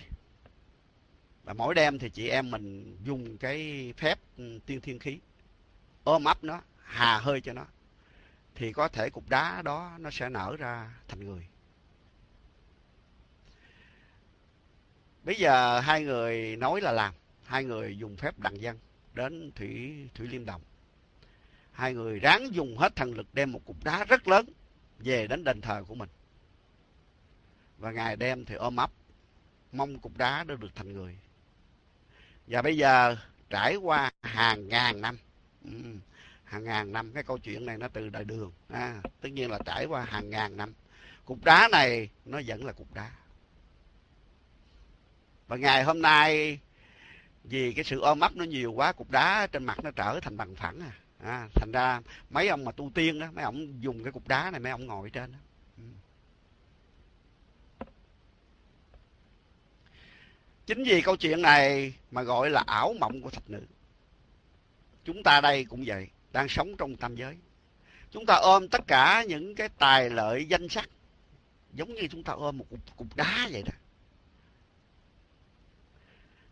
Và mỗi đêm thì chị em mình dùng cái phép ừ, tiên thiên khí, ôm ấp nó, hà hơi cho nó, thì có thể cục đá đó nó sẽ nở ra thành người. Bây giờ hai người nói là làm, hai người dùng phép đằng dân đến thủy thủy liêm đồng hai người ráng dùng hết thần lực đem một cục đá rất lớn về đến đền thờ của mình. Và ngài đem thì ôm ấp mong cục đá đó được thành người. Và bây giờ trải qua hàng ngàn năm ừ, hàng ngàn năm cái câu chuyện này nó từ đời đường à, tất nhiên là trải qua hàng ngàn năm. Cục đá này nó vẫn là cục đá. Và ngày hôm nay vì cái sự ôm ấp nó nhiều quá cục đá trên mặt nó trở thành bằng phẳng à, à thành ra mấy ông mà tu tiên đó mấy ông dùng cái cục đá này mấy ông ngồi trên đó. Ừ. Chính vì câu chuyện này mà gọi là ảo mộng của thạch nữ. Chúng ta đây cũng vậy đang sống trong tam giới. Chúng ta ôm tất cả những cái tài lợi danh sắc giống như chúng ta ôm một cục, cục đá vậy đó.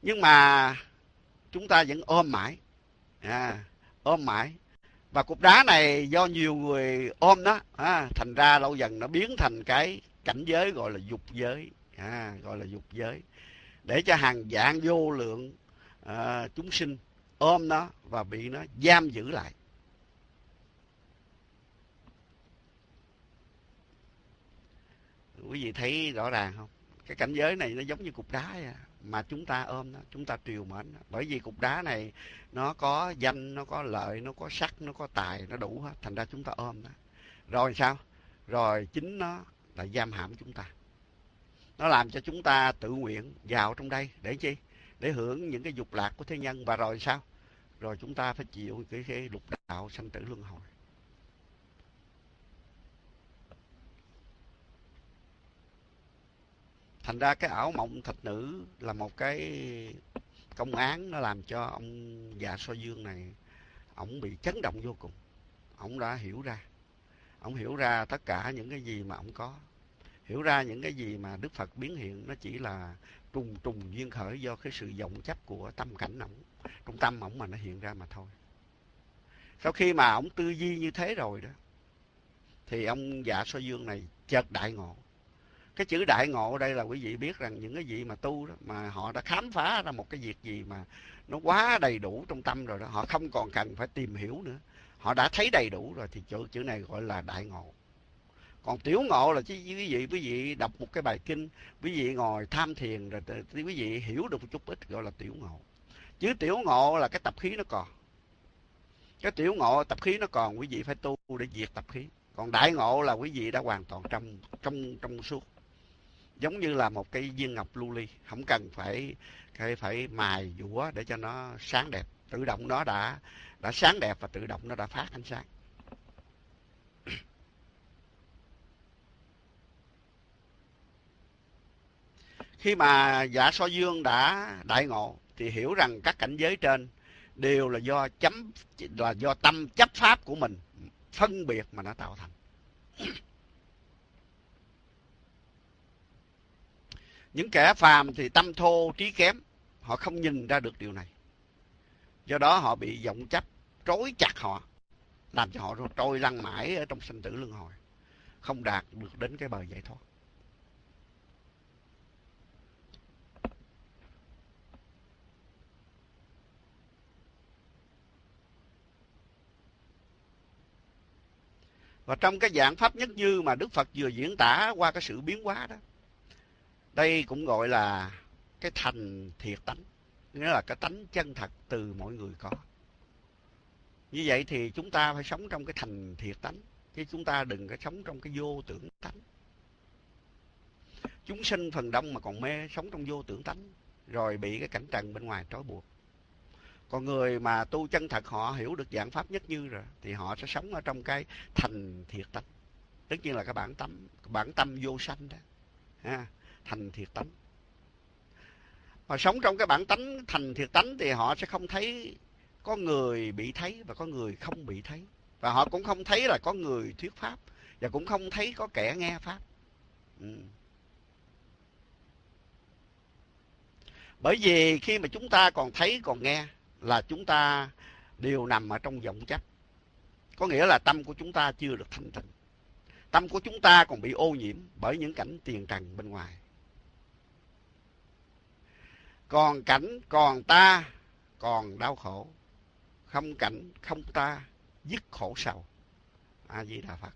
Nhưng mà chúng ta vẫn ôm mãi. À, ôm mãi. Và cục đá này do nhiều người ôm đó à, thành ra lâu dần nó biến thành cái cảnh giới gọi là dục giới à, gọi là dục giới. Để cho hàng dạng vô lượng à, chúng sinh ôm nó và bị nó giam giữ lại. Quý vị thấy rõ ràng không? Cái cảnh giới này nó giống như cục đá vậy à mà chúng ta ôm nó chúng ta triều mến bởi vì cục đá này nó có danh nó có lợi nó có sắc nó có tài nó đủ hết. Thành ra chúng ta ôm nó. Rồi sao? Rồi chính nó là giam hãm chúng ta. Nó làm cho chúng ta tự nguyện vào trong đây để chi? Để hưởng những cái dục lạc của thế nhân. Và rồi sao? Rồi chúng ta phải chịu cái, cái lục đạo sanh tử luân hồi. Thành ra cái ảo mộng thạch nữ là một cái công án nó làm cho ông già so dương này, ổng bị chấn động vô cùng. Ổng đã hiểu ra. Ổng hiểu ra tất cả những cái gì mà ổng có. Hiểu ra những cái gì mà đức phật biến hiện, nó chỉ là trùng trùng duyên khởi do cái sự vọng chấp của tâm cảnh ổng. Trong tâm ổng mà nó hiện ra mà thôi. Sau khi mà ổng tư duy như thế rồi đó, thì ông dạ so dương này chợt đại ngộ cái chữ đại ngộ đây là quý vị biết rằng những cái vị mà tu đó, mà họ đã khám phá ra một cái việc gì mà nó quá đầy đủ trong tâm rồi đó, họ không còn cần phải tìm hiểu nữa. Họ đã thấy đầy đủ rồi thì chữ chữ này gọi là đại ngộ. Còn tiểu ngộ là chứ, quý vị quý vị đọc một cái bài kinh, quý vị ngồi tham thiền rồi thì quý vị hiểu được một chút ít gọi là tiểu ngộ. Chứ tiểu ngộ là cái tập khí nó còn. Cái tiểu ngộ tập khí nó còn, quý vị phải tu để diệt tập khí. Còn đại ngộ là quý vị đã hoàn toàn trong trong trong suốt giống như là một cái viên ngọc lưu ly, không cần phải phải phải mài dũa để cho nó sáng đẹp. Tự động nó đã đã sáng đẹp và tự động nó đã phát ánh sáng. Khi mà giả so dương đã đại ngộ, thì hiểu rằng các cảnh giới trên đều là do chấm, là do tâm chấp pháp của mình phân biệt mà nó tạo thành. Những kẻ phàm thì tâm thô trí kém, họ không nhìn ra được điều này do đó họ bị vọng chấp, trói chặt họ, làm cho họ trôi lăn mãi ở trong sinh tử luân hồi, không đạt được đến cái bờ giải thoát Và trong cái dạng pháp nhất như mà Đức Phật vừa diễn tả qua cái sự biến hóa đó. Đây cũng gọi là cái thành thiệt tánh. Nghĩa là cái tánh chân thật từ mỗi người có. Như vậy thì chúng ta phải sống trong cái thành thiệt tánh. Chứ chúng ta đừng có sống trong cái vô tưởng tánh. Chúng sinh phần đông mà còn mê sống trong vô tưởng tánh. Rồi bị cái cảnh trần bên ngoài trói buộc. Còn người mà tu chân thật họ hiểu được dạng pháp nhất như rồi thì họ sẽ sống ở trong cái thành thiệt tánh. Tất nhiên là cái bản tâm, bản tâm vô sanh đó. Ha, thành thiệt tánh. Mà sống trong cái bản tánh thành thiệt tánh thì họ sẽ không thấy có người bị thấy và có người không bị thấy. Và họ cũng không thấy là có người thuyết pháp và cũng không thấy có kẻ nghe pháp. Ừ. Bởi vì khi mà chúng ta còn thấy, còn nghe là chúng ta đều nằm ở trong vọng chấp. Có nghĩa là tâm của chúng ta chưa được thanh tịnh. Tâm của chúng ta còn bị ô nhiễm bởi những cảnh tiền trần bên ngoài. Còn cảnh, còn ta, còn đau khổ. Không cảnh, không ta, dứt khổ sầu. A Di Đà Phật.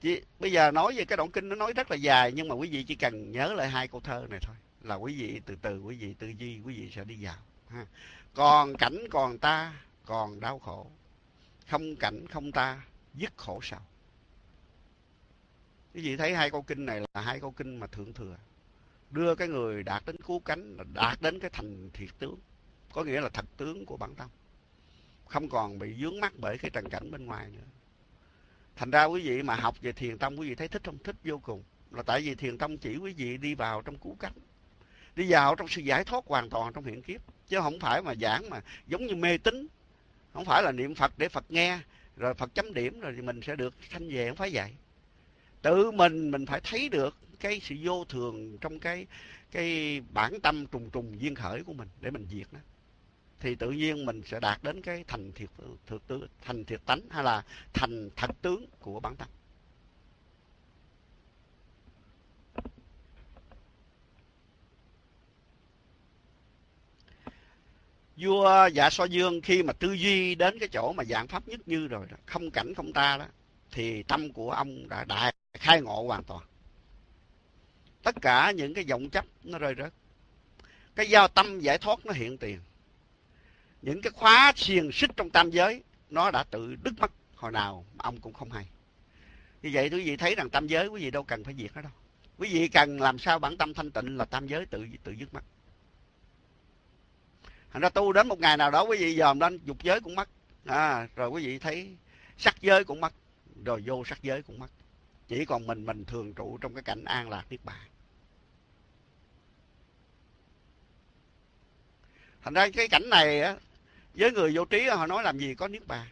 Chỉ, bây giờ nói về cái đoạn kinh nó nói rất là dài nhưng mà quý vị chỉ cần nhớ lại hai câu thơ này thôi là quý vị từ từ quý vị tư duy quý vị sẽ đi vào ha còn cảnh còn ta còn đau khổ không cảnh không ta dứt khổ sầu quý vị thấy hai câu kinh này là hai câu kinh mà thượng thừa đưa cái người đạt đến cứu cánh, đạt đến cái thành thiệt tướng, có nghĩa là thật tướng của bản tâm không còn bị dướng mắt bởi cái trần cảnh bên ngoài nữa. Thành ra quý vị mà học về thiền tông, quý vị thấy thích không? Thích vô cùng. Là tại vì thiền tông chỉ quý vị đi vào trong cứu cánh, đi vào trong sự giải thoát hoàn toàn trong hiện kiếp. Chứ không phải mà giảng mà giống như mê tín. Không phải là niệm phật để phật nghe, rồi phật chấm điểm, rồi thì mình sẽ được thanh về, không phải vậy. Tự mình mình phải thấy được cái sự vô thường trong cái cái bản tâm trùng trùng duyên khởi của mình để mình diệt nó. Thì tự nhiên mình sẽ đạt đến cái thành thiệt thực tướng thành thiệt tánh hay là thành thật tướng của bản tâm. Vua dạ so dương khi mà tư duy đến cái chỗ mà dạng pháp nhất như rồi đó, không cảnh không ta đó thì tâm của ông đã đại khai ngộ hoàn toàn tất cả những cái vọng chấp nó rơi rớt. Cái giao tâm giải thoát nó hiện tiền. Những cái khóa xiềng xích trong tam giới nó đã tự đứt mất. Hồi nào ông cũng không hay. Như vậy quý vị thấy rằng tam giới quý vị đâu cần phải diệt nó đâu. Quý vị cần làm sao bản tâm thanh tịnh là tam giới tự tự dứt mất. Thành ra tu đến một ngày nào đó quý vị dòm lên dục giới cũng mất. À, rồi quý vị thấy sắc giới cũng mất. Rồi vô sắc giới cũng mất. Chỉ còn mình mình thường trụ trong cái cảnh an lạc niết bàn. Thành ra cái cảnh này á với người vô trí họ nói làm gì có niết bàn.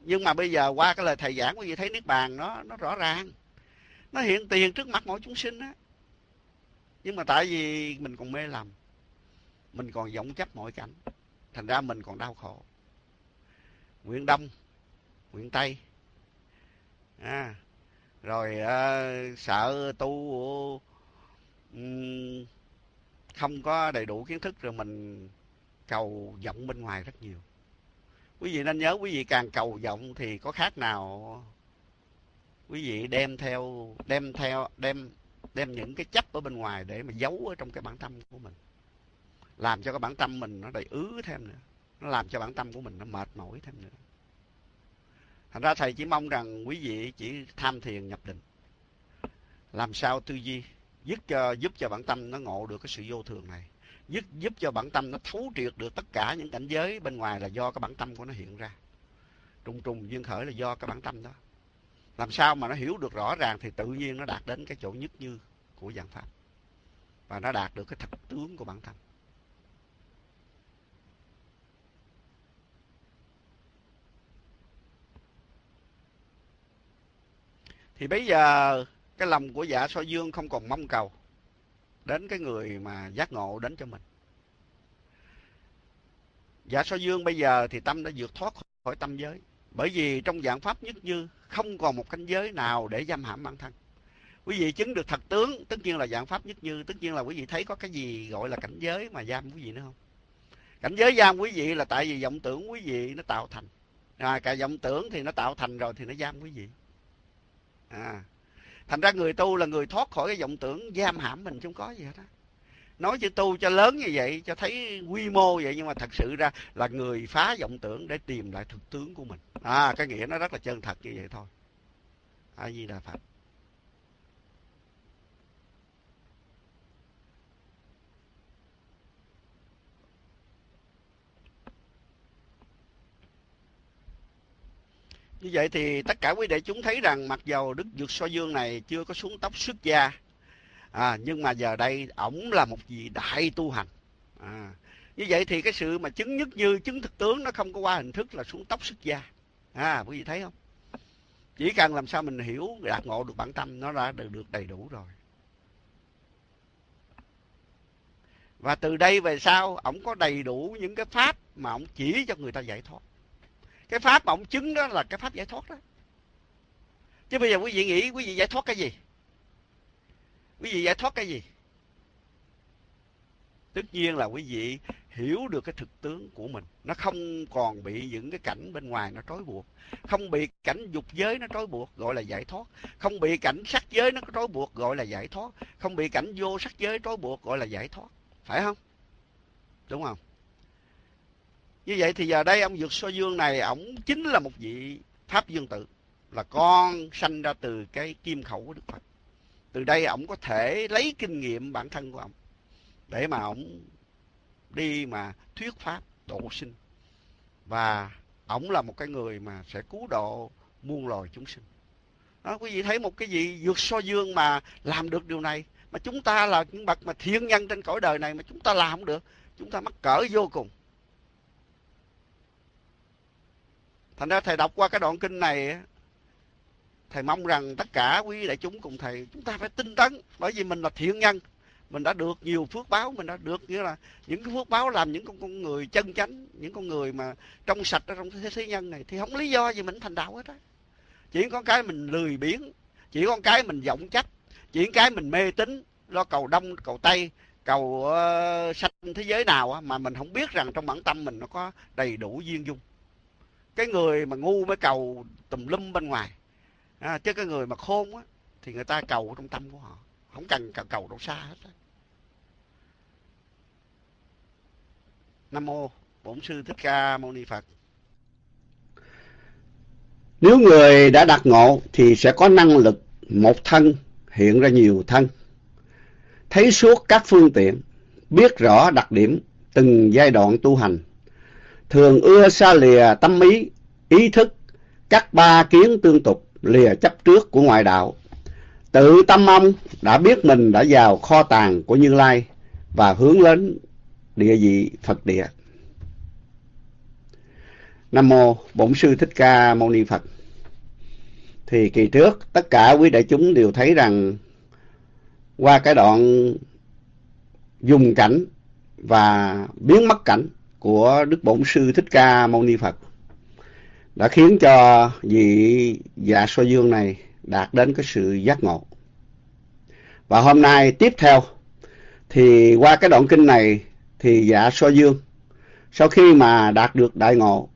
Nhưng mà bây giờ qua cái lời thầy giảng quý vị thấy niết bàn nó nó rõ ràng. Nó hiện tiền trước mặt mỗi chúng sinh á. Nhưng mà tại vì mình còn mê lầm mình còn vọng chấp mọi cảnh thành ra mình còn đau khổ. Nguyện đông nguyện tây à, rồi uh, sợ tu không có đầy đủ kiến thức rồi mình cầu vọng bên ngoài rất nhiều. Quý vị nên nhớ, quý vị càng cầu vọng thì có khác nào? Quý vị đem theo đem theo, đem đem những cái chấp ở bên ngoài để mà giấu ở trong cái bản tâm của mình. Làm cho cái bản tâm mình nó đầy ứ thêm nữa. Nó làm cho bản tâm của mình nó mệt mỏi thêm nữa. Thành ra thầy chỉ mong rằng quý vị chỉ tham thiền nhập định. Làm sao tư duy, giúp cho giúp cho bản tâm nó ngộ được cái sự vô thường này giúp giúp cho bản tâm nó thấu triệt được tất cả những cảnh giới bên ngoài là do cái bản tâm của nó hiện ra. Trùng trùng, duyên khởi là do cái bản tâm đó. Làm sao mà nó hiểu được rõ ràng thì tự nhiên nó đạt đến cái chỗ nhất như của dạng pháp. Và nó đạt được cái thật tướng của bản thân thì bây giờ cái lòng của giả so dương không còn mong cầu đến cái người mà giác ngộ đến cho mình. Dạ so dương bây giờ thì tâm đã vượt thoát khỏi tâm giới. Bởi vì trong dạng pháp nhất như không còn một cảnh giới nào để giam hãm bản thân. Quý vị chứng được thật tướng tất nhiên là dạng pháp nhất như tất nhiên là quý vị thấy có cái gì gọi là cảnh giới mà giam quý vị nữa không? Cảnh giới giam quý vị là tại vì vọng tưởng quý vị nó tạo thành. À, cả vọng tưởng thì nó tạo thành rồi thì nó giam quý vị. À thành ra người tu là người thoát khỏi cái vọng tưởng giam hãm mình không có gì hết á. Nói chữ tu cho lớn như vậy, cho thấy quy mô vậy, nhưng mà thật sự ra là người phá vọng tưởng để tìm lại thực tướng của mình. À cái nghĩa nó rất là chân thật như vậy thôi. A di đà phật. Như vậy thì tất cả quý đệ chúng thấy rằng mặc dầu Đức Dược So Dương này chưa có xuống tóc xuất gia, à, nhưng mà giờ đây ổng là một vị đại tu hành. À, như vậy thì cái sự mà chứng nhất như chứng thực tướng nó không có qua hình thức là xuống tóc xuất gia. À, quý vị thấy không? Chỉ cần làm sao mình hiểu, đạt ngộ được bản tâm nó đã được, được đầy đủ rồi. Và từ đây về sau, ổng có đầy đủ những cái pháp mà ổng chỉ cho người ta giải thoát cái pháp mà ông chứng đó là cái pháp giải thoát đó. Chứ bây giờ quý vị nghĩ, quý vị giải thoát cái gì? Quý vị giải thoát cái gì? Tất nhiên là quý vị hiểu được cái thực tướng của mình. Nó không còn bị những cái cảnh bên ngoài nó trói buộc. Không bị cảnh dục giới nó trói buộc, gọi là giải thoát. Không bị cảnh sắc giới nó trói buộc, gọi là giải thoát. Không bị cảnh vô sắc giới trói buộc, gọi là giải thoát. Phải không? Đúng không? Như vậy thì giờ đây ông Dược So Dương này, ổng chính là một vị Pháp Dương Tự. Là con sanh ra từ cái kim khẩu của Đức Phật. Từ đây ổng có thể lấy kinh nghiệm bản thân của ổng. Để mà ổng đi mà thuyết Pháp, độ sinh. Và ổng là một cái người mà sẽ cứu độ muôn loài chúng sinh. Đó, quý vị thấy một cái gì Dược So Dương mà làm được điều này. Mà chúng ta là những bậc mà thiên nhân trên cõi đời này mà chúng ta làm không được. Chúng ta mắc cỡ vô cùng. Thành ra thầy đọc qua cái đoạn kinh này thầy mong rằng tất cả quý đại chúng cùng thầy chúng ta phải tinh tấn bởi vì mình là thiện nhân mình đã được nhiều phước báo mình đã được nghĩa là những cái phước báo làm những con, con người chân chánh những con người mà trong sạch ở trong thế, thế nhân này thì không lý do gì mình thành đạo hết á. Chỉ có cái mình lười biếng chỉ có cái mình vọng chấp chỉ cái mình mê tín lo cầu đông cầu tây cầu uh, sanh thế giới nào mà mình không biết rằng trong bản tâm mình nó có đầy đủ duyên dung cái người mà ngu mới cầu tùm lum bên ngoài. À, chứ cái người mà khôn á thì người ta cầu trong tâm của họ. Không cần cầu, cầu đâu xa hết á. nam mô bổn sư thích ca mâu ni phật. Nếu người đã đạt ngộ thì sẽ có năng lực một thân hiện ra nhiều thân. Thấy suốt các phương tiện biết rõ đặc điểm từng giai đoạn tu hành thường ưa xa lìa tâm ý, ý thức, các ba kiến tương tục lìa chấp trước của ngoại đạo. Tự tâm ông đã biết mình đã vào kho tàng của Như Lai và hướng đến địa vị Phật địa. Nam Mô Bổn Sư Thích Ca Mâu Ni Phật Thì kỳ trước tất cả quý đại chúng đều thấy rằng qua cái đoạn dùng cảnh và biến mất cảnh của Đức Bổn Sư Thích Ca Mâu Ni Phật đã khiến cho vị dạ so dương này đạt đến cái sự giác ngộ. Và hôm nay tiếp theo thì qua cái đoạn kinh này thì dạ so dương sau khi mà đạt được đại ngộ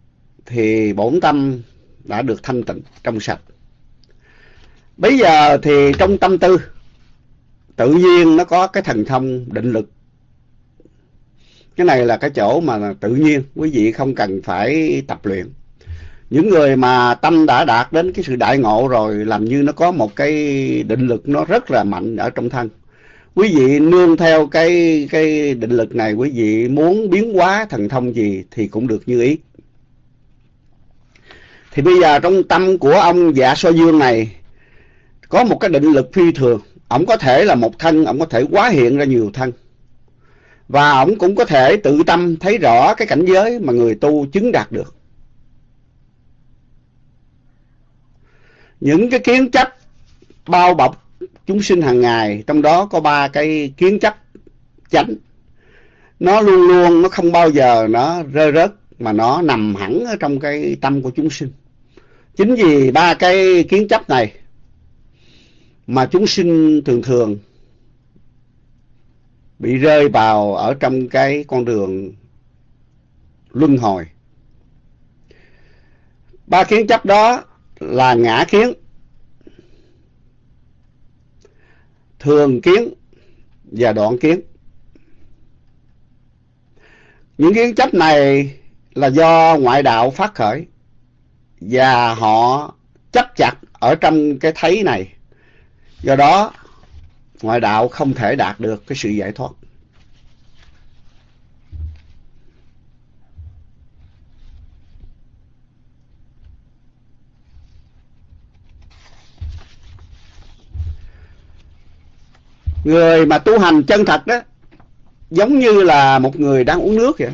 thì bổn tâm đã được thanh tịnh trong sạch. Bây giờ thì trong tâm tư, tự nhiên nó có cái thần thông định lực. Cái này là cái chỗ mà tự nhiên quý vị không cần phải tập luyện. Những người mà tâm đã đạt đến cái sự đại ngộ rồi làm như nó có một cái định lực nó rất là mạnh ở trong thân. Quý vị nương theo cái cái định lực này quý vị muốn biến hóa thần thông gì thì cũng được như ý. Thì bây giờ trong tâm của ông dạ so dương này có một cái định lực phi thường. Ông có thể là một thân, ông có thể quá hiện ra nhiều thân. Và ông cũng có thể tự tâm thấy rõ cái cảnh giới mà người tu chứng đạt được. Những cái kiến chấp bao bọc chúng sinh hàng ngày, trong đó có ba cái kiến chấp chánh. Nó luôn luôn, nó không bao giờ nó rơi rớt, mà nó nằm hẳn ở trong cái tâm của chúng sinh. Chính vì ba cái kiến chấp này mà chúng sinh thường thường bị rơi vào ở trong cái con đường luân hồi. Ba kiến chấp đó là ngã kiến, thường kiến và đoạn kiến. Những kiến chấp này là do ngoại đạo phát khởi và họ chấp chặt ở trong cái thấy này. Do đó, ngoại đạo không thể đạt được cái sự giải thoát. Người mà tu hành chân thật đó, giống như là một người đang uống nước vậy.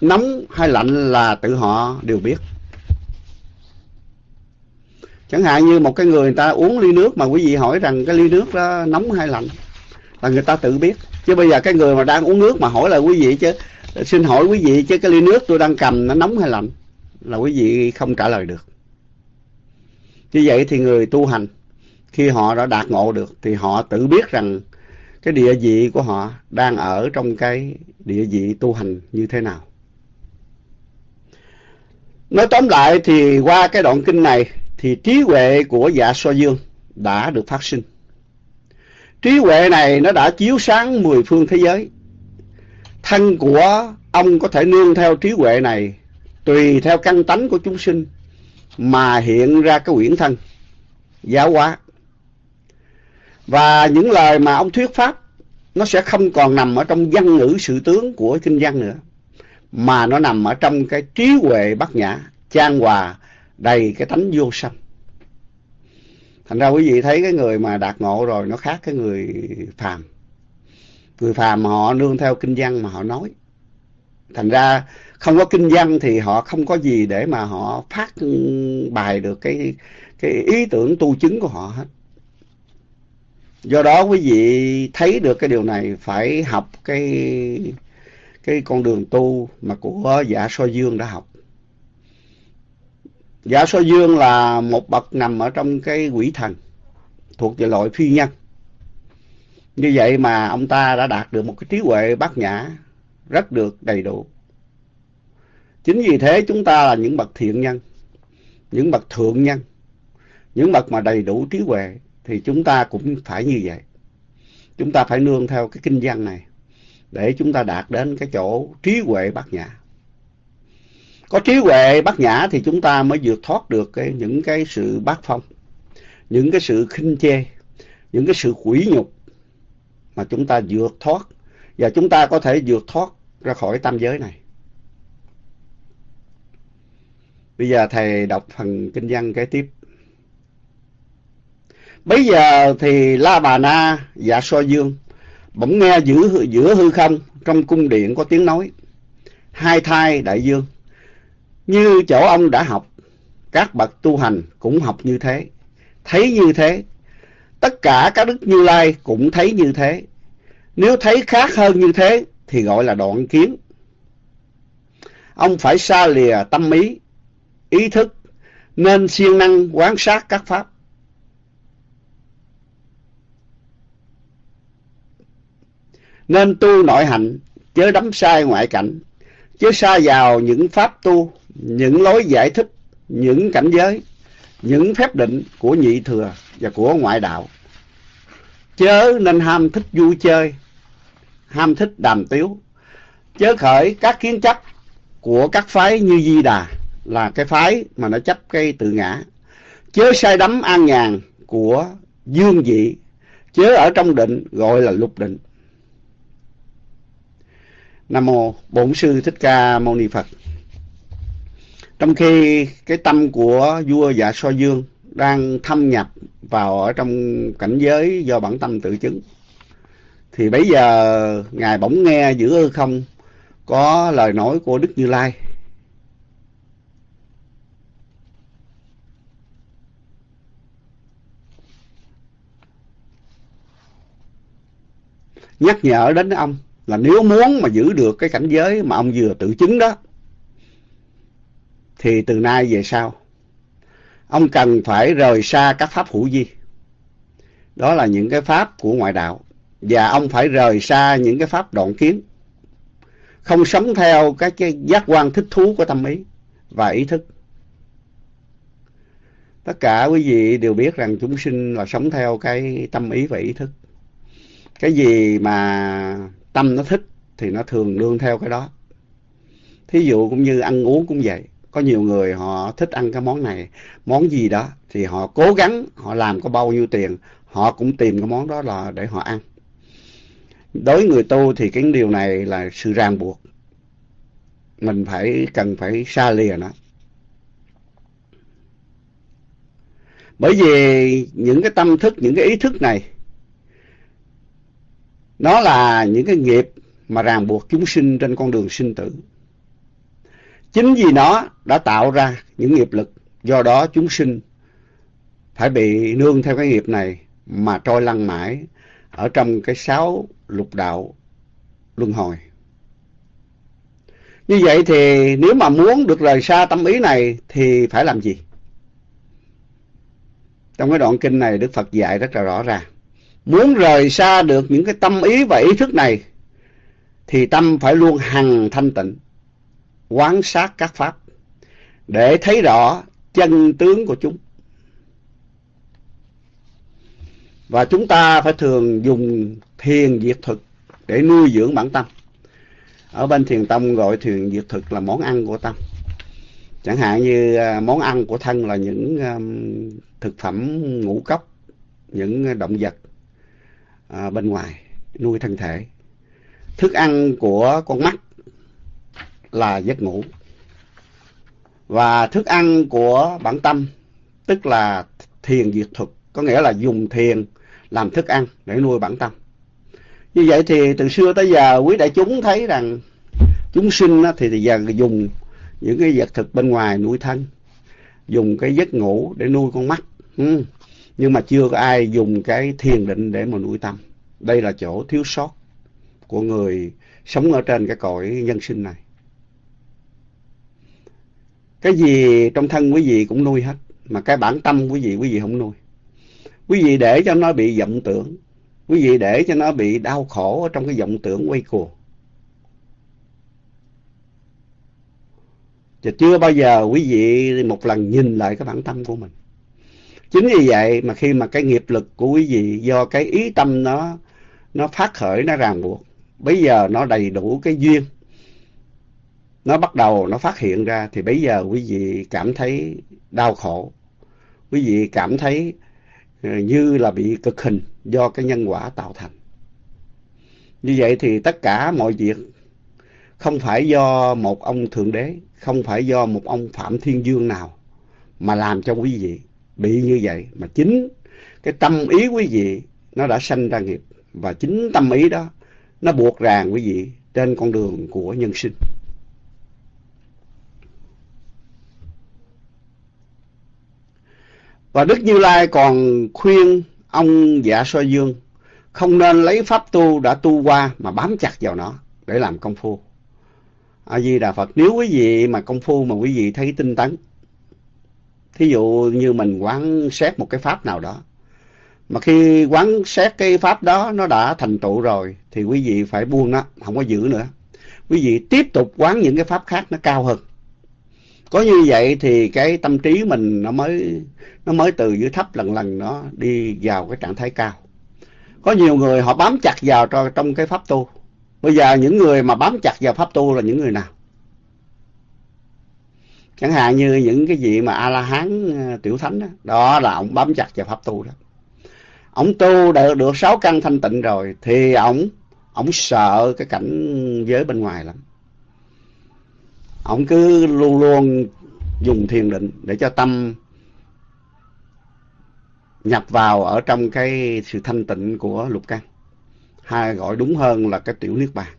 Nóng hay lạnh là tự họ đều biết. Chẳng hạn như một cái người người ta uống ly nước mà quý vị hỏi rằng cái ly nước đó nóng hay lạnh, là người ta tự biết. Chứ bây giờ cái người mà đang uống nước mà hỏi là quý vị chứ, xin hỏi quý vị chứ cái ly nước tôi đang cầm nó nóng hay lạnh, là quý vị không trả lời được. Như vậy thì người tu hành, khi họ đã đạt ngộ được thì họ tự biết rằng cái địa vị của họ đang ở trong cái địa vị tu hành như thế nào. Nói tóm lại thì qua cái đoạn kinh này thì trí huệ của dạ so dương đã được phát sinh. Trí huệ này nó đã chiếu sáng mười phương thế giới. Thân của ông có thể nương theo trí huệ này, tùy theo căn tánh của chúng sinh, mà hiện ra cái quyển thân, giáo hóa. Và những lời mà ông thuyết pháp, nó sẽ không còn nằm ở trong văn ngữ sự tướng của kinh văn nữa, mà nó nằm ở trong cái trí huệ bát nhã chan hòa đầy cái tánh vô sanh. Thành ra quý vị thấy cái người mà đạt ngộ rồi, nó khác cái người phàm. Người phàm họ nương theo kinh văn mà họ nói. Thành ra không có kinh văn thì họ không có gì để mà họ phát bài được cái cái ý tưởng tu chứng của họ hết. Do đó quý vị thấy được cái điều này, phải học cái cái con đường tu mà của giả so dương đã học. Giả so dương là một bậc nằm ở trong cái quỷ thần thuộc về loại phi nhân. Như vậy mà ông ta đã đạt được một cái trí huệ bát nhã rất được đầy đủ. Chính vì thế chúng ta là những bậc thiện nhân, những bậc thượng nhân, những bậc mà đầy đủ trí huệ thì chúng ta cũng phải như vậy. Chúng ta phải nương theo cái kinh văn này để chúng ta đạt đến cái chỗ trí huệ bát nhã. Có trí huệ bát nhã thì chúng ta mới vượt thoát được cái, những cái sự bát phong, những cái sự khinh chê, những cái sự quỷ nhục mà chúng ta vượt thoát và chúng ta có thể vượt thoát ra khỏi tam giới này. Bây giờ thầy đọc phần kinh văn kế tiếp. Bây giờ thì La Bà Na, Dạ So Dương, bỗng nghe giữa, giữa hư không trong cung điện có tiếng nói. Hai thai đại dương, như chỗ ông đã học, các bậc tu hành cũng học như thế, thấy như thế. Tất cả các đức Như Lai cũng thấy như thế. Nếu thấy khác hơn như thế thì gọi là đoạn kiến. Ông phải xa lìa tâm ý, ý thức, nên siêng năng quán sát các pháp. Nên tu nội hạnh, chớ đắm sai ngoại cảnh, chớ xa vào những pháp tu những lối giải thích, những cảnh giới, những phép định của nhị thừa và của ngoại đạo. Chớ nên ham thích vui chơi, ham thích đàm tiếu, chớ khởi các kiến chấp của các phái như Di Đà là cái phái mà nó chấp cái tự ngã. Chớ sai đắm an nhàn của dương dị, chớ ở trong định gọi là lục định. Nam mô Bổn sư Thích Ca Mâu Ni Phật. Trong khi cái tâm của vua Dạ So Dương đang thâm nhập vào ở trong cảnh giới do bản tâm tự chứng, thì bây giờ ngài bỗng nghe giữa hư không có lời nói của Đức Như Lai. Nhắc nhở đến ông là nếu muốn mà giữ được cái cảnh giới mà ông vừa tự chứng đó thì từ nay về sau, ông cần phải rời xa các pháp hữu vi. Đó là những cái pháp của ngoại đạo. Và ông phải rời xa những cái pháp đoạn kiến. Không sống theo các cái giác quan thích thú của tâm ý và ý thức. Tất cả quý vị đều biết rằng chúng sinh là sống theo cái tâm ý và ý thức. Cái gì mà tâm nó thích thì nó thường đương theo cái đó. Thí dụ cũng như ăn uống cũng vậy có nhiều người họ thích ăn cái món này. Món gì đó thì họ cố gắng, họ làm có bao nhiêu tiền, họ cũng tìm cái món đó là để họ ăn. Đối với người tu thì cái điều này là sự ràng buộc. Mình phải cần phải xa lìa nó. Bởi vì những cái tâm thức, những cái ý thức này, nó là những cái nghiệp mà ràng buộc chúng sinh trên con đường sinh tử chính vì nó đã tạo ra những nghiệp lực. Do đó chúng sinh phải bị nương theo cái nghiệp này mà trôi lăn mãi ở trong cái sáu lục đạo luân hồi. Như vậy thì nếu mà muốn được rời xa tâm ý này thì phải làm gì? Trong cái đoạn kinh này đức phật dạy rất là rõ ràng. Muốn rời xa được những cái tâm ý và ý thức này thì tâm phải luôn hằng thanh tịnh quán sát các pháp, để thấy rõ chân tướng của chúng. Và chúng ta phải thường dùng thiền diệt thực để nuôi dưỡng bản tâm. Ở bên thiền tâm gọi thiền diệt thực là món ăn của tâm. Chẳng hạn như à, món ăn của thân là những à, thực phẩm ngũ cốc, những động vật à, bên ngoài nuôi thân thể. Thức ăn của con mắt là giấc ngủ. Và thức ăn của bản tâm, tức là thiền diệt thuật, có nghĩa là dùng thiền làm thức ăn để nuôi bản tâm. Như vậy thì từ xưa tới giờ, quý đại chúng thấy rằng chúng sinh thì giờ dùng những cái vật thực bên ngoài nuôi thân, dùng cái giấc ngủ để nuôi con mắt. Ừ. Nhưng mà chưa có ai dùng cái thiền định để mà nuôi tâm. Đây là chỗ thiếu sót của người sống ở trên cái cõi nhân sinh này cái gì trong thân quý vị cũng nuôi hết, mà cái bản tâm quý vị quý vị không nuôi. Quý vị để cho nó bị vọng tưởng, quý vị để cho nó bị đau khổ ở trong cái vọng tưởng quay cuồng. Và chưa bao giờ quý vị một lần nhìn lại cái bản tâm của mình. Chính vì vậy mà khi mà cái nghiệp lực của quý vị do cái ý tâm nó nó phát khởi, nó ràng buộc, bây giờ nó đầy đủ cái duyên nó bắt đầu, nó phát hiện ra thì bây giờ quý vị cảm thấy đau khổ. Quý vị cảm thấy ờ, như là bị cực hình do cái nhân quả tạo thành. Như vậy thì tất cả mọi việc không phải do một ông thượng đế, không phải do một ông phạm thiên dương nào mà làm cho quý vị bị như vậy, mà chính cái tâm ý quý vị nó đã sanh ra nghiệp và chính tâm ý đó nó buộc ràng quý vị trên con đường của nhân sinh. Và đức như lai còn khuyên ông dạ soi dương không nên lấy pháp tu đã tu qua mà bám chặt vào nó để làm công phu. A di đà phật, nếu quý vị mà công phu mà quý vị thấy tinh tấn, thí dụ như mình quán xét một cái pháp nào đó, mà khi quán xét cái pháp đó nó đã thành tựu rồi thì quý vị phải buông nó, không có giữ nữa. Quý vị tiếp tục quán những cái pháp khác nó cao hơn có như vậy thì cái tâm trí mình nó mới nó mới từ dưới thấp lần lần nó đi vào cái trạng thái cao. Có nhiều người họ bám chặt vào trong cái pháp tu. Bây giờ những người mà bám chặt vào pháp tu là những người nào? Chẳng hạn như những cái vị mà a la hán ờ, tiểu thánh đó, đó là ông bám chặt vào pháp tu đó. Ông tu được được sáu căn thanh tịnh rồi thì ông ông sợ cái cảnh giới bên ngoài lắm ông cứ luôn luôn dùng thiền định để cho tâm nhập vào ở trong cái sự thanh tịnh của lục căn. Hay gọi đúng hơn là cái tiểu niết bàn.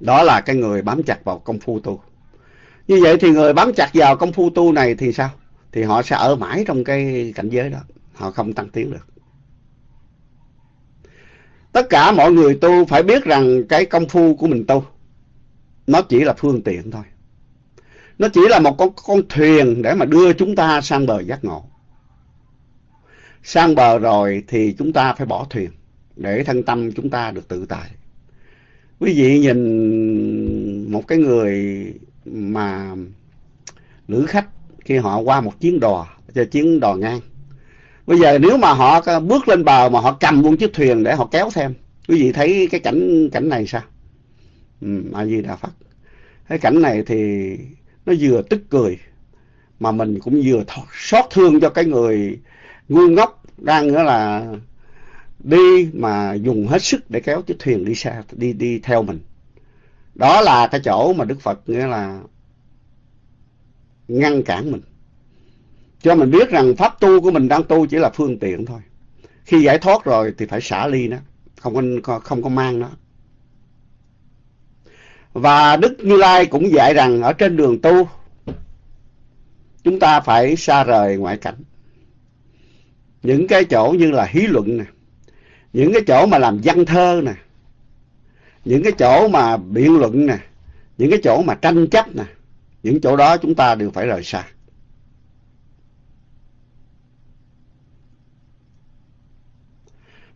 Đó là cái người bám chặt vào công phu tu. Như vậy thì người bám chặt vào công phu tu này thì sao? Thì họ sẽ ở mãi trong cái cảnh giới đó. Họ không tăng tiến được. Tất cả mọi người tu phải biết rằng cái công phu của mình tu nó chỉ là phương tiện thôi. Nó chỉ là một con, con thuyền để mà đưa chúng ta sang bờ giác ngộ. Sang bờ rồi thì chúng ta phải bỏ thuyền để thân tâm chúng ta được tự tại. Quý vị nhìn một cái người mà lữ khách khi họ qua một chuyến đò chuyến đò ngang. Bây giờ nếu mà họ bước lên bờ mà họ cầm luôn chiếc thuyền để họ kéo thêm quý vị thấy cái cảnh cảnh này sao? Ừ, a di đà phật. Cái cảnh này thì nó vừa tức cười mà mình cũng vừa xót thương cho cái người ngu ngốc đang nữa là đi mà dùng hết sức để kéo chiếc thuyền đi xa đi đi theo mình. Đó là cái chỗ mà đức phật nghĩa là ngăn cản mình. Cho mình biết rằng pháp tu của mình đang tu chỉ là phương tiện thôi. Khi giải thoát rồi thì phải xả ly nó không có không có mang nó và đức như lai cũng dạy rằng ở trên đường tu, chúng ta phải xa rời ngoại cảnh. Những cái chỗ như là hí luận nè, những cái chỗ mà làm văn thơ nè, những cái chỗ mà biện luận nè, những cái chỗ mà tranh chấp nè, những chỗ đó chúng ta đều phải rời xa.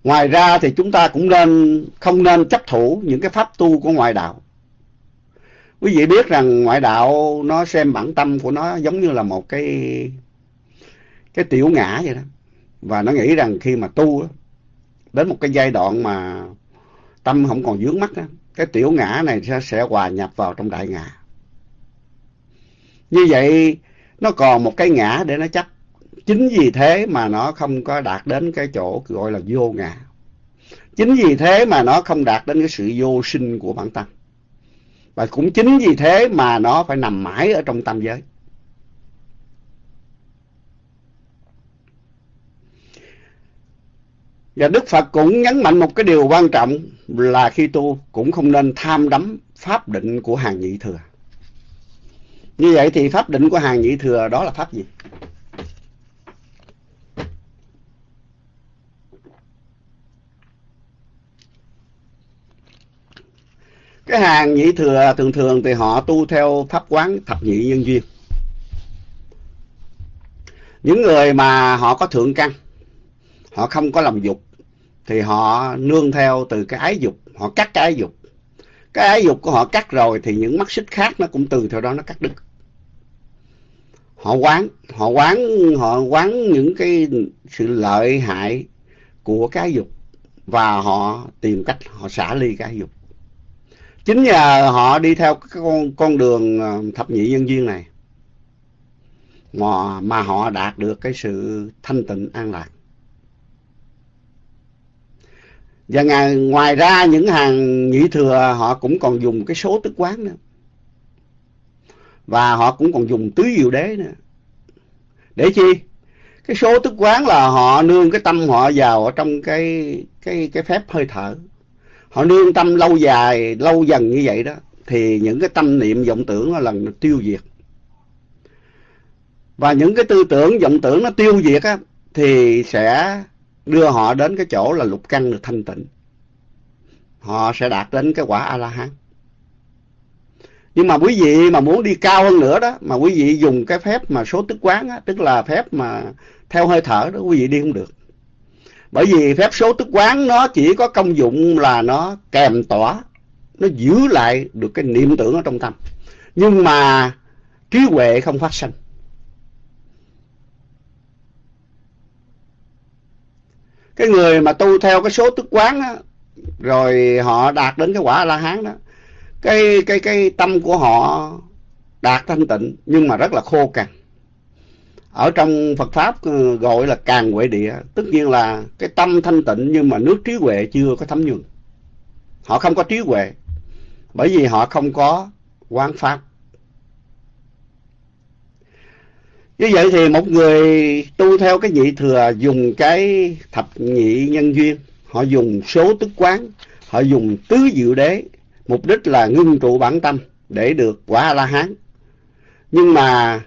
Ngoài ra thì chúng ta cũng nên, không nên chấp thủ những cái pháp tu của ngoại đạo quý vị biết rằng ngoại đạo nó xem bản tâm của nó giống như là một cái cái tiểu ngã vậy đó. Và nó nghĩ rằng khi mà tu đến một cái giai đoạn mà tâm không còn dướng mắt đó, cái tiểu ngã này sẽ, sẽ hòa nhập vào trong đại ngã. Như vậy nó còn một cái ngã để nó chấp. Chính vì thế mà nó không có đạt đến cái chỗ gọi là vô ngã. Chính vì thế mà nó không đạt đến cái sự vô sinh của bản tâm và cũng chính vì thế mà nó phải nằm mãi ở trong tâm giới Và Đức Phật cũng nhấn mạnh một cái điều quan trọng là khi tu cũng không nên tham đắm pháp định của hàng nhị thừa. Như vậy thì pháp định của hàng nhị thừa đó là pháp gì? Cái hàng nhị thừa thường thường thì họ tu theo pháp quán thập nhị nhân duyên. Những người mà họ có thượng căn, họ không có lòng dục, thì họ nương theo từ cái ái dục, họ cắt cái ái dục. Cái ái dục của họ cắt rồi thì những mắt xích khác nó cũng từ theo đó nó cắt đứt. Họ quán, họ quán, họ quán những cái sự lợi hại của cái dục và họ tìm cách họ xả ly cái dục chính nhờ họ đi theo cái con con đường ờ, thập nhị nhân duyên này mà mà họ đạt được cái sự thanh tịnh an lạc. Và ngoài, ngoài ra những hàng nhị thừa họ cũng còn dùng cái số tức quán nữa. Và họ cũng còn dùng tứ diệu đế nữa. Để chi? Cái số tức quán là họ nương cái tâm họ vào ở trong cái cái cái phép hơi thở họ nương tâm lâu dài, lâu dần như vậy đó, thì những cái tâm niệm, vọng tưởng nó lần tiêu diệt. Và những cái tư tưởng, vọng tưởng nó tiêu diệt á, thì sẽ đưa họ đến cái chỗ là lục căn được thanh tịnh. Họ sẽ đạt đến cái quả a la hán nhưng mà quý vị mà muốn đi cao hơn nữa đó, mà quý vị dùng cái phép mà số tức quán á, tức là phép mà theo hơi thở đó, quý vị đi không được bởi vì phép số tức quán nó chỉ có công dụng là nó kèm tỏa nó giữ lại được cái niệm tưởng ở trong tâm. Nhưng mà trí huệ không phát sinh cái người mà tu theo cái số tức quán á, rồi họ đạt đến cái quả a la hán đó cái cái cái tâm của họ đạt thanh tịnh nhưng mà rất là khô cằn ở trong Phật pháp ờ, gọi là càng huệ địa tất nhiên là cái tâm thanh tịnh nhưng mà nước trí huệ chưa có thấm nhuần. Họ không có trí huệ, bởi vì họ không có quán pháp. Như vậy thì một người tu theo cái nhị thừa dùng cái thập nhị nhân duyên, họ dùng số tức quán, họ dùng tứ diệu đế, mục đích là ngưng trụ bản tâm để được quả a la hán. Nhưng mà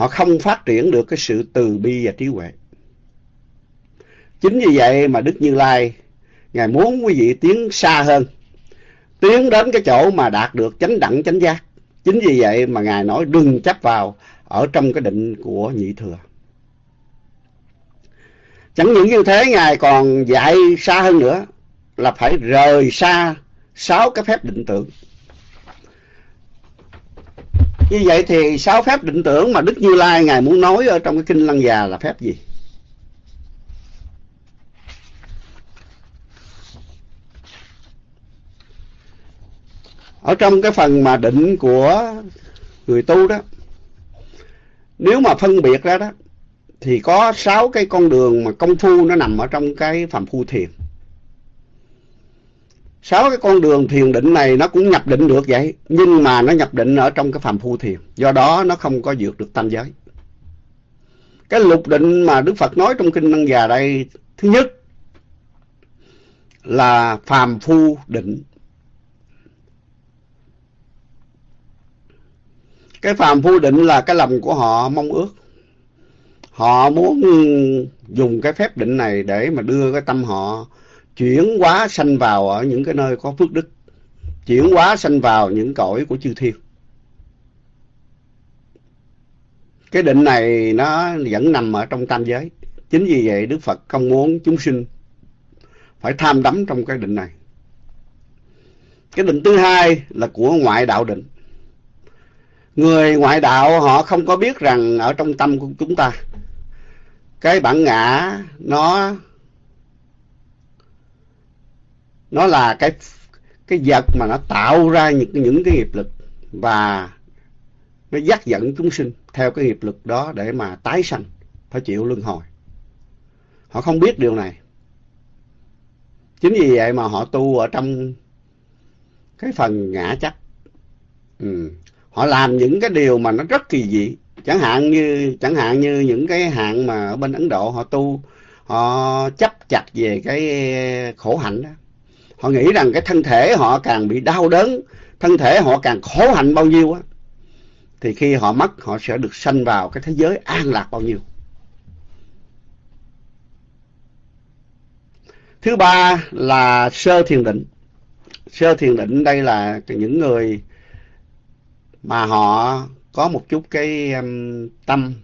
họ không phát triển được cái sự từ bi và trí huệ. Chính vì vậy mà đức như lai, ngài muốn quý vị tiến xa hơn, tiến đến cái chỗ mà đạt được chánh đẳng, chánh giác. Chính vì vậy mà ngài nói đừng chấp vào ở trong cái định của nhị thừa. Chẳng những như thế, ngài còn dạy xa hơn nữa là phải rời xa sáu cái phép định tưởng như vậy thì sáu phép định tưởng mà đức như lai ngài muốn nói ở trong cái kinh lăng già là phép gì? Ở trong cái phần mà định của người tu đó, nếu mà phân biệt ra đó, thì có sáu cái con đường mà công phu nó nằm ở trong cái phạm phu thiền sáu cái con đường thiền định này nó cũng nhập định được vậy, nhưng mà nó nhập định ở trong cái phàm phu thiền. Do đó nó không có vượt được tam giới. Cái lục định mà đức phật nói trong kinh năng già đây, thứ nhất là phàm phu định. Cái phàm phu định là cái lòng của họ mong ước. Họ muốn dùng cái phép định này để mà đưa cái tâm họ chuyển hóa sanh vào ở những cái nơi có phước đức, chuyển hóa sanh vào những cõi của chư thiên. Cái định này nó vẫn nằm ở trong tam giới. Chính vì vậy đức phật không muốn chúng sinh phải tham đắm trong cái định này. Cái định thứ hai là của ngoại đạo định. Người ngoại đạo họ không có biết rằng ở trong tâm của chúng ta, cái bản ngã nó nó là cái cái vật mà nó tạo ra những những cái nghiệp lực và nó dắt dẫn chúng sinh theo cái nghiệp lực đó để mà tái sanh, phải chịu luân hồi. Họ không biết điều này. Chính vì vậy mà họ tu ở trong cái phần ngã chấp. Ừ. họ làm những cái điều mà nó rất kỳ dị. Chẳng hạn như, chẳng hạn như những cái hạng mà ở bên ấn độ họ tu, họ chấp chặt về cái khổ hạnh đó họ nghĩ rằng cái thân thể họ càng bị đau đớn thân thể họ càng khổ hạnh bao nhiêu á thì khi họ mất họ sẽ được sanh vào cái thế giới an lạc bao nhiêu. Thứ ba là sơ thiền định. Sơ thiền định đây là những người mà họ có một chút cái um, tâm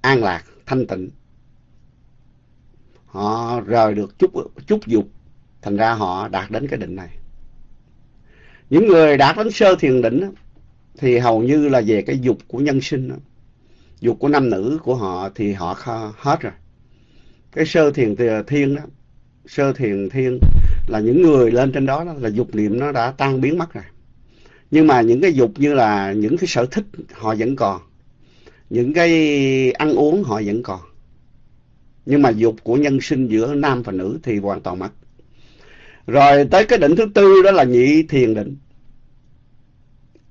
an lạc thanh tịnh. Họ rời được chút chút dục thành ra họ đạt đến cái định này. Những người đạt đến sơ thiền định thì hầu như là về cái dục của nhân sinh dục của nam nữ của họ thì họ hết rồi. Cái sơ thiền thiên đó sơ thiền thiên là những người lên trên đó, đó là dục niệm nó đã tan biến mất rồi. Nhưng mà những cái dục như là những cái sở thích họ vẫn còn những cái ăn uống họ vẫn còn. Nhưng mà dục của nhân sinh giữa nam và nữ thì hoàn toàn mất rồi tới cái định thứ tư đó là nhị thiền định.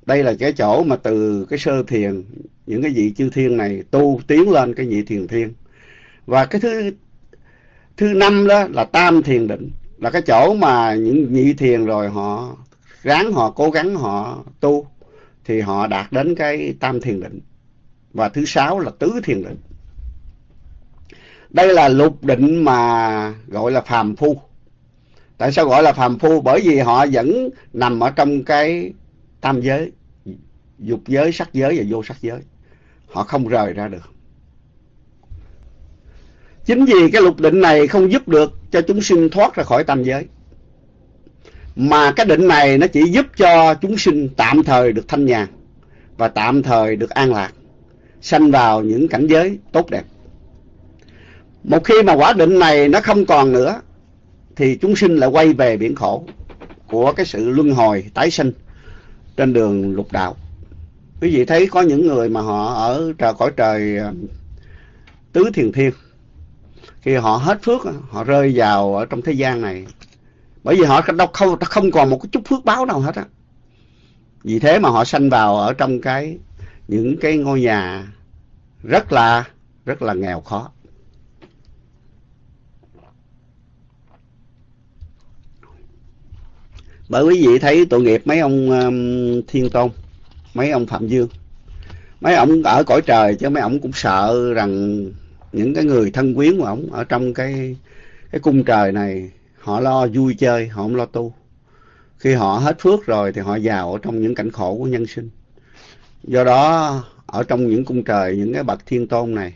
Đây là cái chỗ mà từ cái sơ thiền, những cái vị chư thiên này tu tiến lên cái nhị thiền thiên. Và cái thứ thứ năm đó là tam thiền định, là cái chỗ mà những nhị thiền rồi họ ráng, họ cố gắng họ tu, thì họ đạt đến cái tam thiền định. Và thứ sáu là tứ thiền định. Đây là lục định mà gọi là phàm phu tại sao gọi là phàm phu? Bởi vì họ vẫn nằm ở trong cái tam giới, dục giới, sắc giới và vô sắc giới. Họ không rời ra được. Chính vì cái lục định này không giúp được cho chúng sinh thoát ra khỏi tam giới, mà cái định này nó chỉ giúp cho chúng sinh tạm thời được thanh nhàn và tạm thời được an lạc, sanh vào những cảnh giới tốt đẹp. Một khi mà quả định này nó không còn nữa thì chúng sinh lại quay về biển khổ của cái sự luân hồi tái sinh trên đường lục đạo. Quý vị thấy có những người mà họ ở trời cõi trời à, tứ thiền thiên. Khi họ hết phước à, họ rơi vào ở trong thế gian này. Bởi vì họ đâu, không không còn một cái chút phước báo nào hết á. Vì thế mà họ sanh vào ở trong cái, những cái ngôi nhà rất là rất là nghèo khó. Bởi quý vị thấy tội nghiệp mấy ông um, thiên tôn mấy ông phạm dương. Mấy ông ở cõi trời chứ mấy ông cũng sợ rằng những cái người thân quyến của ông ở trong cái cái cung trời này họ lo vui chơi họ không lo tu. Khi họ hết phước rồi thì họ vào ở trong những cảnh khổ của nhân sinh. Do đó ở trong những cung trời những cái bậc thiên tôn này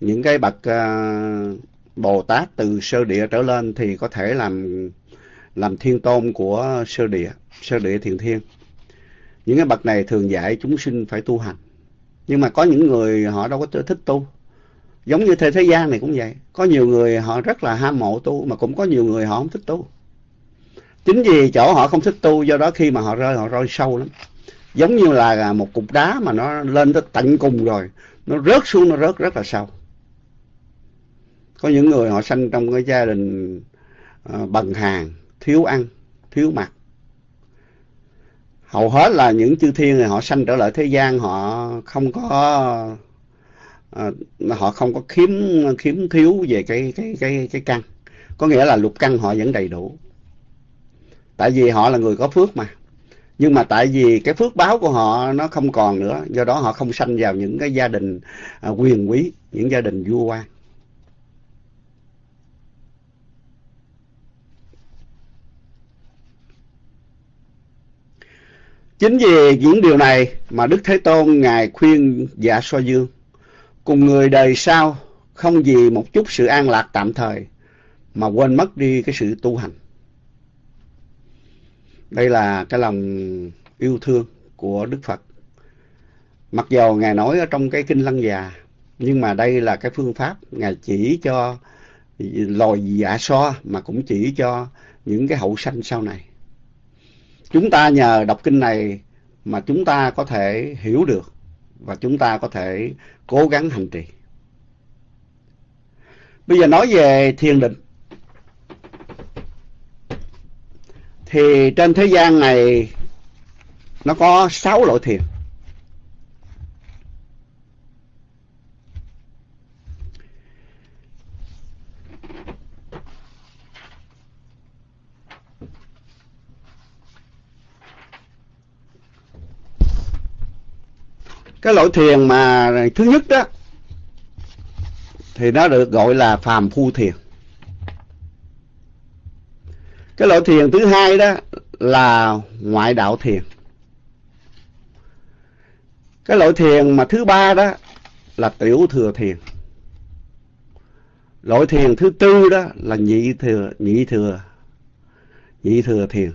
những cái bậc uh, bồ tát từ sơ địa trở lên thì có thể làm làm thiên tôn của sơ địa sơ địa thiền thiên. Những cái bậc này thường dạy chúng sinh phải tu hành. Nhưng mà có những người họ đâu có thích tu. Giống như thế thế gian này cũng vậy. Có nhiều người họ rất là ham mộ tu mà cũng có nhiều người họ không thích tu. Chính vì chỗ họ không thích tu do đó khi mà họ rơi họ rơi sâu lắm. Giống như là một cục đá mà nó lên tới tận cùng rồi. Nó rớt xuống nó rớt rất là sâu. Có những người họ sanh trong cái gia đình uh, hàng thiếu ăn thiếu mặc. Hầu hết là những chư thiên này họ sanh trở lại thế gian họ không có à, họ không có khiếm khiếm thiếu về cái cái cái cái căn. Có nghĩa là lục căn họ vẫn đầy đủ. Tại vì họ là người có phước mà. Nhưng mà tại vì cái phước báo của họ nó không còn nữa do đó họ không sanh vào những cái gia đình à, quyền quý những gia đình vua quan Chính vì những điều này mà Đức Thế Tôn Ngài khuyên Dạ So Dương cùng người đời sau không vì một chút sự an lạc tạm thời mà quên mất đi cái sự tu hành. Đây là cái lòng yêu thương của Đức Phật. Mặc dầu Ngài nói ở trong cái Kinh Lăng Già, nhưng mà đây là cái phương pháp Ngài chỉ cho loài dạ so mà cũng chỉ cho những cái hậu sanh sau này. Chúng ta nhờ đọc kinh này mà chúng ta có thể hiểu được và chúng ta có thể cố gắng hành trì. Bây giờ nói về thiền định. Thì trên thế gian này nó có sáu loại thiền. Cái loại thiền mà thứ nhất đó, thì nó được gọi là phàm phu thiền. Cái loại thiền thứ hai đó là ngoại đạo thiền. Cái loại thiền mà thứ ba đó là tiểu thừa thiền. Loại thiền thứ tư đó là nhị thừa nhị thừa nhị thừa thiền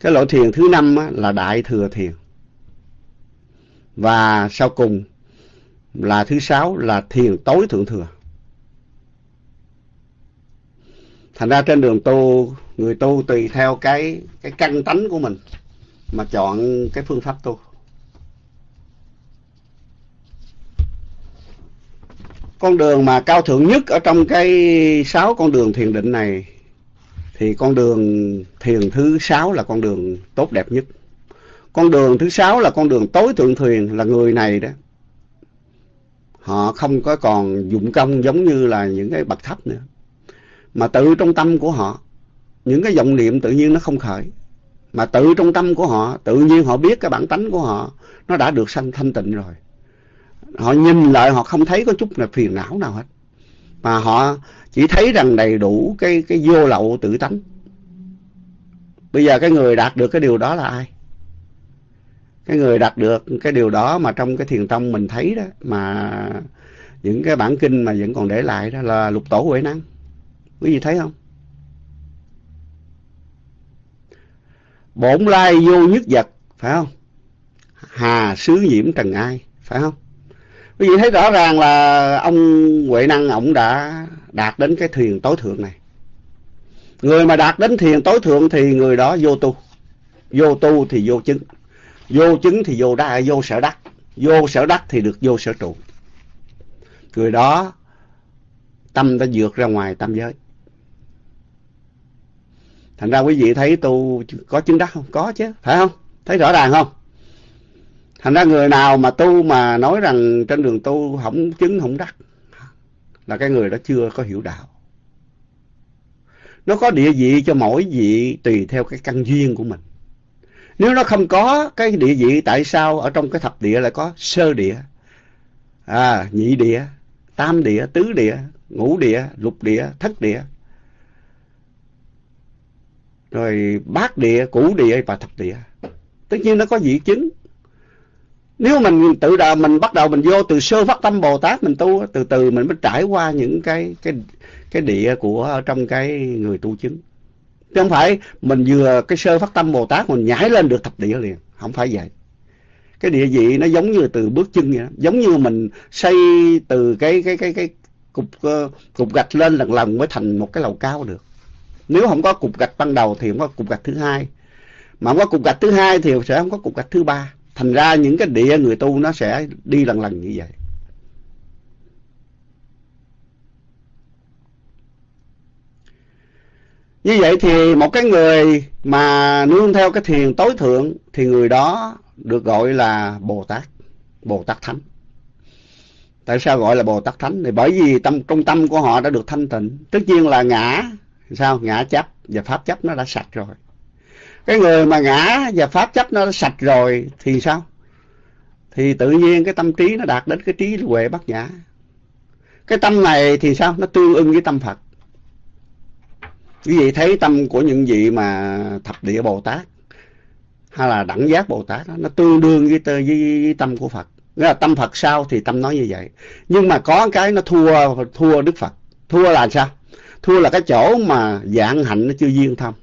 cái loại thiền thứ năm á, là đại thừa thiền. Và sau cùng là thứ sáu là thiền tối thượng thừa. Thành ra trên đường tu người tu tùy theo cái cái căn tánh của mình mà chọn cái phương pháp tu. Con đường mà cao thượng nhất ở trong cái sáu con đường thiền định này thì con đường thiền thứ sáu là con đường tốt đẹp nhất. Con đường thứ sáu là con đường tối thượng thuyền là người này đó. Họ không có còn dụng công giống như là những cái bậc thấp nữa. Mà tự trong tâm của họ, những cái vọng niệm tự nhiên nó không khởi. Mà tự trong tâm của họ, tự nhiên họ biết cái bản tánh của họ, nó đã được sanh thanh tịnh rồi. Họ nhìn lại họ không thấy có chút là phiền não nào hết. Mà họ chỉ thấy rằng đầy đủ cái cái vô lậu tự tánh. Bây giờ cái người đạt được cái điều đó là ai? Cái người đạt được cái điều đó mà trong cái thiền tông mình thấy đó, mà những cái bản kinh mà vẫn còn để lại đó là lục tổ huệ năng. Quý vị thấy không? Bổn lai vô nhất vật, phải không? Hà sứ nhiễm trần ai, phải không? Quý vị thấy rõ ràng là ông huệ năng, ông đã đạt đến cái thiền tối thượng này. Người mà đạt đến thiền tối thượng thì người đó vô tu. Vô tu thì vô chứng. Vô chứng thì vô đa, vô sở đắc. Vô sở đắc thì được vô sở trụ. Người đó tâm đã vượt ra ngoài tam giới. Thành ra quý vị thấy tu có chứng đắc không? Có chứ. Phải không? Thấy rõ ràng không? Thành ra người nào mà tu mà nói rằng trên đường tu không chứng, không đắc là cái người đó chưa có hiểu đạo. Nó có địa vị cho mỗi vị tùy theo cái căn duyên của mình. Nếu nó không có cái địa vị, tại sao ở trong cái thập địa lại có sơ địa? À nhị địa, tam địa, tứ địa, ngũ địa, lục địa, thất địa. Rồi bát địa cửu địa và thập địa. Tất nhiên nó có vị chứng nếu mình tự đầu mình bắt đầu mình vô từ sơ phát tâm bồ tát, mình tu, từ từ mình mới trải qua những cái cái cái địa của, trong cái người tu chứng. Chứ không phải mình vừa cái sơ phát tâm bồ tát mình nhảy lên được thập địa liền. Không phải vậy. Cái địa vị nó giống như từ bước chân vậy đó. giống như mình xây từ cái cái cái cái cục ờ, cục gạch lên lần lần mới thành một cái lầu cao được. Nếu không có cục gạch ban đầu thì không có cục gạch thứ hai. Mà không có cục gạch thứ hai thì sẽ không có cục gạch thứ ba thành ra những cái địa người tu nó sẽ đi lần lần như vậy. Như vậy thì một cái người mà nương theo cái thiền tối thượng thì người đó được gọi là bồ tát bồ tát thánh. Tại sao gọi là bồ tát thánh? Thì bởi vì tâm trong tâm của họ đã được thanh tịnh. Tất nhiên là ngã sao? Ngã chấp và pháp chấp nó đã sạch rồi cái người mà ngã và pháp chấp nó sạch rồi thì sao? Thì tự nhiên cái tâm trí nó đạt đến cái trí huệ bát nhã. Cái tâm này thì sao? Nó tương ưng với tâm phật. Quý vị thấy tâm của những vị mà thập địa bồ tát hay là đẳng giác bồ tát đó, nó tương đương với, với, với tâm của phật. Nghĩa là tâm phật sao thì tâm nói như vậy. Nhưng mà có cái nó thua thua đức phật. Thua là sao? Thua là cái chỗ mà dạng hạnh nó chưa duyên thông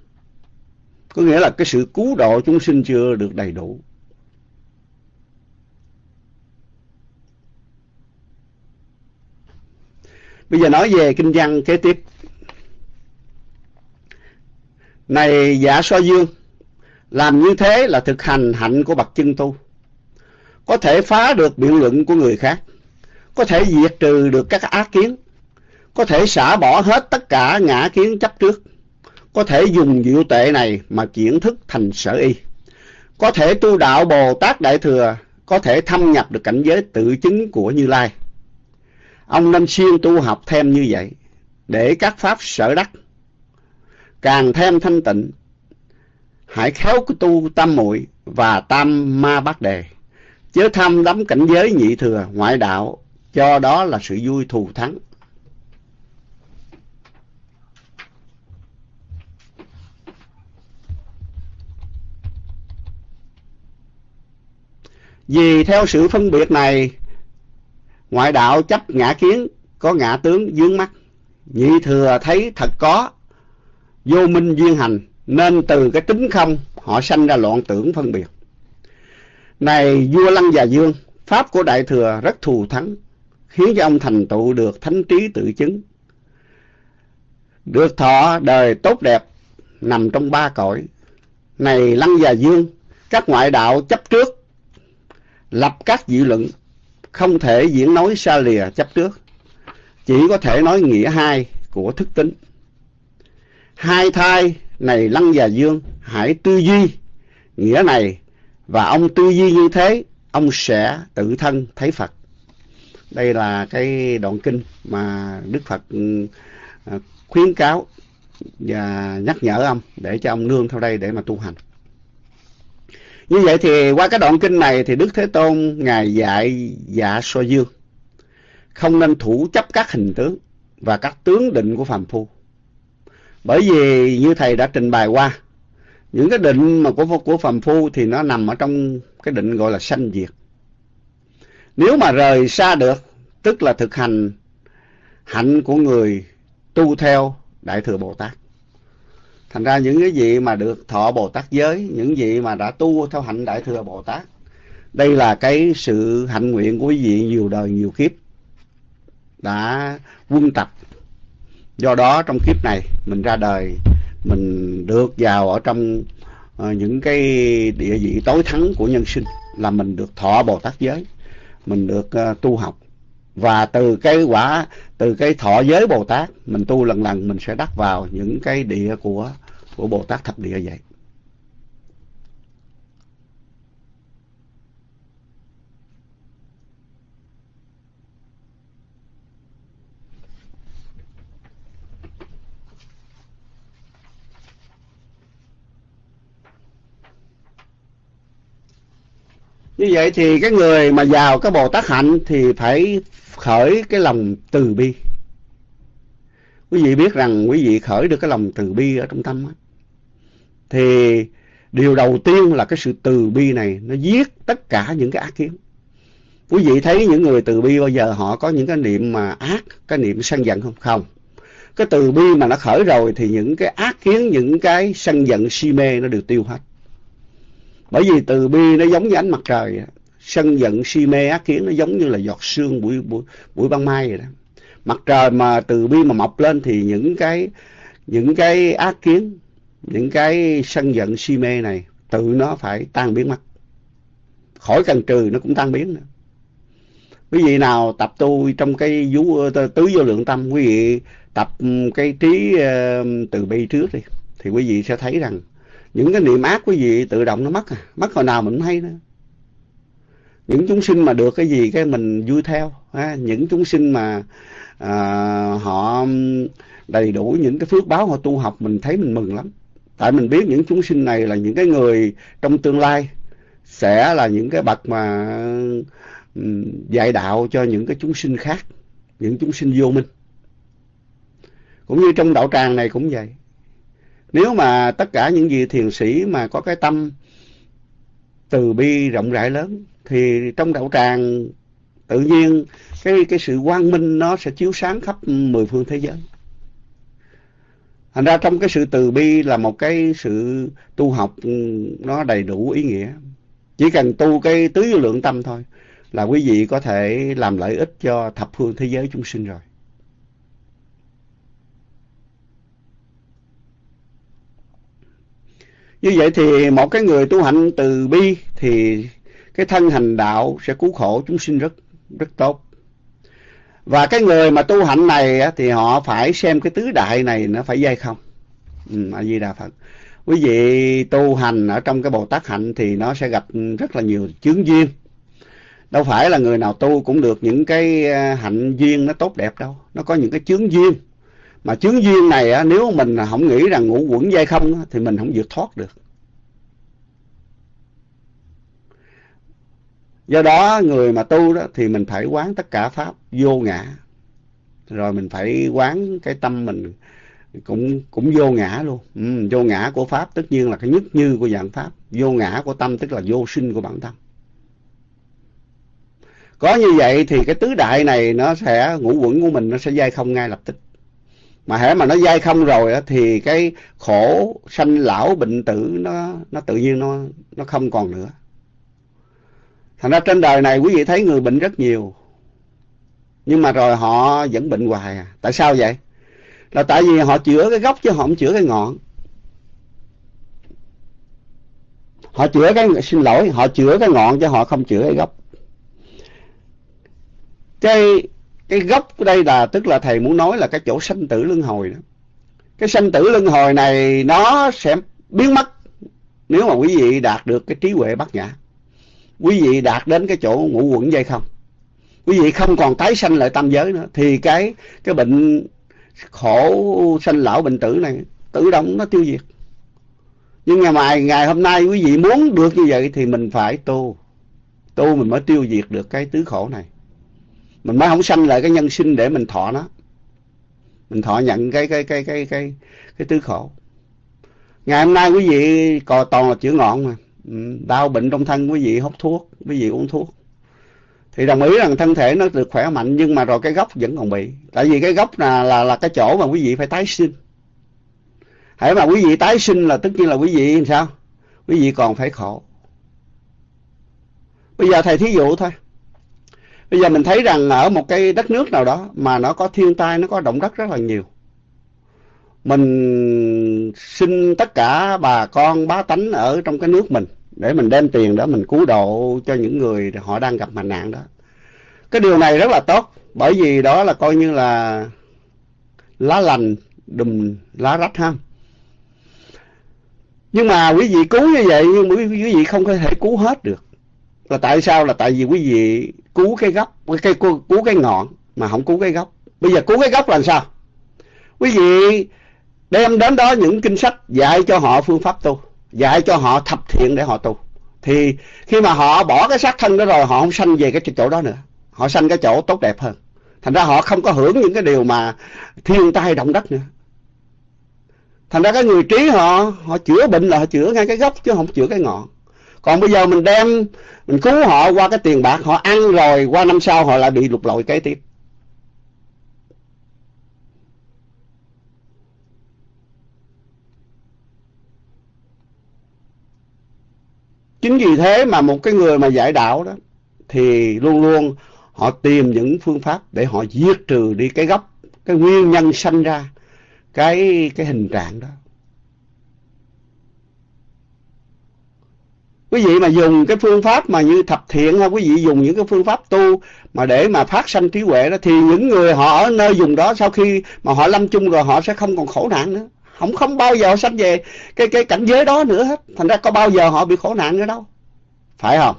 có nghĩa là cái sự cứu độ chúng sinh chưa được đầy đủ. Bây giờ nói về kinh văn kế tiếp. Này giả so dương, làm như thế là thực hành hạnh của bậc chân tu. Có thể phá được biện luận của người khác. Có thể diệt trừ được các ác kiến. Có thể xả bỏ hết tất cả ngã kiến chấp trước có thể dùng diệu tệ này mà chuyển thức thành sở y. Có thể tu đạo bồ tát đại thừa, có thể thâm nhập được cảnh giới tự chứng của như lai. Ông nên siêng tu học thêm như vậy để các pháp sở đắc, càng thêm thanh tịnh, hãy khéo tu tam muội và tam ma bát đề, chớ tham đắm cảnh giới nhị thừa ngoại đạo, cho đó là sự vui thù thắng. Vì theo sự phân biệt này, ngoại đạo chấp ngã kiến, có ngã tướng dướng mắt. Nhị thừa thấy thật có, vô minh duyên hành, nên từ cái tính không, họ sanh ra loạn tưởng phân biệt. Này, vua lăng và dương, pháp của đại thừa rất thù thắng, khiến cho ông thành tựu được thánh trí tự chứng. Được thọ đời tốt đẹp, nằm trong ba cõi. Này lăng và dương, các ngoại đạo chấp trước lập các dị luận, không thể diễn nói xa lìa chấp trước, chỉ có thể nói nghĩa hai của thức tính. Hai thai này lăng và dương hãy tư duy, nghĩa này và ông tư duy như thế, ông sẽ tự thân thấy phật. Đây là cái đoạn kinh mà đức phật ừ, à, khuyến cáo và nhắc nhở ông để cho ông nương theo đây để mà tu hành như vậy thì qua cái đoạn kinh này thì đức thế tôn ngài dạy dạ so dương không nên thủ chấp các hình tướng và các tướng định của phàm phu bởi vì như thầy đã trình bày qua những cái định mà của của phàm phu thì nó nằm ở trong cái định gọi là sanh diệt. Nếu mà rời xa được, tức là thực hành hạnh của người tu theo Đại Thừa Bồ Tát. Thành ra những cái vị mà được thọ Bồ Tát giới, những vị mà đã tu theo hạnh Đại Thừa Bồ Tát, đây là cái sự hạnh nguyện của quý vị nhiều đời nhiều kiếp đã quân tập. Do đó trong kiếp này mình ra đời, mình được vào ở trong uh, những cái địa vị tối thắng của nhân sinh là mình được thọ Bồ Tát giới, mình được uh, tu học và từ cái quả, từ cái thọ giới Bồ Tát, mình tu lần lần, mình sẽ đắc vào những cái địa của của Bồ Tát thập địa vậy. Như vậy thì cái người mà vào cái Bồ Tát hạnh thì phải khởi cái lòng từ bi. Quý vị biết rằng quý vị khởi được cái lòng từ bi ở trong tâm á. Thì điều đầu tiên là cái sự từ bi này nó giết tất cả những cái ác kiến. Quý vị thấy những người từ bi bao giờ họ có những cái niệm mà ác, cái niệm sân giận không? Không. Cái từ bi mà nó khởi rồi thì những cái ác kiến, những cái sân giận si mê nó đều tiêu hết. Bởi vì từ bi nó giống như ánh mặt trời sân giận si mê ác kiến nó giống như là giọt sương buổi buổi buổi ban mai vậy đó. Mặt trời mà từ bi mà mọc lên thì những cái những cái ác kiến, những cái sân giận si mê này tự nó phải tan biến mất. Khỏi cần trừ nó cũng tan biến nữa. Quý vị nào tập tu trong cái vũ tứ vô lượng tâm, quý vị tập ừ, cái trí ờ, từ bi trước đi, thì quý vị sẽ thấy rằng những cái niệm ác quý vị tự động nó mất à. Mất hồi nào mình cũng hay nữa những chúng sinh mà được cái gì cái mình vui theo ha? những chúng sinh mà à, họ đầy đủ những cái phước báo họ tu học mình thấy mình mừng lắm. Tại mình biết những chúng sinh này là những cái người trong tương lai sẽ là những cái bậc mà dạy đạo cho những cái chúng sinh khác những chúng sinh vô minh. Cũng như trong đạo tràng này cũng vậy. Nếu mà tất cả những gì thiền sĩ mà có cái tâm từ bi rộng rãi lớn thì trong đạo tràng, tự nhiên cái cái sự quang minh nó sẽ chiếu sáng khắp mười phương thế giới. Thành ra trong cái sự từ bi là một cái sự tu học ừ, nó đầy đủ ý nghĩa. Chỉ cần tu cái tứ vô lượng tâm thôi là quý vị có thể làm lợi ích cho thập phương thế giới chúng sinh rồi. Như vậy thì một cái người tu hạnh từ bi thì cái thân hành đạo sẽ cứu khổ chúng sinh rất rất tốt. Và cái người mà tu hạnh này thì họ phải xem cái tứ đại này nó phải dây không. Ừ, A Di Đà Phật. Quý vị tu hành ở trong cái Bồ Tát hạnh thì nó sẽ gặp rất là nhiều chướng duyên. Đâu phải là người nào tu cũng được những cái à, hạnh duyên nó tốt đẹp đâu. Nó có những cái chướng duyên. Mà chướng duyên này á, nếu mình không nghĩ rằng ngũ quẩn dây không á, thì mình không vượt thoát được. Do đó người mà tu đó thì mình phải quán tất cả pháp vô ngã. Rồi mình phải quán cái tâm mình cũng cũng vô ngã luôn. Ừ, vô ngã của pháp tất nhiên là cái nhất như của dạng pháp. Vô ngã của tâm tức là vô sinh của bản tâm. Có như vậy thì cái tứ đại này nó sẽ ngũ quẩn của mình nó sẽ dai không ngay lập tức. Mà hễ mà nó dai không rồi á, thì cái khổ sanh lão bệnh tử nó nó tự nhiên nó nó không còn nữa. Thành ra trên đời này quý vị thấy người bệnh rất nhiều. Nhưng mà rồi họ vẫn bệnh hoài à. Tại sao vậy? Là tại vì họ chữa cái gốc chứ họ không chữa cái ngọn. Họ chữa cái, xin lỗi, họ chữa cái ngọn chứ họ không chữa cái gốc. Cái, cái gốc của đây là, tức là thầy muốn nói là cái chỗ sanh tử luân hồi đó. Cái sanh tử luân hồi này nó sẽ biến mất nếu mà quý vị đạt được cái trí huệ bát nhã quý vị đạt đến cái chỗ ngũ quẩn dây không? Quý vị không còn tái sanh lại tam giới nữa. Thì cái cái bệnh khổ sanh lão bệnh tử này tự động nó tiêu diệt. Nhưng ngày mai, ngày hôm nay quý vị muốn được như vậy thì mình phải tu. Tu mình mới tiêu diệt được cái tứ khổ này. Mình mới không sanh lại cái nhân sinh để mình thọ nó. Mình thọ nhận cái cái cái cái cái cái tứ khổ. Ngày hôm nay quý vị còn toàn là chữa ngọn mà đau bệnh trong thân quý vị, hút thuốc, quý vị uống thuốc. Thì đồng ý rằng thân thể nó được khỏe mạnh, nhưng mà rồi cái gốc vẫn còn bị. Tại vì cái gốc là là là cái chỗ mà quý vị phải tái sinh. Hãy mà quý vị tái sinh là tất nhiên là quý vị làm sao? Quý vị còn phải khổ. Bây giờ thầy thí dụ thôi. Bây giờ mình thấy rằng ở một cái đất nước nào đó mà nó có thiên tai, nó có động đất rất là nhiều. Mình xin tất cả bà con bá tánh ở trong cái nước mình để mình đem tiền đó mình cứu độ cho những người họ đang gặp mạnh nạn đó. Cái điều này rất là tốt bởi vì đó là coi như là lá lành đùm lá rách ha. Nhưng mà quý vị cứu như vậy nhưng quý, quý vị không có thể cứu hết được. Là tại sao? Là tại vì quý vị cứu cái gốc cái cứu, cứu cái ngọn mà không cứu cái gốc. Bây giờ cứu cái gốc là sao? Quý vị đem đến đó những kinh sách dạy cho họ phương pháp tu dạy cho họ thập thiện để họ tu. Thì khi mà họ bỏ cái xác thân đó rồi, họ không sanh về cái chỗ đó nữa. Họ sanh cái chỗ tốt đẹp hơn. Thành ra họ không có hưởng những cái điều mà thiên tai động đất nữa. Thành ra cái người trí họ họ chữa bệnh là họ chữa ngay cái gốc chứ không chữa cái ngọn. Còn bây giờ mình đem, mình cứu họ qua cái tiền bạc họ ăn rồi, qua năm sau họ lại bị lục lội kế tiếp. Chính vì thế mà một cái người mà giải đạo đó, thì luôn luôn họ tìm những phương pháp để họ diệt trừ đi cái gốc, cái nguyên nhân sanh ra cái cái hình trạng đó. Quý vị mà dùng cái phương pháp mà như thập thiện hay quý vị dùng những cái phương pháp tu mà để mà phát sanh trí huệ đó, thì những người họ ở nơi dùng đó, sau khi mà họ lâm chung rồi, họ sẽ không còn khổ nạn nữa không không bao giờ sanh về cái cái cảnh giới đó nữa hết. Thành ra có bao giờ họ bị khổ nạn nữa đâu. Phải không?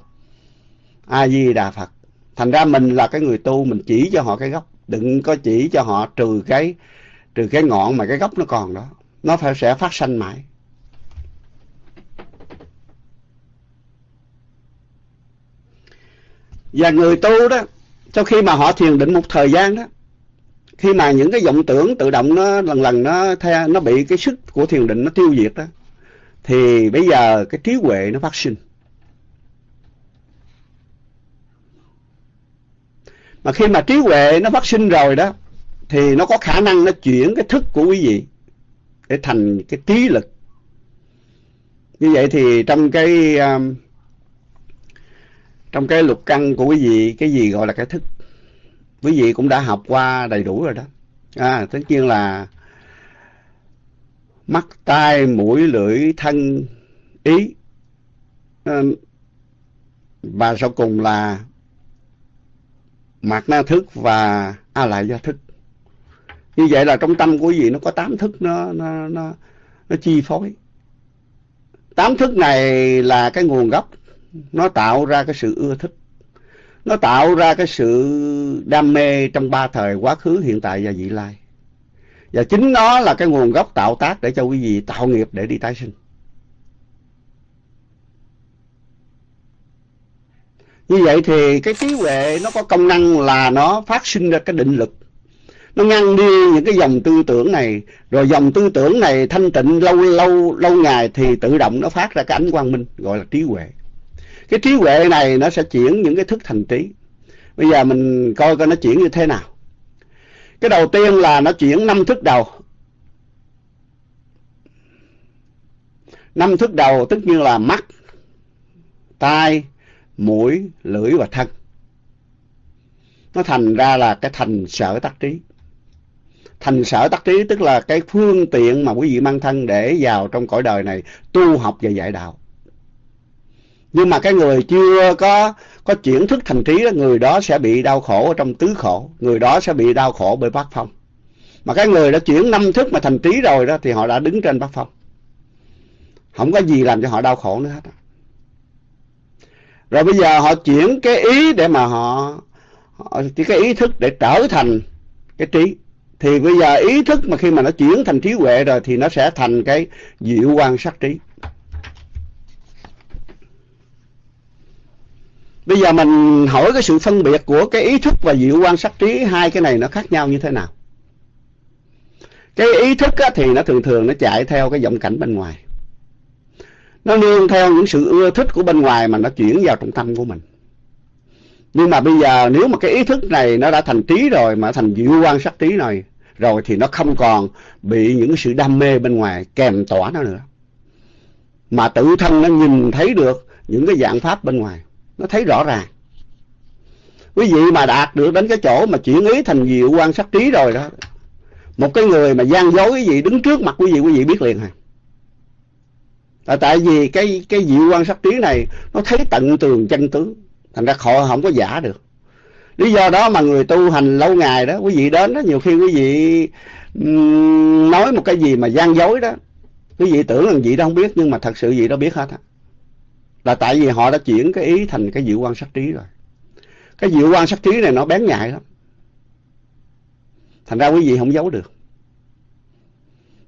A di đà phật. Thành ra mình là cái người tu, mình chỉ cho họ cái gốc. Đừng có chỉ cho họ trừ cái trừ cái ngọn mà cái gốc nó còn đó. Nó phải, sẽ phát sanh mãi. Và người tu đó, sau khi mà họ thiền định một thời gian đó khi mà những cái vọng tưởng tự động nó lần lần nó theo nó bị cái sức của thiền định nó tiêu diệt đó thì bây giờ cái trí huệ nó phát sinh. Mà khi mà trí huệ nó phát sinh rồi đó thì nó có khả năng nó chuyển cái thức của quý vị để thành cái trí lực. Như vậy thì trong cái um, trong cái lục căn của quý vị cái gì gọi là cái thức? Quý vị cũng đã học qua đầy đủ rồi đó. À tất nhiên là mắt, tai, mũi, lưỡi, thân, ý. À, và sau cùng là mạt na thức và a lại gia thức. Như vậy là trong tâm của quý vị nó có tám thức nó nó nó nó chi phối. Tám thức này là cái nguồn gốc, nó tạo ra cái sự ưa thích nó tạo ra cái sự đam mê trong ba thời quá khứ, hiện tại và vị lai. Và chính nó là cái nguồn gốc tạo tác để cho quý vị tạo nghiệp để đi tái sinh. Như vậy thì cái trí huệ nó có công năng là nó phát sinh ra cái định lực. Nó ngăn đi những cái dòng tư tưởng này. Rồi dòng tư tưởng này thanh tịnh lâu lâu lâu ngày thì tự động nó phát ra cái ánh quang minh, gọi là trí huệ cái trí huệ này nó sẽ chuyển những cái thức thành trí. Bây giờ mình coi coi nó chuyển như thế nào. Cái đầu tiên là nó chuyển năm thức đầu. Năm thức đầu tức như là mắt, tai, mũi, lưỡi và thân. Nó thành ra là cái thành sở tác trí. Thành sở tác trí tức là cái phương tiện mà quý vị mang thân để vào trong cõi đời này tu học và dạy đạo nhưng mà cái người chưa có có chuyển thức thành trí đó, người đó sẽ bị đau khổ ở trong tứ khổ. Người đó sẽ bị đau khổ bởi bát phong. Mà cái người đã chuyển năm thức mà thành trí rồi đó thì họ đã đứng trên bát phong. Không có gì làm cho họ đau khổ nữa hết. Rồi bây giờ họ chuyển cái ý để mà họ, họ cái ý thức để trở thành cái trí. Thì bây giờ ý thức mà khi mà nó chuyển thành trí huệ rồi thì nó sẽ thành cái diệu quan sát trí. Bây giờ mình hỏi cái sự phân biệt của cái ý thức và diệu quan sát trí hai cái này nó khác nhau như thế nào? Cái ý thức á, thì nó thường thường nó chạy theo cái vọng cảnh bên ngoài. nó nương theo những sự ưa thích của bên ngoài mà nó chuyển vào trong tâm của mình nhưng mà bây giờ nếu mà cái ý thức này nó đã thành trí rồi mà thành diệu quan sát trí này rồi thì nó không còn bị những sự đam mê bên ngoài kèm tỏa nó nữa mà tự thân nó nhìn thấy được những cái dạng pháp bên ngoài nó thấy rõ ràng. Quý vị mà đạt được đến cái chỗ mà chuyển ý thành diệu quan sát trí rồi đó, một cái người mà gian dối quý vị đứng trước mặt quý vị quý vị biết liền hả là tại vì cái cái diệu quan sát trí này, nó thấy tận tường chân tướng. Thành ra họ không có giả được. Lý do đó mà người tu hành lâu ngày đó, quý vị đến đó, nhiều khi quý vị nói một cái gì mà gian dối đó, quý vị tưởng là vị đó không biết, nhưng mà thật sự vị đó biết hết á là tại vì họ đã chuyển cái ý thành cái diệu quan sắc trí rồi. Cái diệu quan sắc trí này nó bén nhạy lắm. Thành ra quý vị không giấu được.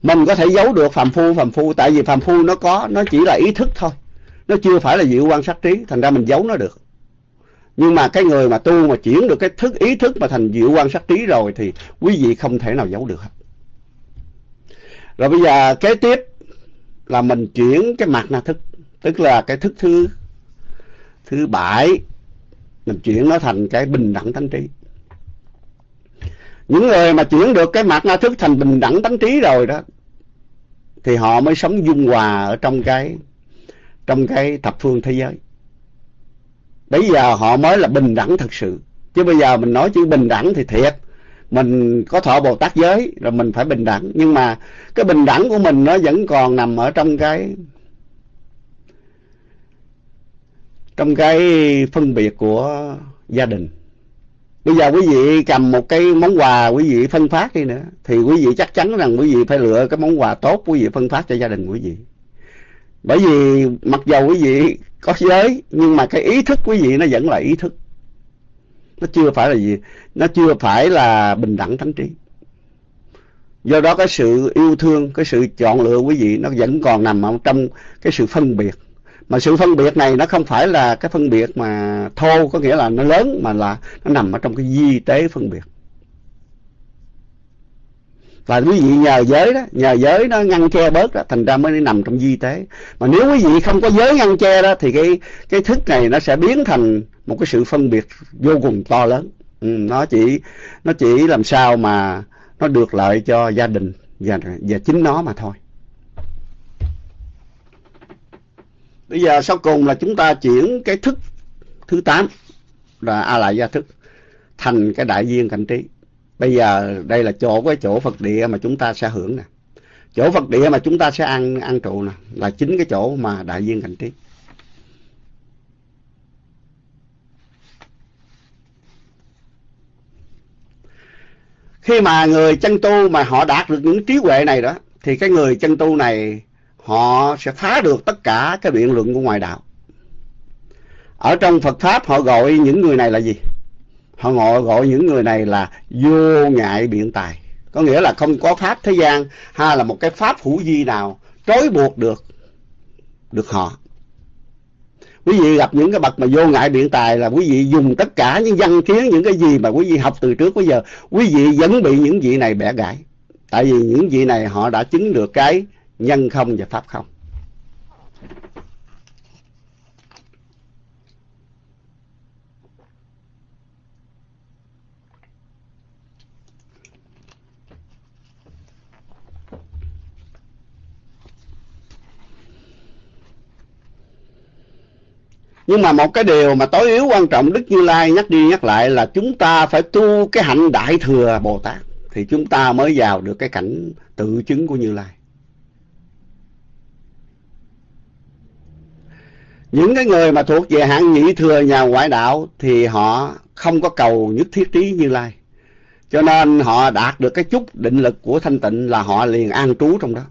Mình có thể giấu được phàm phu phàm phu, tại vì phàm phu nó có, nó chỉ là ý thức thôi. Nó chưa phải là diệu quan sắc trí, thành ra mình giấu nó được. Nhưng mà cái người mà tu mà chuyển được cái thức, ý thức mà thành diệu quan sắc trí rồi thì quý vị không thể nào giấu được hết. Rồi bây giờ kế tiếp là mình chuyển cái mặt na thức tức là cái thức thứ thứ bảy, mình chuyển nó thành cái bình đẳng tánh trí. Những người mà chuyển được cái mặt na thức thành bình đẳng tánh trí rồi đó, thì họ mới sống dung hòa ở trong cái trong cái thập phương thế giới. Bây giờ họ mới là bình đẳng thật sự. Chứ bây giờ mình nói chữ bình đẳng thì thiệt, mình có thọ bồ tát giới rồi mình phải bình đẳng. Nhưng mà cái bình đẳng của mình nó vẫn còn nằm ở trong cái trong cái phân biệt của gia đình. Bây giờ quý vị cầm một cái món quà quý vị phân phát đi nữa, thì quý vị chắc chắn rằng quý vị phải lựa cái món quà tốt quý vị phân phát cho gia đình quý vị. Bởi vì mặc dầu quý vị có giới, nhưng mà cái ý thức quý vị nó vẫn là ý thức. Nó chưa phải là gì, nó chưa phải là bình đẳng thánh trí. Do đó cái sự yêu thương, cái sự chọn lựa quý vị nó vẫn còn nằm ở trong cái sự phân biệt mà sự phân biệt này nó không phải là cái phân biệt mà thô có nghĩa là nó lớn mà là nó nằm ở trong cái di tế phân biệt. Và quý vị nhờ giới đó nhờ giới nó ngăn che bớt đó thành ra mới nằm trong di tế. Mà nếu quý vị không có giới ngăn che đó thì cái cái thức này nó sẽ biến thành một cái sự phân biệt vô cùng to lớn. Ừ, nó chỉ nó chỉ làm sao mà nó được lợi cho gia đình và và chính nó mà thôi. Bây giờ sau cùng là chúng ta chuyển cái thức thứ tám, là a lại gia thức thành cái đại viên cảnh trí. Bây giờ đây là chỗ, cái chỗ phật địa mà chúng ta sẽ hưởng nè. Chỗ phật địa mà chúng ta sẽ ăn ăn trụ nè, là chính cái chỗ mà đại viên cảnh trí. Khi mà người chân tu mà họ đạt được những trí huệ này đó, thì cái người chân tu này họ sẽ phá được tất cả cái biện luận của ngoại đạo. Ở trong Phật pháp, họ gọi những người này là gì? Họ gọi gọi những người này là vô ngại biện tài. Có nghĩa là không có pháp thế gian hay là một cái pháp hữu di nào trói buộc được được họ. Quý vị gặp những cái bậc mà vô ngại biện tài là quý vị dùng tất cả những văn kiến, những cái gì mà quý vị học từ trước bây giờ, quý vị vẫn bị những vị này bẻ gãy. Tại vì những vị này họ đã chứng được cái nhân không và pháp không Nhưng mà một cái điều mà tối yếu quan trọng Đức Như Lai nhắc đi nhắc lại là chúng ta phải tu cái hạnh Đại Thừa Bồ Tát. Thì chúng ta mới vào được cái cảnh tự chứng của Như Lai. Những cái người mà thuộc về hạng nhị thừa nhà ngoại đạo thì họ không có cầu nhất thiết trí Như Lai. Cho nên họ đạt được cái chút định lực của thanh tịnh là họ liền an trú trong đó.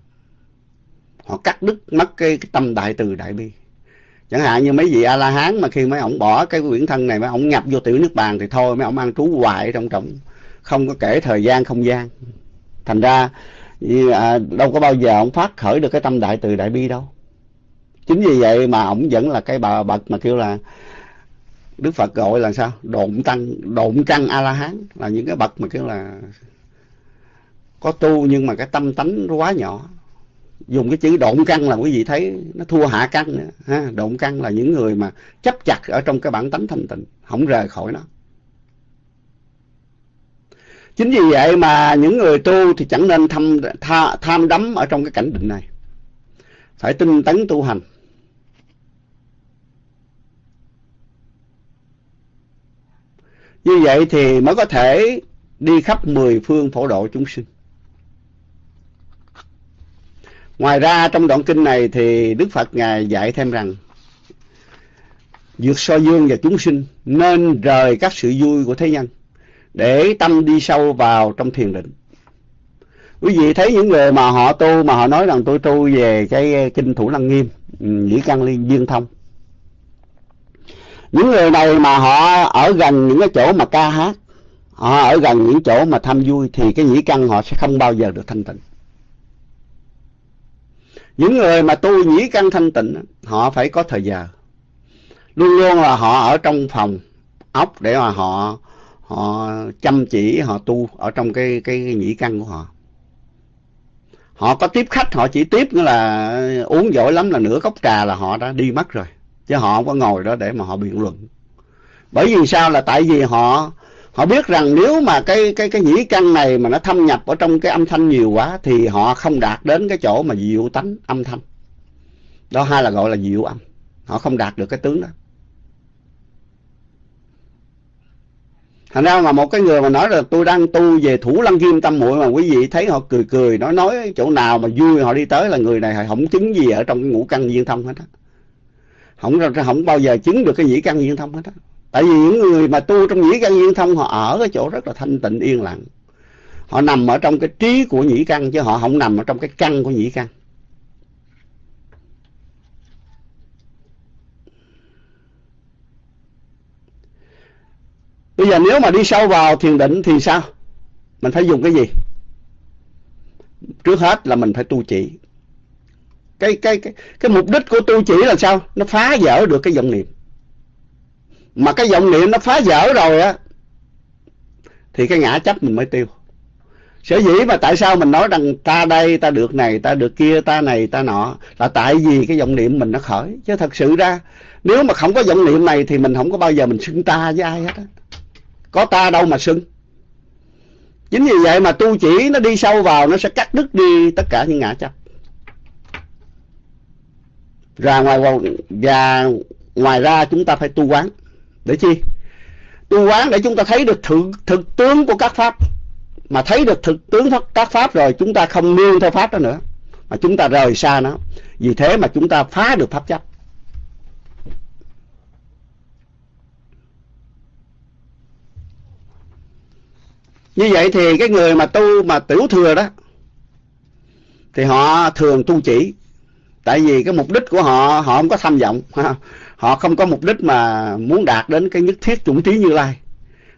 Họ cắt đứt mất cái, cái tâm đại từ đại bi chẳng hạn như mấy vị a la hán mà khi mấy ông bỏ cái quyển thân này mấy ông nhập vô tiểu nước bàn thì thôi mấy ông ăn trú hoài trong trọng không có kể thời gian không gian thành ra à, đâu có bao giờ ông phát khởi được cái tâm đại từ đại bi đâu chính vì vậy mà ông vẫn là cái bà bậc mà kêu là đức phật gọi là sao? Độn tăng độn căng a la hán là những cái bậc mà kêu là có tu nhưng mà cái tâm tánh quá nhỏ. Dùng cái chữ độn căng là quý vị thấy nó thua hạ căng nữa. Ha độn căng là những người mà chấp chặt ở trong cái bản tánh thanh tịnh không rời khỏi nó. Chính vì vậy mà những người tu thì chẳng nên tham, tha, tham đắm ở trong cái cảnh định này. Phải tinh tấn tu hành. Như vậy thì mới có thể đi khắp mười phương phổ độ chúng sinh. Ngoài ra trong đoạn kinh này thì đức phật ngài dạy thêm rằng, vượt so dương và chúng sinh nên rời các sự vui của thế nhân để tâm đi sâu vào trong thiền định. Quý vị thấy những người mà họ tu mà họ nói rằng tôi tu về cái kinh thủ lăng nghiêm ừ, nhĩ căn liên viên thông những người này mà họ ở gần những cái chỗ mà ca hát họ ở gần những chỗ mà tham vui thì cái nhĩ căn họ sẽ không bao giờ được thanh tịnh. Những người mà tu nhĩ căn thanh tịnh họ phải có thời giờ. Luôn luôn là họ ở trong phòng ốc để mà họ họ chăm chỉ họ tu ở trong cái cái, cái nhĩ căn của họ. Họ có tiếp khách họ chỉ tiếp nữa là uống giỏi lắm là nửa cốc trà là họ đã đi mất rồi chứ họ không có ngồi đó để mà họ biện luận. Bởi vì sao là tại vì họ họ biết rằng nếu mà cái cái cái nhĩ căn này mà nó thâm nhập ở trong cái âm thanh nhiều quá thì họ không đạt đến cái chỗ mà diệu tánh âm thanh. Đó hay là gọi là diệu âm. Họ không đạt được cái tướng đó. Thành ra mà một cái người mà nói là tôi đang tu về thủ lăng kim tâm muội mà quý vị thấy họ cười cười, nói nói chỗ nào mà vui họ đi tới là người này họ không chứng gì ở trong cái ngũ căn viên thông hết á không không bao giờ chứng được cái nhĩ căn viên thông hết á. Tại vì những người mà tu trong nhĩ căn viên thông, họ ở cái chỗ rất là thanh tịnh, yên lặng. Họ nằm ở trong cái trí của nhĩ căn, chứ họ không nằm ở trong cái căn của nhĩ căn. Bây giờ nếu mà đi sâu vào thiền định thì sao? Mình phải dùng cái gì? Trước hết là mình phải tu chỉ cái cái cái cái mục đích của tu chỉ là sao? Nó phá vỡ được cái vọng niệm. Mà cái vọng niệm nó phá vỡ rồi á, thì cái ngã chấp mình mới tiêu. Sở dĩ mà tại sao mình nói rằng ta đây, ta được này, ta được kia, ta này, ta nọ, là tại vì cái vọng niệm mình nó khởi. Chứ thật sự ra, nếu mà không có vọng niệm này thì mình không có bao giờ mình xưng ta với ai hết á. Có ta đâu mà xưng. Chính vì vậy mà tu chỉ nó đi sâu vào, nó sẽ cắt đứt đi tất cả những ngã chấp ra ngoài và ngoài ra chúng ta phải tu quán. Để chi? Tu quán để chúng ta thấy được thực, thực tướng của các pháp. Mà thấy được thực tướng các pháp rồi chúng ta không nương theo pháp đó nữa. Mà chúng ta rời xa nó. Vì thế mà chúng ta phá được pháp chấp. Như vậy thì cái người mà tu mà tiểu thừa đó thì họ thường tu chỉ tại vì cái mục đích của họ họ không có tham vọng họ không có mục đích mà muốn đạt đến cái nhất thiết chủng trí như lai.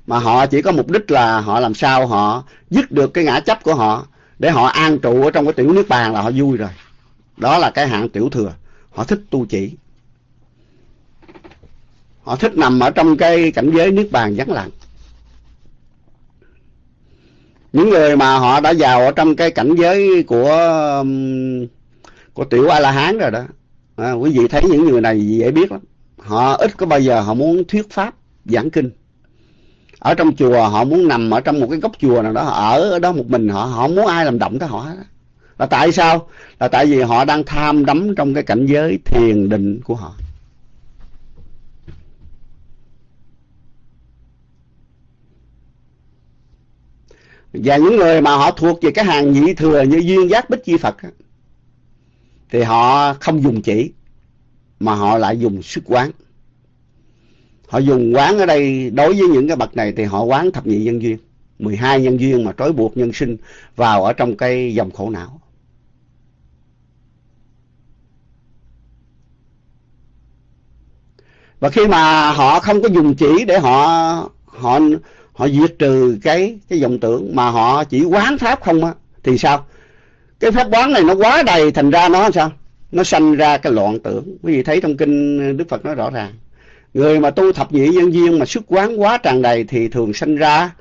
Mà họ chỉ có mục đích là họ làm sao họ dứt được cái ngã chấp của họ để họ an trụ ở trong cái tiểu nước bàn là họ vui rồi. Đó là cái hạng tiểu thừa. Họ thích tu chỉ. Họ thích nằm ở trong cái cảnh giới nước bàn vắng lặng. Những người mà họ đã vào ở trong cái cảnh giới của của tiểu a la hán rồi đó. À, quý vị thấy những người này dễ biết lắm. Họ ít có bao giờ họ muốn thuyết pháp giảng kinh. Ở trong chùa họ muốn nằm ở trong một cái góc chùa nào đó họ ở ở đó một mình họ họ muốn ai làm động tới họ là tại sao? Là tại vì họ đang tham đắm trong cái cảnh giới thiền định của họ. Và những người mà họ thuộc về cái hàng nhị thừa như duyên giác bích chi phật thì họ không dùng chỉ, mà họ lại dùng sức quán. Họ dùng quán ở đây, đối với những cái bậc này thì họ quán thập nhị nhân duyên 12 nhân duyên mà trói buộc nhân sinh vào ở trong cái dòng khổ não. Và khi mà họ không có dùng chỉ để họ họ họ diệt trừ cái cái vọng tưởng mà họ chỉ quán pháp không á, thì sao? Cái pháp quán này nó quá đầy, thành ra nó sao? Nó sanh ra cái loạn tưởng. Quý vị thấy trong kinh đức phật nói rõ ràng. Người mà tu thập nhị nhân duyên mà sức quán quá tràn đầy thì thường sanh ra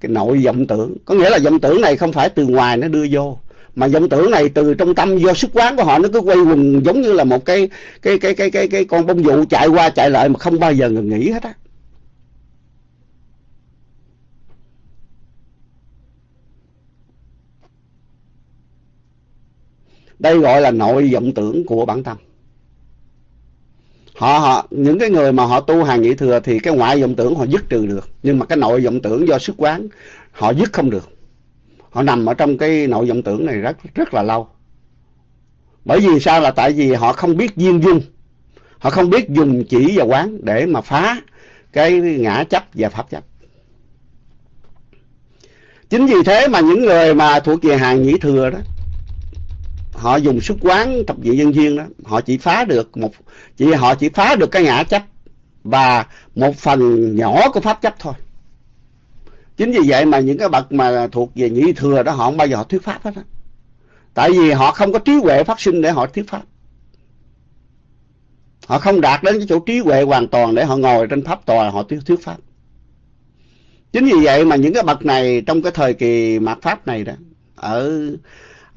cái nội vọng tưởng. Có nghĩa là vọng tưởng này không phải từ ngoài nó đưa vô, mà vọng tưởng này từ trong tâm do sức quán của họ, nó cứ quay quần giống như là một cái cái cái cái cái cái con bông dụ chạy qua chạy lại mà không bao giờ ngừng nghỉ hết á. Đây gọi là nội vọng tưởng của bản tâm họ họ, những cái người mà họ tu hàng nhị thừa thì cái ngoại vọng tưởng họ dứt trừ được. Nhưng mà cái nội vọng tưởng do sức quán, họ dứt không được. Họ nằm ở trong cái nội vọng tưởng này rất rất là lâu. Bởi vì sao là tại vì họ không biết duyên dung. Họ không biết dùng chỉ và quán để mà phá cái ngã chấp và pháp chấp. Chính vì thế mà những người mà thuộc về hàng nhị thừa đó họ dùng sức quán thập diện nhân duyên đó. Họ chỉ phá được một chỉ họ chỉ phá được cái ngã chấp và một phần nhỏ của pháp chấp thôi. Chính vì vậy mà những cái bậc mà thuộc về nhị thừa đó họ không bao giờ họ thuyết pháp hết á. Tại vì họ không có trí huệ phát sinh để họ thuyết pháp. Họ không đạt đến cái chỗ trí huệ hoàn toàn để họ ngồi trên pháp tòa họ thuyết, thuyết pháp. Chính vì vậy mà những cái bậc này trong cái thời kỳ mạt pháp này đó ở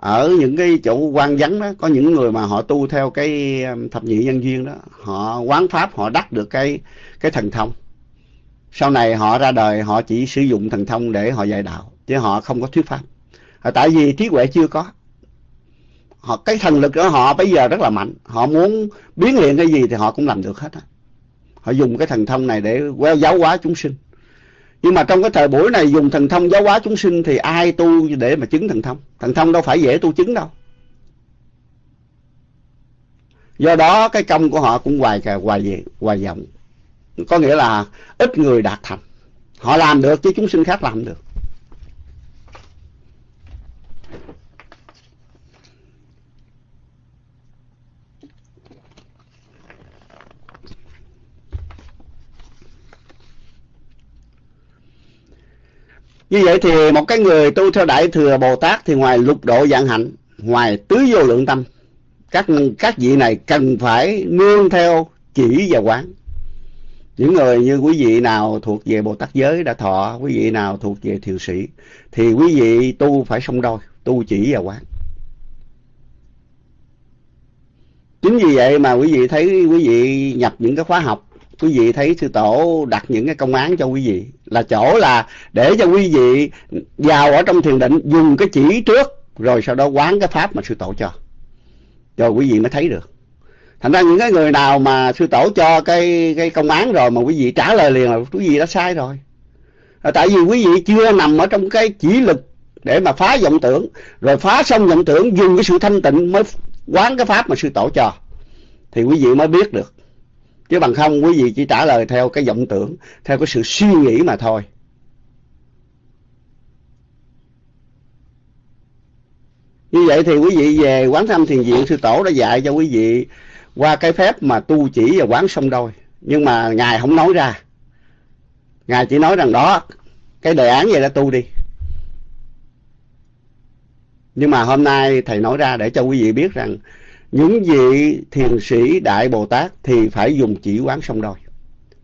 ở những cái chỗ quan vắng đó, có những người mà họ tu theo cái um, thập nhị nhân duyên đó, họ quán pháp, họ đắc được cái cái thần thông. Sau này họ ra đời, họ chỉ sử dụng thần thông để họ dạy đạo, chứ họ không có thuyết pháp. À, tại vì trí huệ chưa có. Họ, cái thần lực của họ bây giờ rất là mạnh. Họ muốn biến hiện cái gì thì họ cũng làm được hết họ dùng cái thần thông này để giáo hóa chúng sinh nhưng mà trong cái thời buổi này dùng thần thông giáo hóa chúng sinh thì ai tu để mà chứng thần thông? Thần thông đâu phải dễ tu chứng đâu. Do đó cái công của họ cũng hoài hoài hoài vọng. Có nghĩa là ít người đạt thành. Họ làm được chứ chúng sinh khác làm được. Như vậy thì một cái người tu theo Đại Thừa Bồ Tát thì ngoài lục độ dạng hạnh, ngoài tứ vô lượng tâm, các các vị này cần phải nương theo chỉ và quán. Những người như quý vị nào thuộc về Bồ Tát giới đã thọ, quý vị nào thuộc về thiền sĩ, thì quý vị tu phải song đôi, tu chỉ và quán. Chính vì vậy mà quý vị thấy quý vị nhập những cái khóa học quý vị thấy sư tổ đặt những cái công án cho quý vị. Là chỗ là để cho quý vị vào ở trong thiền định dùng cái chỉ trước rồi sau đó quán cái pháp mà sư tổ cho. Rồi quý vị mới thấy được. Thành ra những cái người nào mà sư tổ cho cái cái công án rồi mà quý vị trả lời liền là quý vị đã sai rồi. À, tại vì quý vị chưa nằm ở trong cái chỉ lực để mà phá vọng tưởng. Rồi phá xong vọng tưởng dùng cái sự thanh tịnh mới quán cái pháp mà sư tổ cho. Thì quý vị mới biết được chứ bằng không, quý vị chỉ trả lời theo cái vọng tưởng, theo cái sự suy nghĩ mà thôi. Như vậy thì quý vị về quán thăm thiền viện, sư tổ đã dạy cho quý vị qua cái phép mà tu chỉ và quán song đôi. Nhưng mà ngài không nói ra. Ngài chỉ nói rằng đó, cái đề án vậy đã tu đi. Nhưng mà hôm nay thầy nói ra để cho quý vị biết rằng những vị thiền sĩ đại bồ tát thì phải dùng chỉ quán song đôi.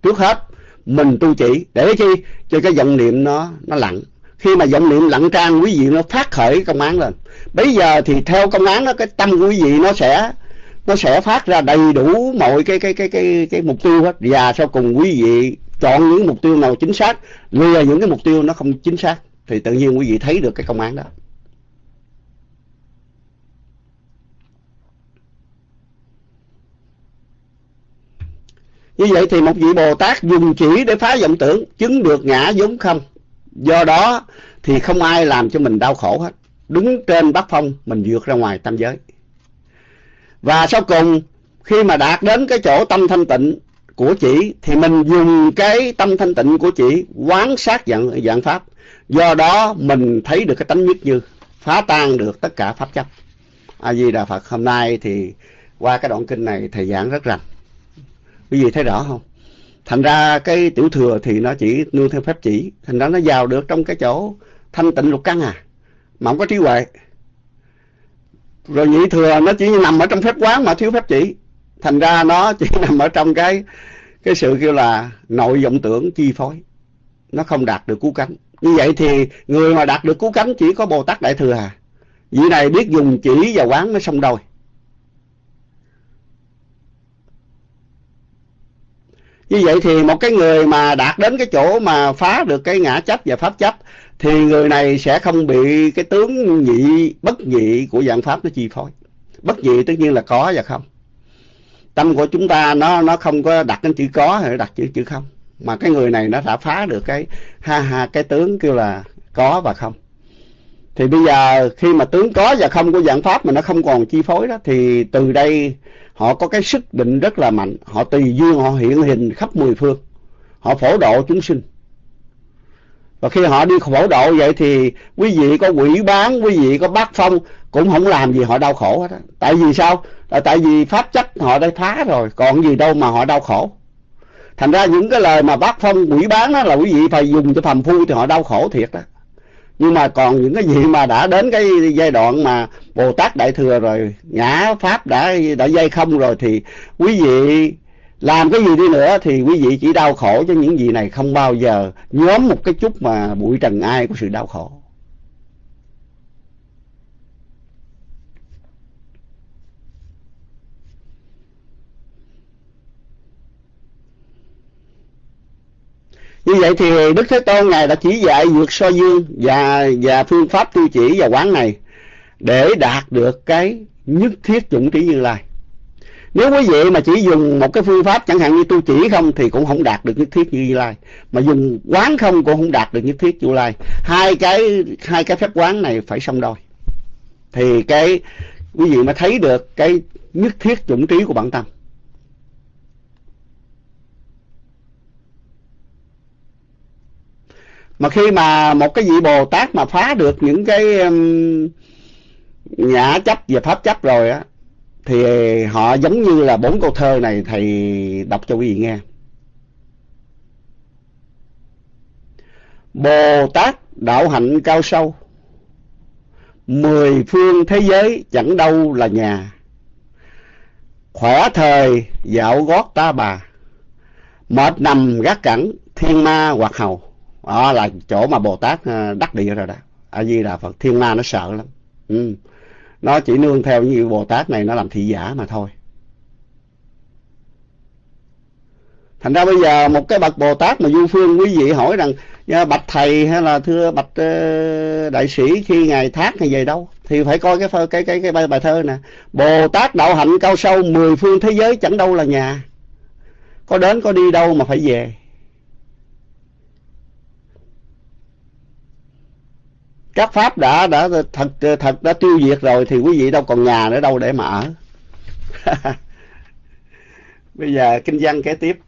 Trước hết, mình tu chỉ. Để chi? Cho cái vọng niệm nó nó lặng. Khi mà vọng niệm lặng trang quý vị nó phát khởi công án lên. Bây giờ thì theo công án đó, cái tâm quý vị nó sẽ nó sẽ phát ra đầy đủ mọi cái cái cái cái cái mục tiêu hết. Và sau cùng quý vị chọn những mục tiêu nào chính xác, lừa những cái mục tiêu nó không chính xác, thì tự nhiên quý vị thấy được cái công án đó. Như vậy thì một vị Bồ Tát dùng chỉ để phá vọng tưởng, chứng được ngã vốn không. Do đó thì không ai làm cho mình đau khổ hết. Đứng trên bát phong, mình vượt ra ngoài tam giới. Và sau cùng, khi mà đạt đến cái chỗ tâm thanh tịnh của chỉ, thì mình dùng cái tâm thanh tịnh của chỉ quán sát dạng, dạng pháp. Do đó mình thấy được cái tánh nhất như, phá tan được tất cả pháp chấp. A-di-đà Phật hôm nay thì qua cái đoạn kinh này thầy giảng rất rành quý vị thấy rõ không? Thành ra cái tiểu thừa thì nó chỉ nương theo phép chỉ. Thành ra nó vào được trong cái chỗ thanh tịnh lục căn à. Mà không có trí huệ. Rồi nhị thừa nó chỉ nằm ở trong phép quán mà thiếu phép chỉ. Thành ra nó chỉ nằm ở trong cái cái sự kêu là nội vọng tưởng chi phối. Nó không đạt được cứu cánh. Như vậy thì người mà đạt được cứu cánh chỉ có bồ tát đại thừa à. Vị này biết dùng chỉ và quán nó xong đôi. Như vậy thì một cái người mà đạt đến cái chỗ mà phá được cái ngã chấp và pháp chấp, thì người này sẽ không bị cái tướng nhị, bất nhị của dạng pháp nó chi phối. Bất nhị tất nhiên là có và không. Tâm của chúng ta nó nó không có đặt cái chữ có hay đặt chữ chữ không. Mà cái người này nó đã phá được cái, ha ha, cái tướng kêu là có và không. Thì bây giờ khi mà tướng có và không của dạng pháp mà nó không còn chi phối đó, thì từ đây họ có cái sức định rất là mạnh. Họ tùy duyên, họ hiện hình khắp mười phương. Họ phổ độ chúng sinh. Và khi họ đi phổ độ vậy thì quý vị có quỷ bán, quý vị có bát phong, cũng không làm gì họ đau khổ hết tại vì sao? Là tại vì pháp chất họ đã phá rồi. Còn gì đâu mà họ đau khổ. Thành ra những cái lời mà bác phong quỷ bán đó là quý vị phải dùng cho phàm phu thì họ đau khổ thiệt đó nhưng mà còn những cái gì mà đã đến cái giai đoạn mà bồ tát đại thừa rồi, ngã pháp đã đã dây không rồi thì quý vị làm cái gì đi nữa thì quý vị chỉ đau khổ cho những gì này không bao giờ. Nhóm một cái chút mà bụi trần ai của sự đau khổ. Như vậy thì đức thế tôn ngài đã chỉ dạy vượt so dương và và phương pháp tu chỉ và quán này để đạt được cái nhất thiết chủng trí như lai. Nếu quý vị mà chỉ dùng một cái phương pháp chẳng hạn như tu chỉ không thì cũng không đạt được nhất thiết như lai. Mà dùng quán không cũng không đạt được nhất thiết như lai. Hai cái hai cái phép quán này phải song đôi. Thì cái, quý vị mới thấy được cái nhất thiết chủng trí của bản tâm. Mà khi mà một cái vị bồ tát mà phá được những cái um, nhã chấp và pháp chấp rồi á thì họ giống như là bốn câu thơ này thầy đọc cho quý vị nghe. Bồ tát đạo hạnh cao sâu mười phương thế giới chẳng đâu là nhà. Khỏe thời dạo gót ta bà mệt nằm gác cẳng thiên ma hoặc hầu đó là chỗ mà bồ tát ờ, đắc địa rồi đó. A di đà phật thiên ma nó sợ lắm. Ừ. nó chỉ nương theo như bồ tát này nó làm thị giả mà thôi. Thành ra bây giờ một cái bậc bồ tát mà du phương quý vị hỏi rằng dạ, bạch thầy hay là thưa bạch ờ, đại sĩ khi ngài thác hay về đâu? Thì phải coi cái cái cái cái bài, bài thơ nè. Bồ tát đạo hạnh cao sâu mười phương thế giới chẳng đâu là nhà. Có đến có đi đâu mà phải về. Các pháp đã đã, thật thật đã tiêu diệt rồi thì quý vị đâu còn nhà nữa, đâu để mà ở. Bây giờ kinh văn kế tiếp.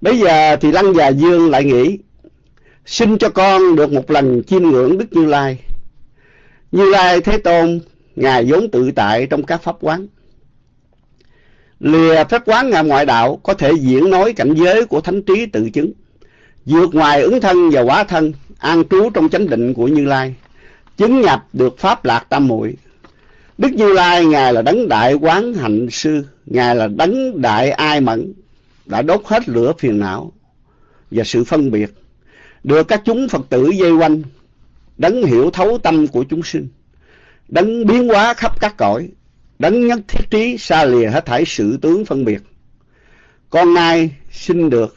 Bây giờ thì lăng già dương lại nghĩ, xin cho con được một lần chiêm ngưỡng đức như lai. Như lai thế tôn, ngài vốn tự tại trong các pháp quán. Lìa pháp quán ngài ngoại đạo có thể diễn nói cảnh giới của thánh trí tự chứng vượt ngoài ứng thân và quả thân, an trú trong chánh định của như lai, chứng nhập được pháp lạc tam muội. Đức như lai, ngài là đấng đại quán hạnh sư, ngài là đấng đại ai mẫn, đã đốt hết lửa phiền não và sự phân biệt, được các chúng phật tử dây quanh, đấng hiểu thấu tâm của chúng sinh, đấng biến hóa khắp các cõi, đấng nhất thiết trí xa lìa hết thảy sự tướng phân biệt. Con nay xin được,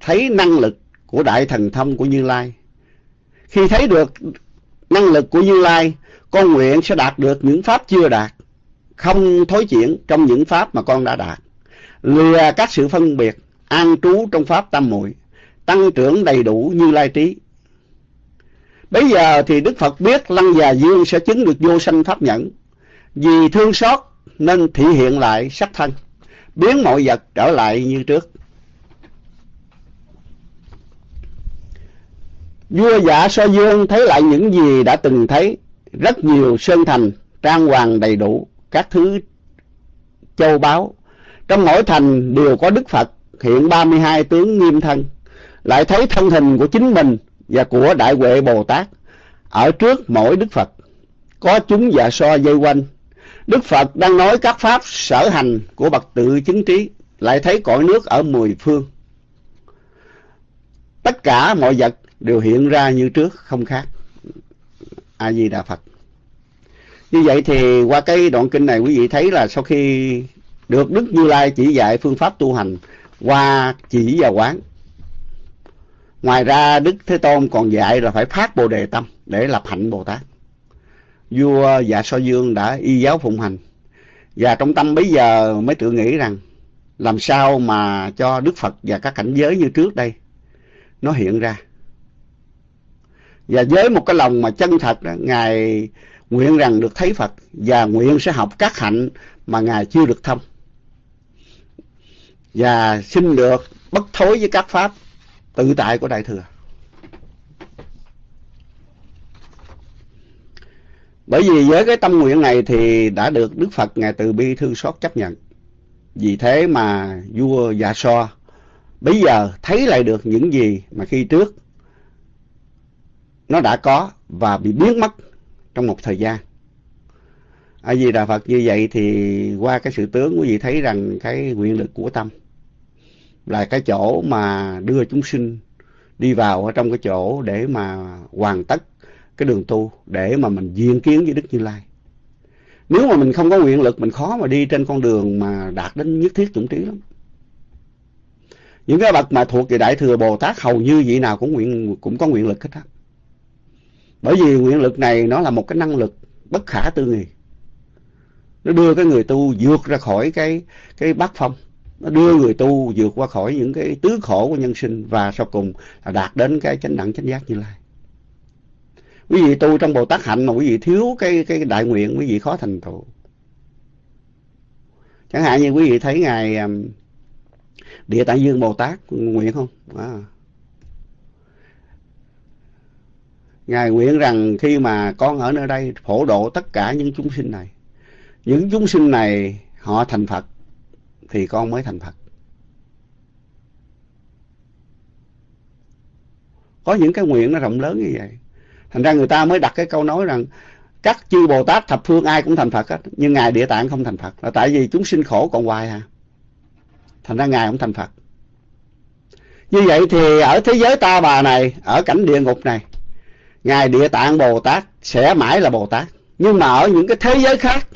thấy năng lực của đại thần thông của Như Lai. Khi thấy được năng lực của Như Lai, con nguyện sẽ đạt được những pháp chưa đạt, không thối chuyển trong những pháp mà con đã đạt. Lìa các sự phân biệt, an trú trong pháp tam muội, tăng trưởng đầy đủ Như Lai trí. Bây giờ thì Đức Phật biết Lăng Già Dương sẽ chứng được vô sanh pháp nhẫn. Vì thương xót nên thị hiện lại sắc thân, biến mọi vật trở lại như trước. Vua giả so dương thấy lại những gì đã từng thấy, rất nhiều sơn thành, trang hoàng đầy đủ, các thứ châu báu. Trong mỗi thành đều có Đức Phật hiện 32 tướng nghiêm thân, lại thấy thân hình của chính mình và của Đại Huệ Bồ Tát ở trước mỗi Đức Phật. Có chúng giả so dây quanh. Đức Phật đang nói các pháp sở hành của bậc tự chứng trí, lại thấy cõi nước ở mười phương. Tất cả mọi vật đều hiện ra như trước, không khác. A di đà phật. Như vậy thì qua cái đoạn kinh này quý vị thấy là sau khi được đức như lai chỉ dạy phương pháp tu hành qua chỉ và quán. Ngoài ra đức thế tôn còn dạy là phải phát bồ đề tâm để lập hạnh bồ tát. Vua dạ so dương đã y giáo phụng hành. Và trong tâm bây giờ mới tự nghĩ rằng, làm sao mà cho đức phật và các cảnh giới như trước đây nó hiện ra và với một cái lòng mà chân thật đó, ngài nguyện rằng được thấy phật và nguyện sẽ học các hạnh mà ngài chưa được thông. Và xin được bất thối với các pháp tự tại của đại thừa. Bởi vì với cái tâm nguyện này thì đã được đức phật ngài từ bi thương xót chấp nhận. Vì thế mà vua dạ so bây giờ thấy lại được những gì mà khi trước nó đã có và bị biến mất trong một thời gian a di đà phật như vậy thì qua cái sự tướng quý vị thấy rằng cái nguyện lực của tâm là cái chỗ mà đưa chúng sinh đi vào ở trong cái chỗ để mà hoàn tất cái đường tu, để mà mình diện kiến với Đức Như Lai. Nếu mà mình không có nguyện lực, mình khó mà đi trên con đường mà đạt đến nhất thiết chủng trí lắm. Những cái bậc mà thuộc về Đại Thừa Bồ Tát hầu như vị nào cũng nguyện cũng có nguyện lực hết á. Bởi vì nguyện lực này nó là một cái năng lực bất khả tư nghị. Nó đưa cái người tu vượt ra khỏi cái cái bát phong nó đưa người tu vượt qua khỏi những cái tứ khổ của nhân sinh và sau cùng là đạt đến cái chánh đẳng, chánh giác như lai quý vị tu trong bồ tát hạnh mà quý vị thiếu cái cái đại nguyện, quý vị khó thành tựu chẳng hạn như quý vị thấy ngài địa tạng dương bồ tát nguyện không à. Ngài nguyện rằng khi mà con ở nơi đây phổ độ tất cả những chúng sinh này những chúng sinh này họ thành phật thì con mới thành Phật. Có những cái nguyện nó rộng lớn như vậy. Thành ra người ta mới đặt cái câu nói rằng các chư Bồ Tát thập phương ai cũng thành Phật hết. Nhưng Ngài Địa Tạng không thành Phật. Là tại vì chúng sinh khổ còn hoài à. Thành ra Ngài không thành Phật. Như vậy thì ở thế giới ta bà này, ở cảnh địa ngục này, Ngài Địa Tạng Bồ Tát sẽ mãi là Bồ Tát. Nhưng mà ở những cái thế giới khác,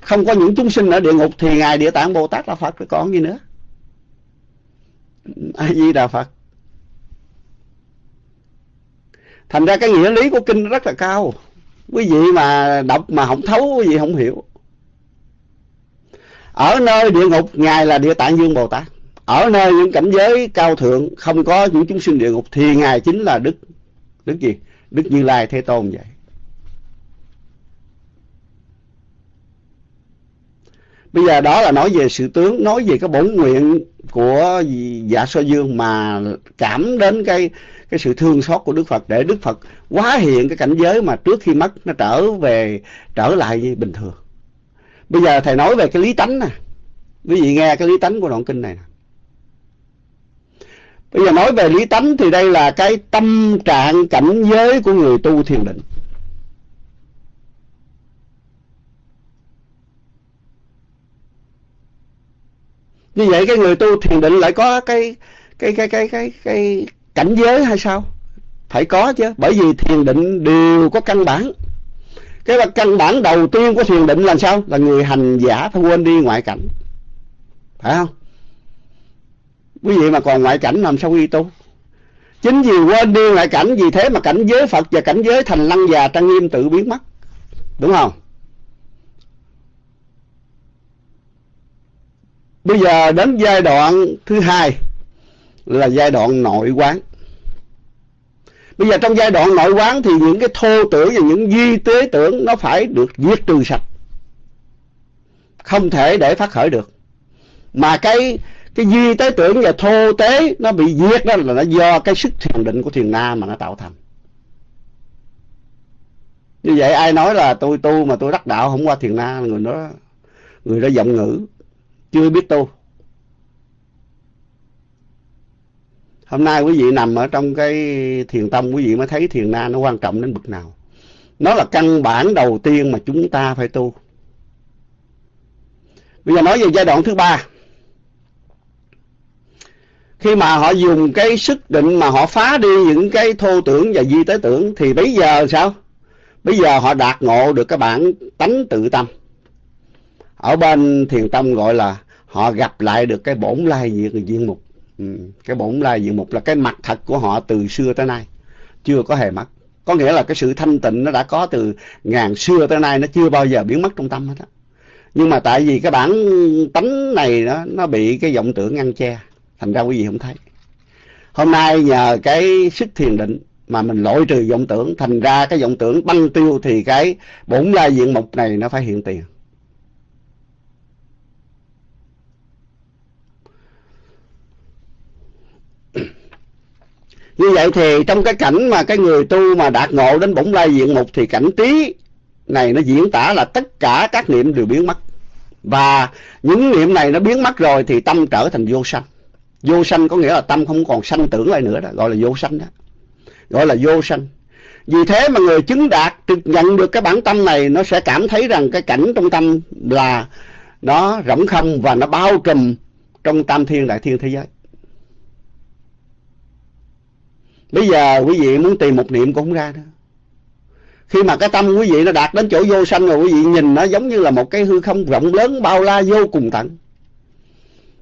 không có những chúng sinh ở địa ngục thì ngài địa tạng bồ tát là phật rồi còn gì nữa? A di đà phật. Thành ra cái nghĩa lý của kinh rất là cao. Quý vị mà đọc mà không thấu quý vị không hiểu. Ở nơi địa ngục ngài là địa tạng dương bồ tát. Ở nơi những cảnh giới cao thượng không có những chúng sinh địa ngục thì ngài chính là đức. Đức gì? Đức như lai thế tôn vậy. Bây giờ đó là nói về sự tướng, nói về cái bổn nguyện của dạ so dương mà cảm đến cái cái sự thương xót của đức phật, để đức phật hóa hiện cái cảnh giới mà trước khi mất nó trở về, trở lại như bình thường. Bây giờ thầy nói về cái lý tánh nè. Quý vị nghe cái lý tánh của đoạn kinh này nè bây giờ nói về lý tánh thì đây là cái tâm trạng cảnh giới của người tu thiền định. Như vậy cái người tu thiền định lại có cái cái cái cái cái cái cảnh giới hay sao? Phải có chứ, bởi vì thiền định đều có căn bản. Cái là căn bản đầu tiên của thiền định là sao? Là người hành giả, phải quên đi ngoại cảnh. Phải không? Quý vị mà còn ngoại cảnh làm sao đi tu chính vì quên đi ngoại cảnh, vì thế mà cảnh giới phật và cảnh giới thành lăng già trang nghiêm tự biến mất đúng không Bây giờ đến giai đoạn thứ hai là giai đoạn nội quán. Bây giờ trong giai đoạn nội quán thì những cái thô tưởng và những di tế tưởng nó phải được diệt trừ sạch. Không thể để phát khởi được. Mà cái cái duy tế tưởng và thô tế nó bị diệt đó là nó do cái sức thiền định của thiền na mà nó tạo thành. Như vậy ai nói là tôi tu mà tôi đắc đạo không qua thiền na, người đó người đó giọng ngữ, chưa biết tu. Hôm nay quý vị nằm ở trong cái thiền tâm, quý vị mới thấy thiền na nó quan trọng đến bậc nào. Nó là căn bản đầu tiên mà chúng ta phải tu. Bây giờ nói về giai đoạn thứ ba khi mà họ dùng cái sức định mà họ phá đi những cái thô tưởng và di tế tưởng thì bây giờ sao? Bây giờ họ đạt ngộ được cái bản tánh tự tâm. Ở bên thiền tâm gọi là họ gặp lại được cái bổn lai diện, diện mục. Ừ, cái bổn lai diện mục là cái mặt thật của họ từ xưa tới nay chưa có hề mất. Có nghĩa là cái sự thanh tịnh nó đã có từ ngàn xưa tới nay nó chưa bao giờ biến mất trong tâm hết á. Nhưng mà tại vì cái bản tánh này nó nó bị cái vọng tưởng ngăn che thành ra quý vị không thấy. Hôm nay nhờ cái sức thiền định mà mình loại trừ vọng tưởng, thành ra cái vọng tưởng băng tiêu thì cái bổn lai diện mục này nó phải hiện tiền. Như vậy thì trong cái cảnh mà cái người tu mà đạt ngộ đến bổn lai diện mục thì cảnh trí này nó diễn tả là tất cả các niệm đều biến mất. Và những niệm này nó biến mất rồi thì tâm trở thành vô sanh vô sanh có nghĩa là tâm không còn sanh tưởng lại nữa đó, gọi là vô sanh đó. Gọi là vô sanh. Vì thế mà người chứng đạt, trực nhận được cái bản tâm này, nó sẽ cảm thấy rằng cái cảnh trong tâm là nó rỗng không và nó bao trùm trong tam thiên đại thiên thế giới. Bây giờ quý vị muốn tìm một niệm cũng không ra nữa khi mà cái tâm quý vị nó đạt đến chỗ vô sanh rồi, quý vị nhìn nó giống như là một cái hư không rộng lớn, bao la vô cùng tận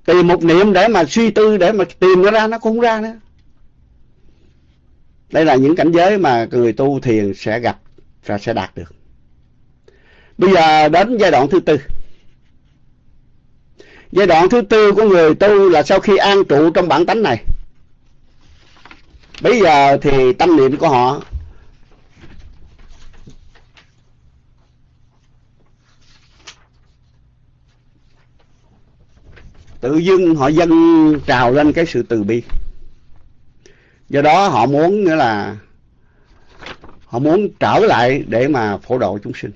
tìm một niệm để mà suy tư, để mà tìm nó ra, nó cũng không ra nữa. Đây là những cảnh giới mà người tu thiền sẽ gặp, và sẽ đạt được. Bây giờ đến giai đoạn thứ tư. Giai đoạn thứ tư của người tu là sau khi an trụ trong bản tánh này. Bây giờ thì tâm niệm của họ tự dưng họ dâng trào lên cái sự từ bi. Do đó họ muốn nghĩa là họ muốn trở lại để mà phổ độ chúng sinh.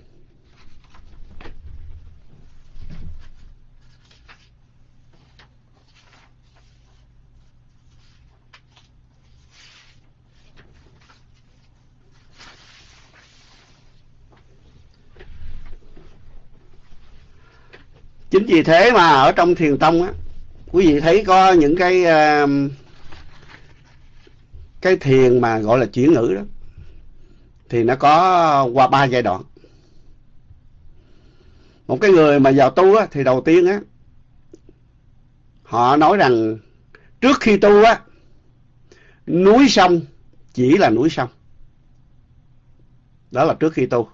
Chính vì thế mà ở trong thiền tông á quý vị thấy có những cái uh, cái thiền mà gọi là chuyển ngữ đó thì nó có qua ba giai đoạn. Một cái người mà vào tu á thì đầu tiên á họ nói rằng trước khi tu á núi sông chỉ là núi sông. Đó là trước khi tu.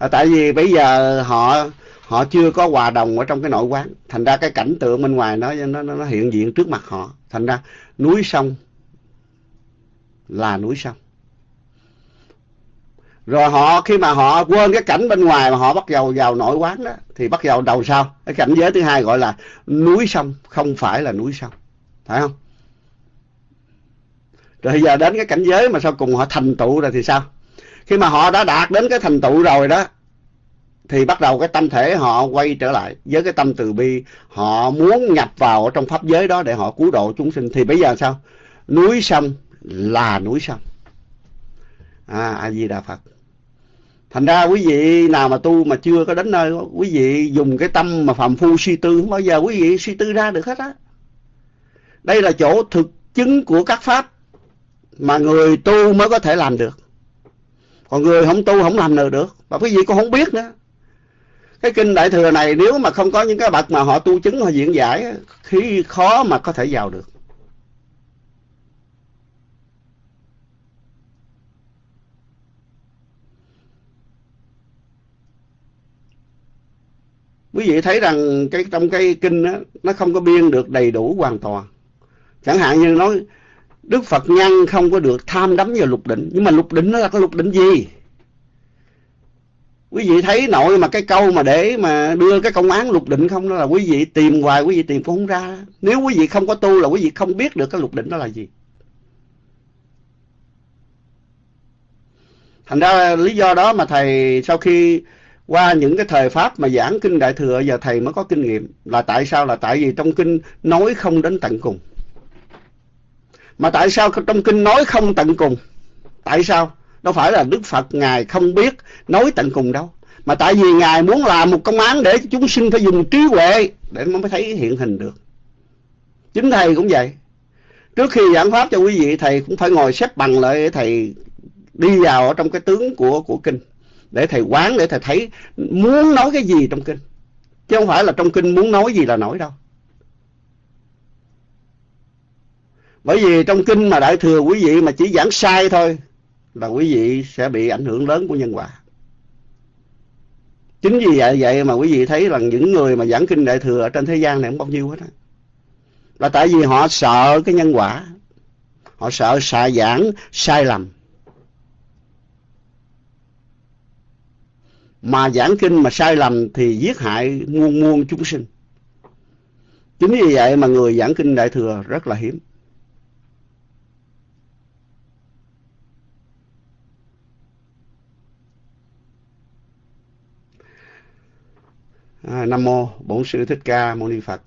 Là tại vì bây giờ họ họ chưa có hòa đồng ở trong cái nội quán. Thành ra cái cảnh tượng bên ngoài nó nó nó hiện diện trước mặt họ. Thành ra núi sông là núi sông. Rồi họ, khi mà họ quên cái cảnh bên ngoài mà họ bắt đầu vào nội quán đó, thì bắt đầu đầu sau. Cái cảnh giới thứ hai gọi là núi sông, không phải là núi sông. Phải không? Rồi giờ đến cái cảnh giới mà sau cùng họ thành tựu rồi thì sao? Khi mà họ đã đạt đến cái thành tựu rồi đó thì bắt đầu cái tâm thể họ quay trở lại với cái tâm từ bi. Họ muốn nhập vào trong pháp giới đó để họ cứu độ chúng sinh. Thì bây giờ sao? Núi sông là núi sông à a di đà phật. Thành ra quý vị nào mà tu mà chưa có đến nơi, quý vị dùng cái tâm mà phạm phu suy tư, không bao giờ quý vị suy tư ra được hết á. Đây là chỗ thực chứng của các pháp mà người tu mới có thể làm được. Còn người không tu không làm được. Và quý vị cũng không biết nữa cái kinh đại thừa này nếu mà không có những cái bậc mà họ tu chứng họ diễn giải khi khó mà có thể vào được. Quý vị thấy rằng cái trong cái kinh đó, nó không có biên được đầy đủ hoàn toàn. Chẳng hạn như nói đức phật nhân không có được tham đắm vào lục định nhưng mà lục định nó là cái lục định gì? Quý vị thấy nội mà cái câu mà để mà đưa cái công án lục định không đó là quý vị tìm hoài, quý vị tìm cũng không ra. Nếu quý vị không có tu là quý vị không biết được cái lục định đó là gì. Thành ra lý do đó mà thầy sau khi qua những cái thời pháp mà giảng kinh đại thừa, giờ thầy mới có kinh nghiệm là tại sao? Là tại vì trong kinh nói không đến tận cùng. Mà tại sao trong kinh nói không tận cùng? Tại sao? Đâu phải là đức phật ngài không biết nói tận cùng đâu. Mà tại vì ngài muốn làm một công án để chúng sinh phải dùng trí huệ để mới thấy hiện hình được. Chính thầy cũng vậy. Trước khi giảng pháp cho quý vị, thầy cũng phải ngồi xếp bằng lại để thầy đi vào ở trong cái tướng của của kinh. Để thầy quán, để thầy thấy muốn nói cái gì trong kinh. Chứ không phải là trong kinh muốn nói gì là nói đâu. Bởi vì trong kinh mà đại thừa quý vị mà chỉ giảng sai thôi là quý vị sẽ bị ảnh hưởng lớn của nhân quả chính vì vậy vậy mà quý vị thấy rằng những người mà giảng kinh đại thừa ở trên thế gian này không bao nhiêu hết á. Là tại vì họ sợ cái nhân quả họ sợ xạ giảng, sai lầm. Mà giảng kinh mà sai lầm thì giết hại muôn muôn chúng sinh. Chính vì vậy mà người giảng kinh đại thừa rất là hiếm. À, nam mô bổn sư thích ca mâu ni phật.